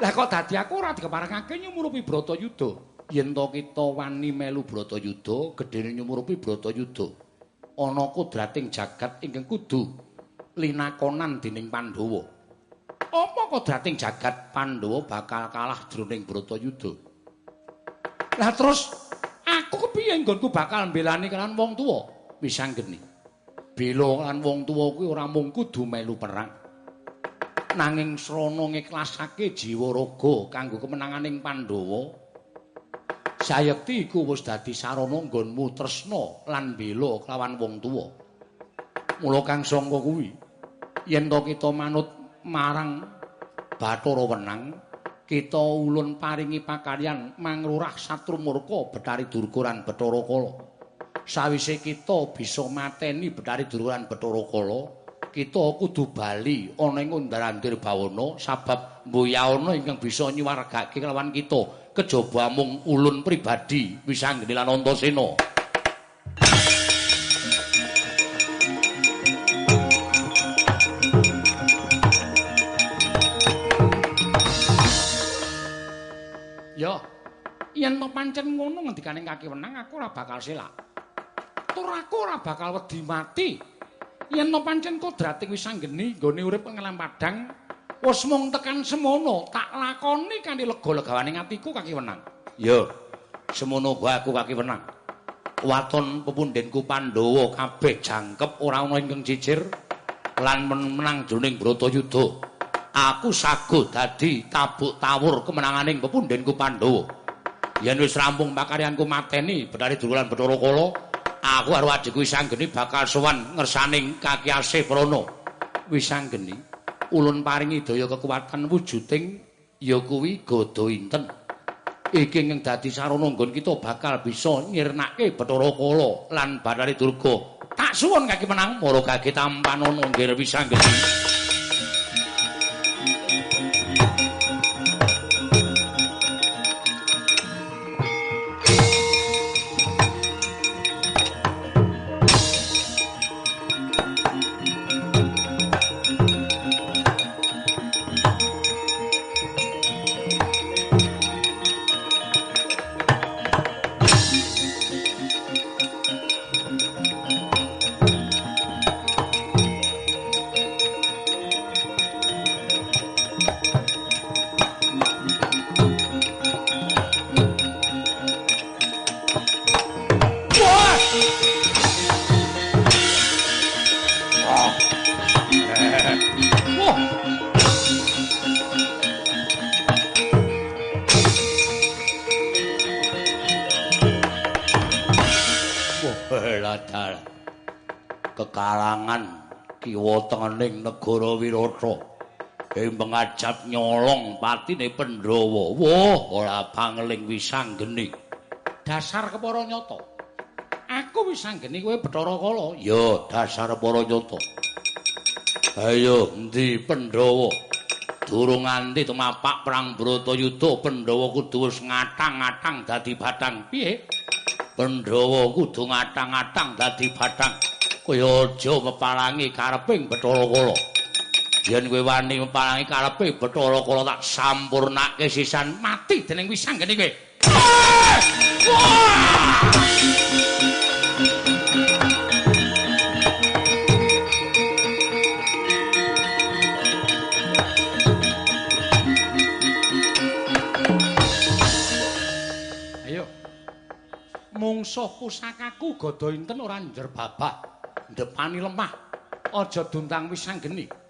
Lah kok dadi aku ora dikeparengake nyumurupi Bratayuda yen to kita wani melu Bratayuda gedene nyumurupi Bratayuda ana kodrating jagat ingkang kudu linakonan dening Pandhawa. Apa kodrating jagat Pandhawa bakal kalah jroning Bratayuda? Lah terus aku kepiye nggonku bakal mbelani kan wong tuwa wisanggeni. Bela lan wong tuwa kuwi ora mung kudu melu perang. Nanging srana ngiklasake jiwa raga kanggo kemenanganing Pandhawa Jayekti iku wis dadi sarana nggonmu tresna lan bela kelawan wong tuwa. Mula kang sangka kuwi yen to kita manut marang Bathara Wenang, kita ulun paringi pakaryan mangrurah satru murka Bathari Durga lan Bathara Kala. Sawise kita bisa mateni Durga lan Bathara Kala, kita kudu bali ana ing undarandir bawana sabab mboya ana ingkang bisa nyuwargake kelawan kita. kejaba mung ulun pribadi wisanggeni lan antasena Ya yen to pancen ngono ngendikane kaki wenang aku ora bakal selak. Tur aku ora bakal wedi mati. Yen to pancen kodrating wis anggeni nggone urip ngelam padang, wis mung tekan semono, tak lakoni kanthi lega-legawane atiku kaki wenang. Ya, semono wae aku kaki wenang. Waton pepundhenku Pandhawa kabeh jangkep ora ana ingkang jijir lan menang jroning Bratayuda. Aku sago dadi tabuk tawur kemenanganing pepundhenku Pandhawa. yen wis rampung pakaryanku mateni Betari Durga lan Bathara Kala aku karo adikku Wisanggeni bakal sowan ngersaning Kaki Asih Prana. Wisanggeni ulun paringi daya kekuatan wujuding ya kuwi Gada Inten. Iki ing dadi sarana nggon kita bakal bisa nyirnake Bathara Kala lan Betari Durga. Tak suwun kaki menang mara kaget tampanono nggih Wisanggeni negara Wirata ing pengajap nyolong patine Pandhawa. Wah, ora pangeling wisanggeni. Dasar kepara nyata. Aku wisanggeni kowe Bathara Kala. Ya, dasar para nyata. Ayo, endi Pandhawa? Durung nganti tumapak perang Bratayuda, Pandhawa kudu wis ngatang-ngatang dadi batang. Piye? Pandhawa kudu ngatang-ngatang dadi batang. Kaya aja mepalangi kareping Bathara Kala. yen kowe wani mepalangi karepe Bathara Kala tak sampurnake sisan mati dening wisanggene kowe. Ayo. Mungsuh pusakaku gada inten ora njer babah. Depani lemah. Aja duntang wisanggene.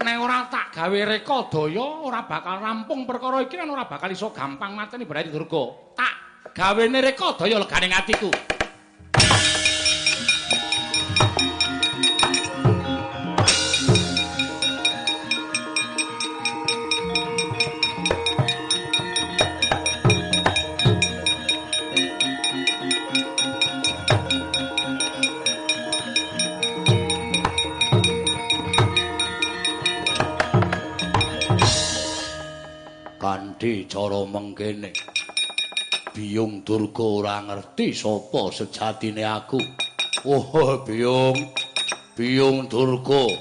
nek ora tak gawe reka daya ora bakal rampung perkara iki lan ora bakal iso gampang mateni berarti durga tak gawene reka daya legane atiku kanthi cara mengkene. Biyung Durga ora ngerti sapa sejatine aku. Oh Biyung. Biyung Durga.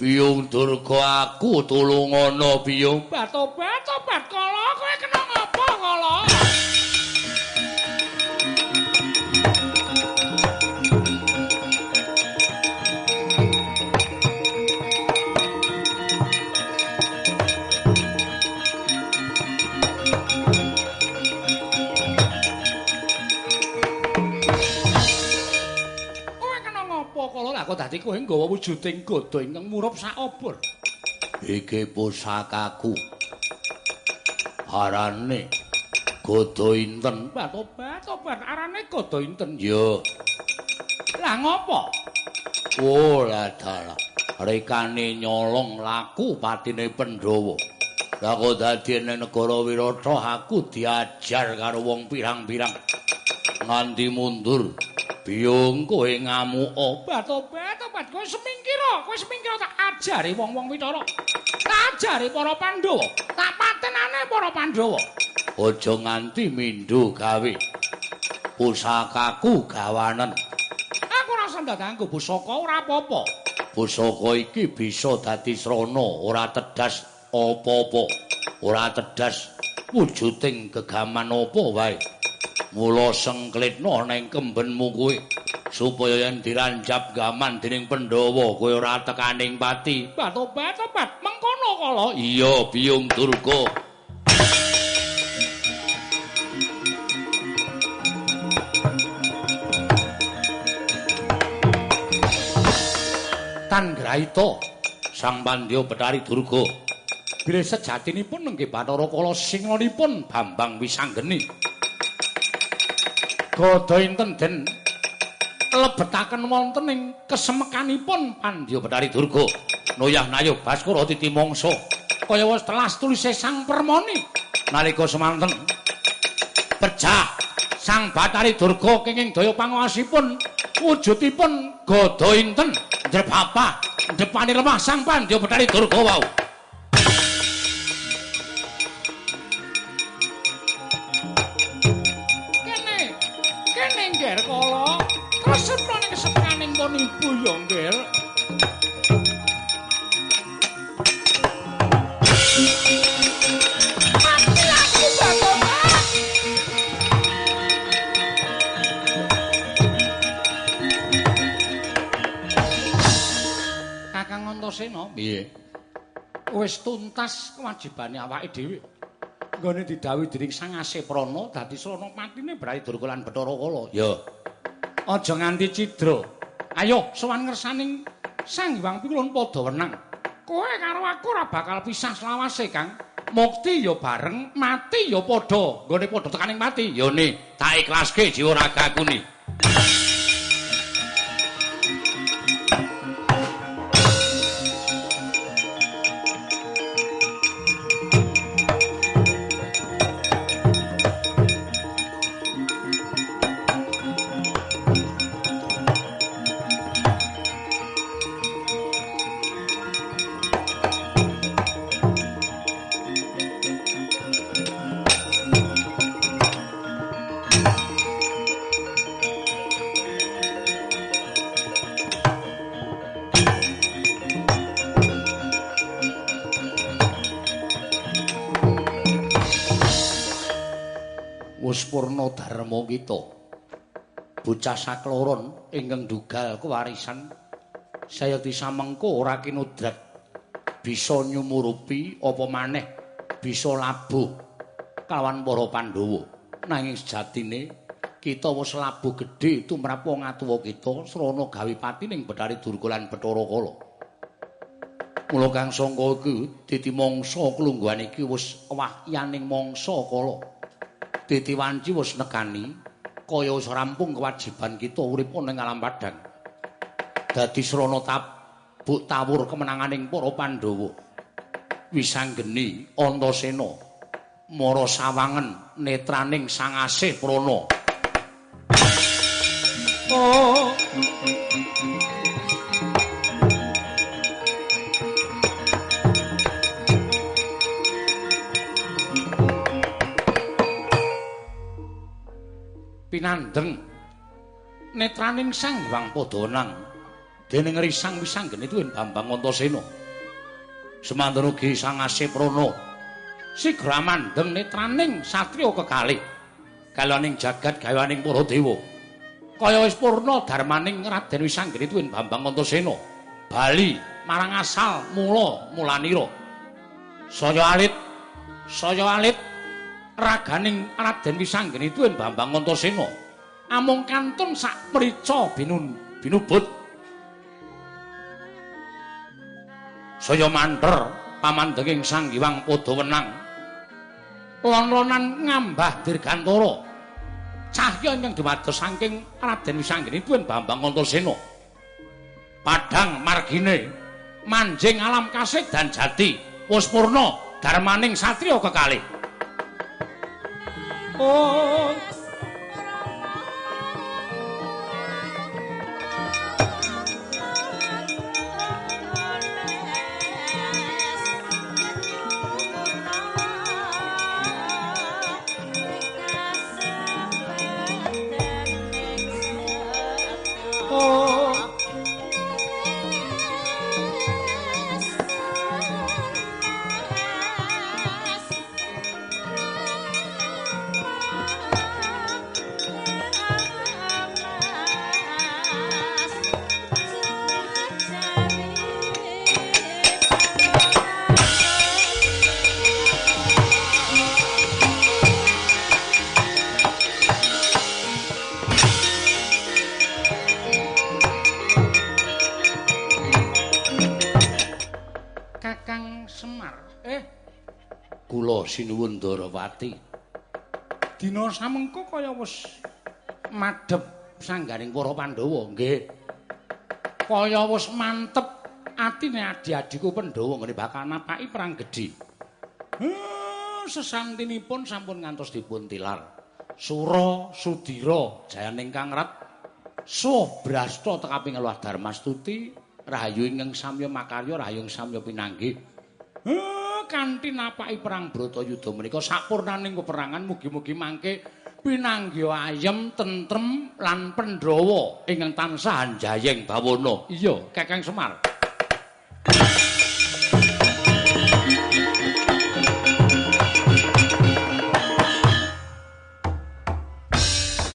Biyung Durga aku tulung ana Biyung. Bat-bat bat kala kowe kena dadi kowe nggawa wujuding gada ingkang murup sak obor. Iki pusakaku. Arane gada inten. Batobat, obat arane gada inten. Yo. Lah ngopo? Oh, lah dalah. Rekane nyolong laku patine Pandhawa. Lah kok dadi ning negara Wirata aku diajar karo wong pirang-pirang. Nganti mundur. Biyung kowe ngamuk obat. Obat obat. Kowe semingkira kowe semingkira tak ajari wong-wong Witara tak ajari para Pandhawa. Tak patenane para Pandhawa. Aja nganti mindho gawe. Pusakaku gawanen. Aku rasa ndadangku pusaka ora apa-apa. Pusaka iki bisa dadi srana ora tedas apa-apa. Ora tedas wujuding gegaman apa wae mula sengklitna ning kembenmu kuwi supaya yen diranjap gaman dening Pandhawa kowe ora tekaning pati. Batobat tobat mengkono kala. Iya biyung durga. Tan Graita Sang Pandya Betari Durga. Bilih sejatinipun nggih Bathara Kala singlanipun Bambang Wisanggeni Gada enten den? Lebetaken wonten ing kesemekanipun Pandya Betari Durga. Noyah nayuh Baskara titi mangsa. Kaya wis telas tulise Sang Permoni. Nalika semanten pecah Sang Batari Durga kenging daya panguwasipun wujudipun gada inten njrebapa depane lemah Sang Pandya Betari Durga wau Ger kala. Tresna ning sepenganing pun ibu ya Ger. Kakang Antasena piye? wis tuntas kewajibane awake dhewe nggone didhawuhi dening Sang Asih Prana dadi srana patine Brai Durga lan Bathara Kala. ya Aja nganti cidra. Ayo sowan ngersaning Sang Hyang Pikulun padha wenang. Kowe karo aku ora bakal pisah selawase, Kang. Mukti ya bareng, mati ya padha. Nggone padha tekaning mati. ya ne tak ikhlaske jiwa ragaku ni bocah sakloron ingkang dugal kewarisan saya disamengko ora kinudrat. Bisa nyumurupi apa maneh bisa labuh kawan para Pandhawa. Nanging sejatine kita wis labuh gedhe tumrap wong atuwa kita srana gawe pati ning Bathari Durga lan Bathara Kala. Mula kang sangka iku dadi mangsa klungguhan iki wis wahyaning mangsa kala. Diti Wanci wis nekani kaya wis rampung kewajiban kita urip ning alam padang. Dadi srana tabuk tawur kemenanganing para Pandhawa. Wisanggeni Antasena mara sawangen netraning Sang Asih Prana. Oh. Pinandeng netraning Sang Hyang Padhanang dening risang wisanggene tuwin Bambang Antasena semanten ugi Sang Asih Prana. Sigra mandeng netraning satriya kekalih. Kaloning jagat gawaning para dewa kaya wis purna darmaning Raden Wisanggeni tuwin Bambang Antasena bali marang asal mula mulanira. Saya alit. Saya alit raganing Raden Wisanggeni tuwin Bambang Antasena amung kantun sak mrica binun binubut. Saya manter pamandenging Sang Hyang padha wenang. Lon-lonan ngambah dirgantara. Cahya ingkang dumados saking Raden Wisanggeni tuwin Bambang Antasena padhang margine manjing alam kasih dan jati wis purna darmaning satriya kekalih. Oh. Sinuwun Darawati. Dina samengko kaya wis madhep sanggaring para Pandhawa, nggih. Kaya wis mantep atine adi-adiku Pandhawa ngene bakal napaki perang gedhe. Hmm, sesantinipun sampun ngantos dipun tilar. Sura, Sudira, jayaning Kang Rat, Soh Brasta tekaping Luah Darmastuti, Rahayu ingkang samya makarya, Rahayu samya pinanggih. Kanthi napaki perang Bratayuda menika sapurnaning peperangan mugi-mugi mangke pinanggih ayem, tentrem lan Pandhawa ingkang tansah anjayeng bawana. Iya, Kakang Semar.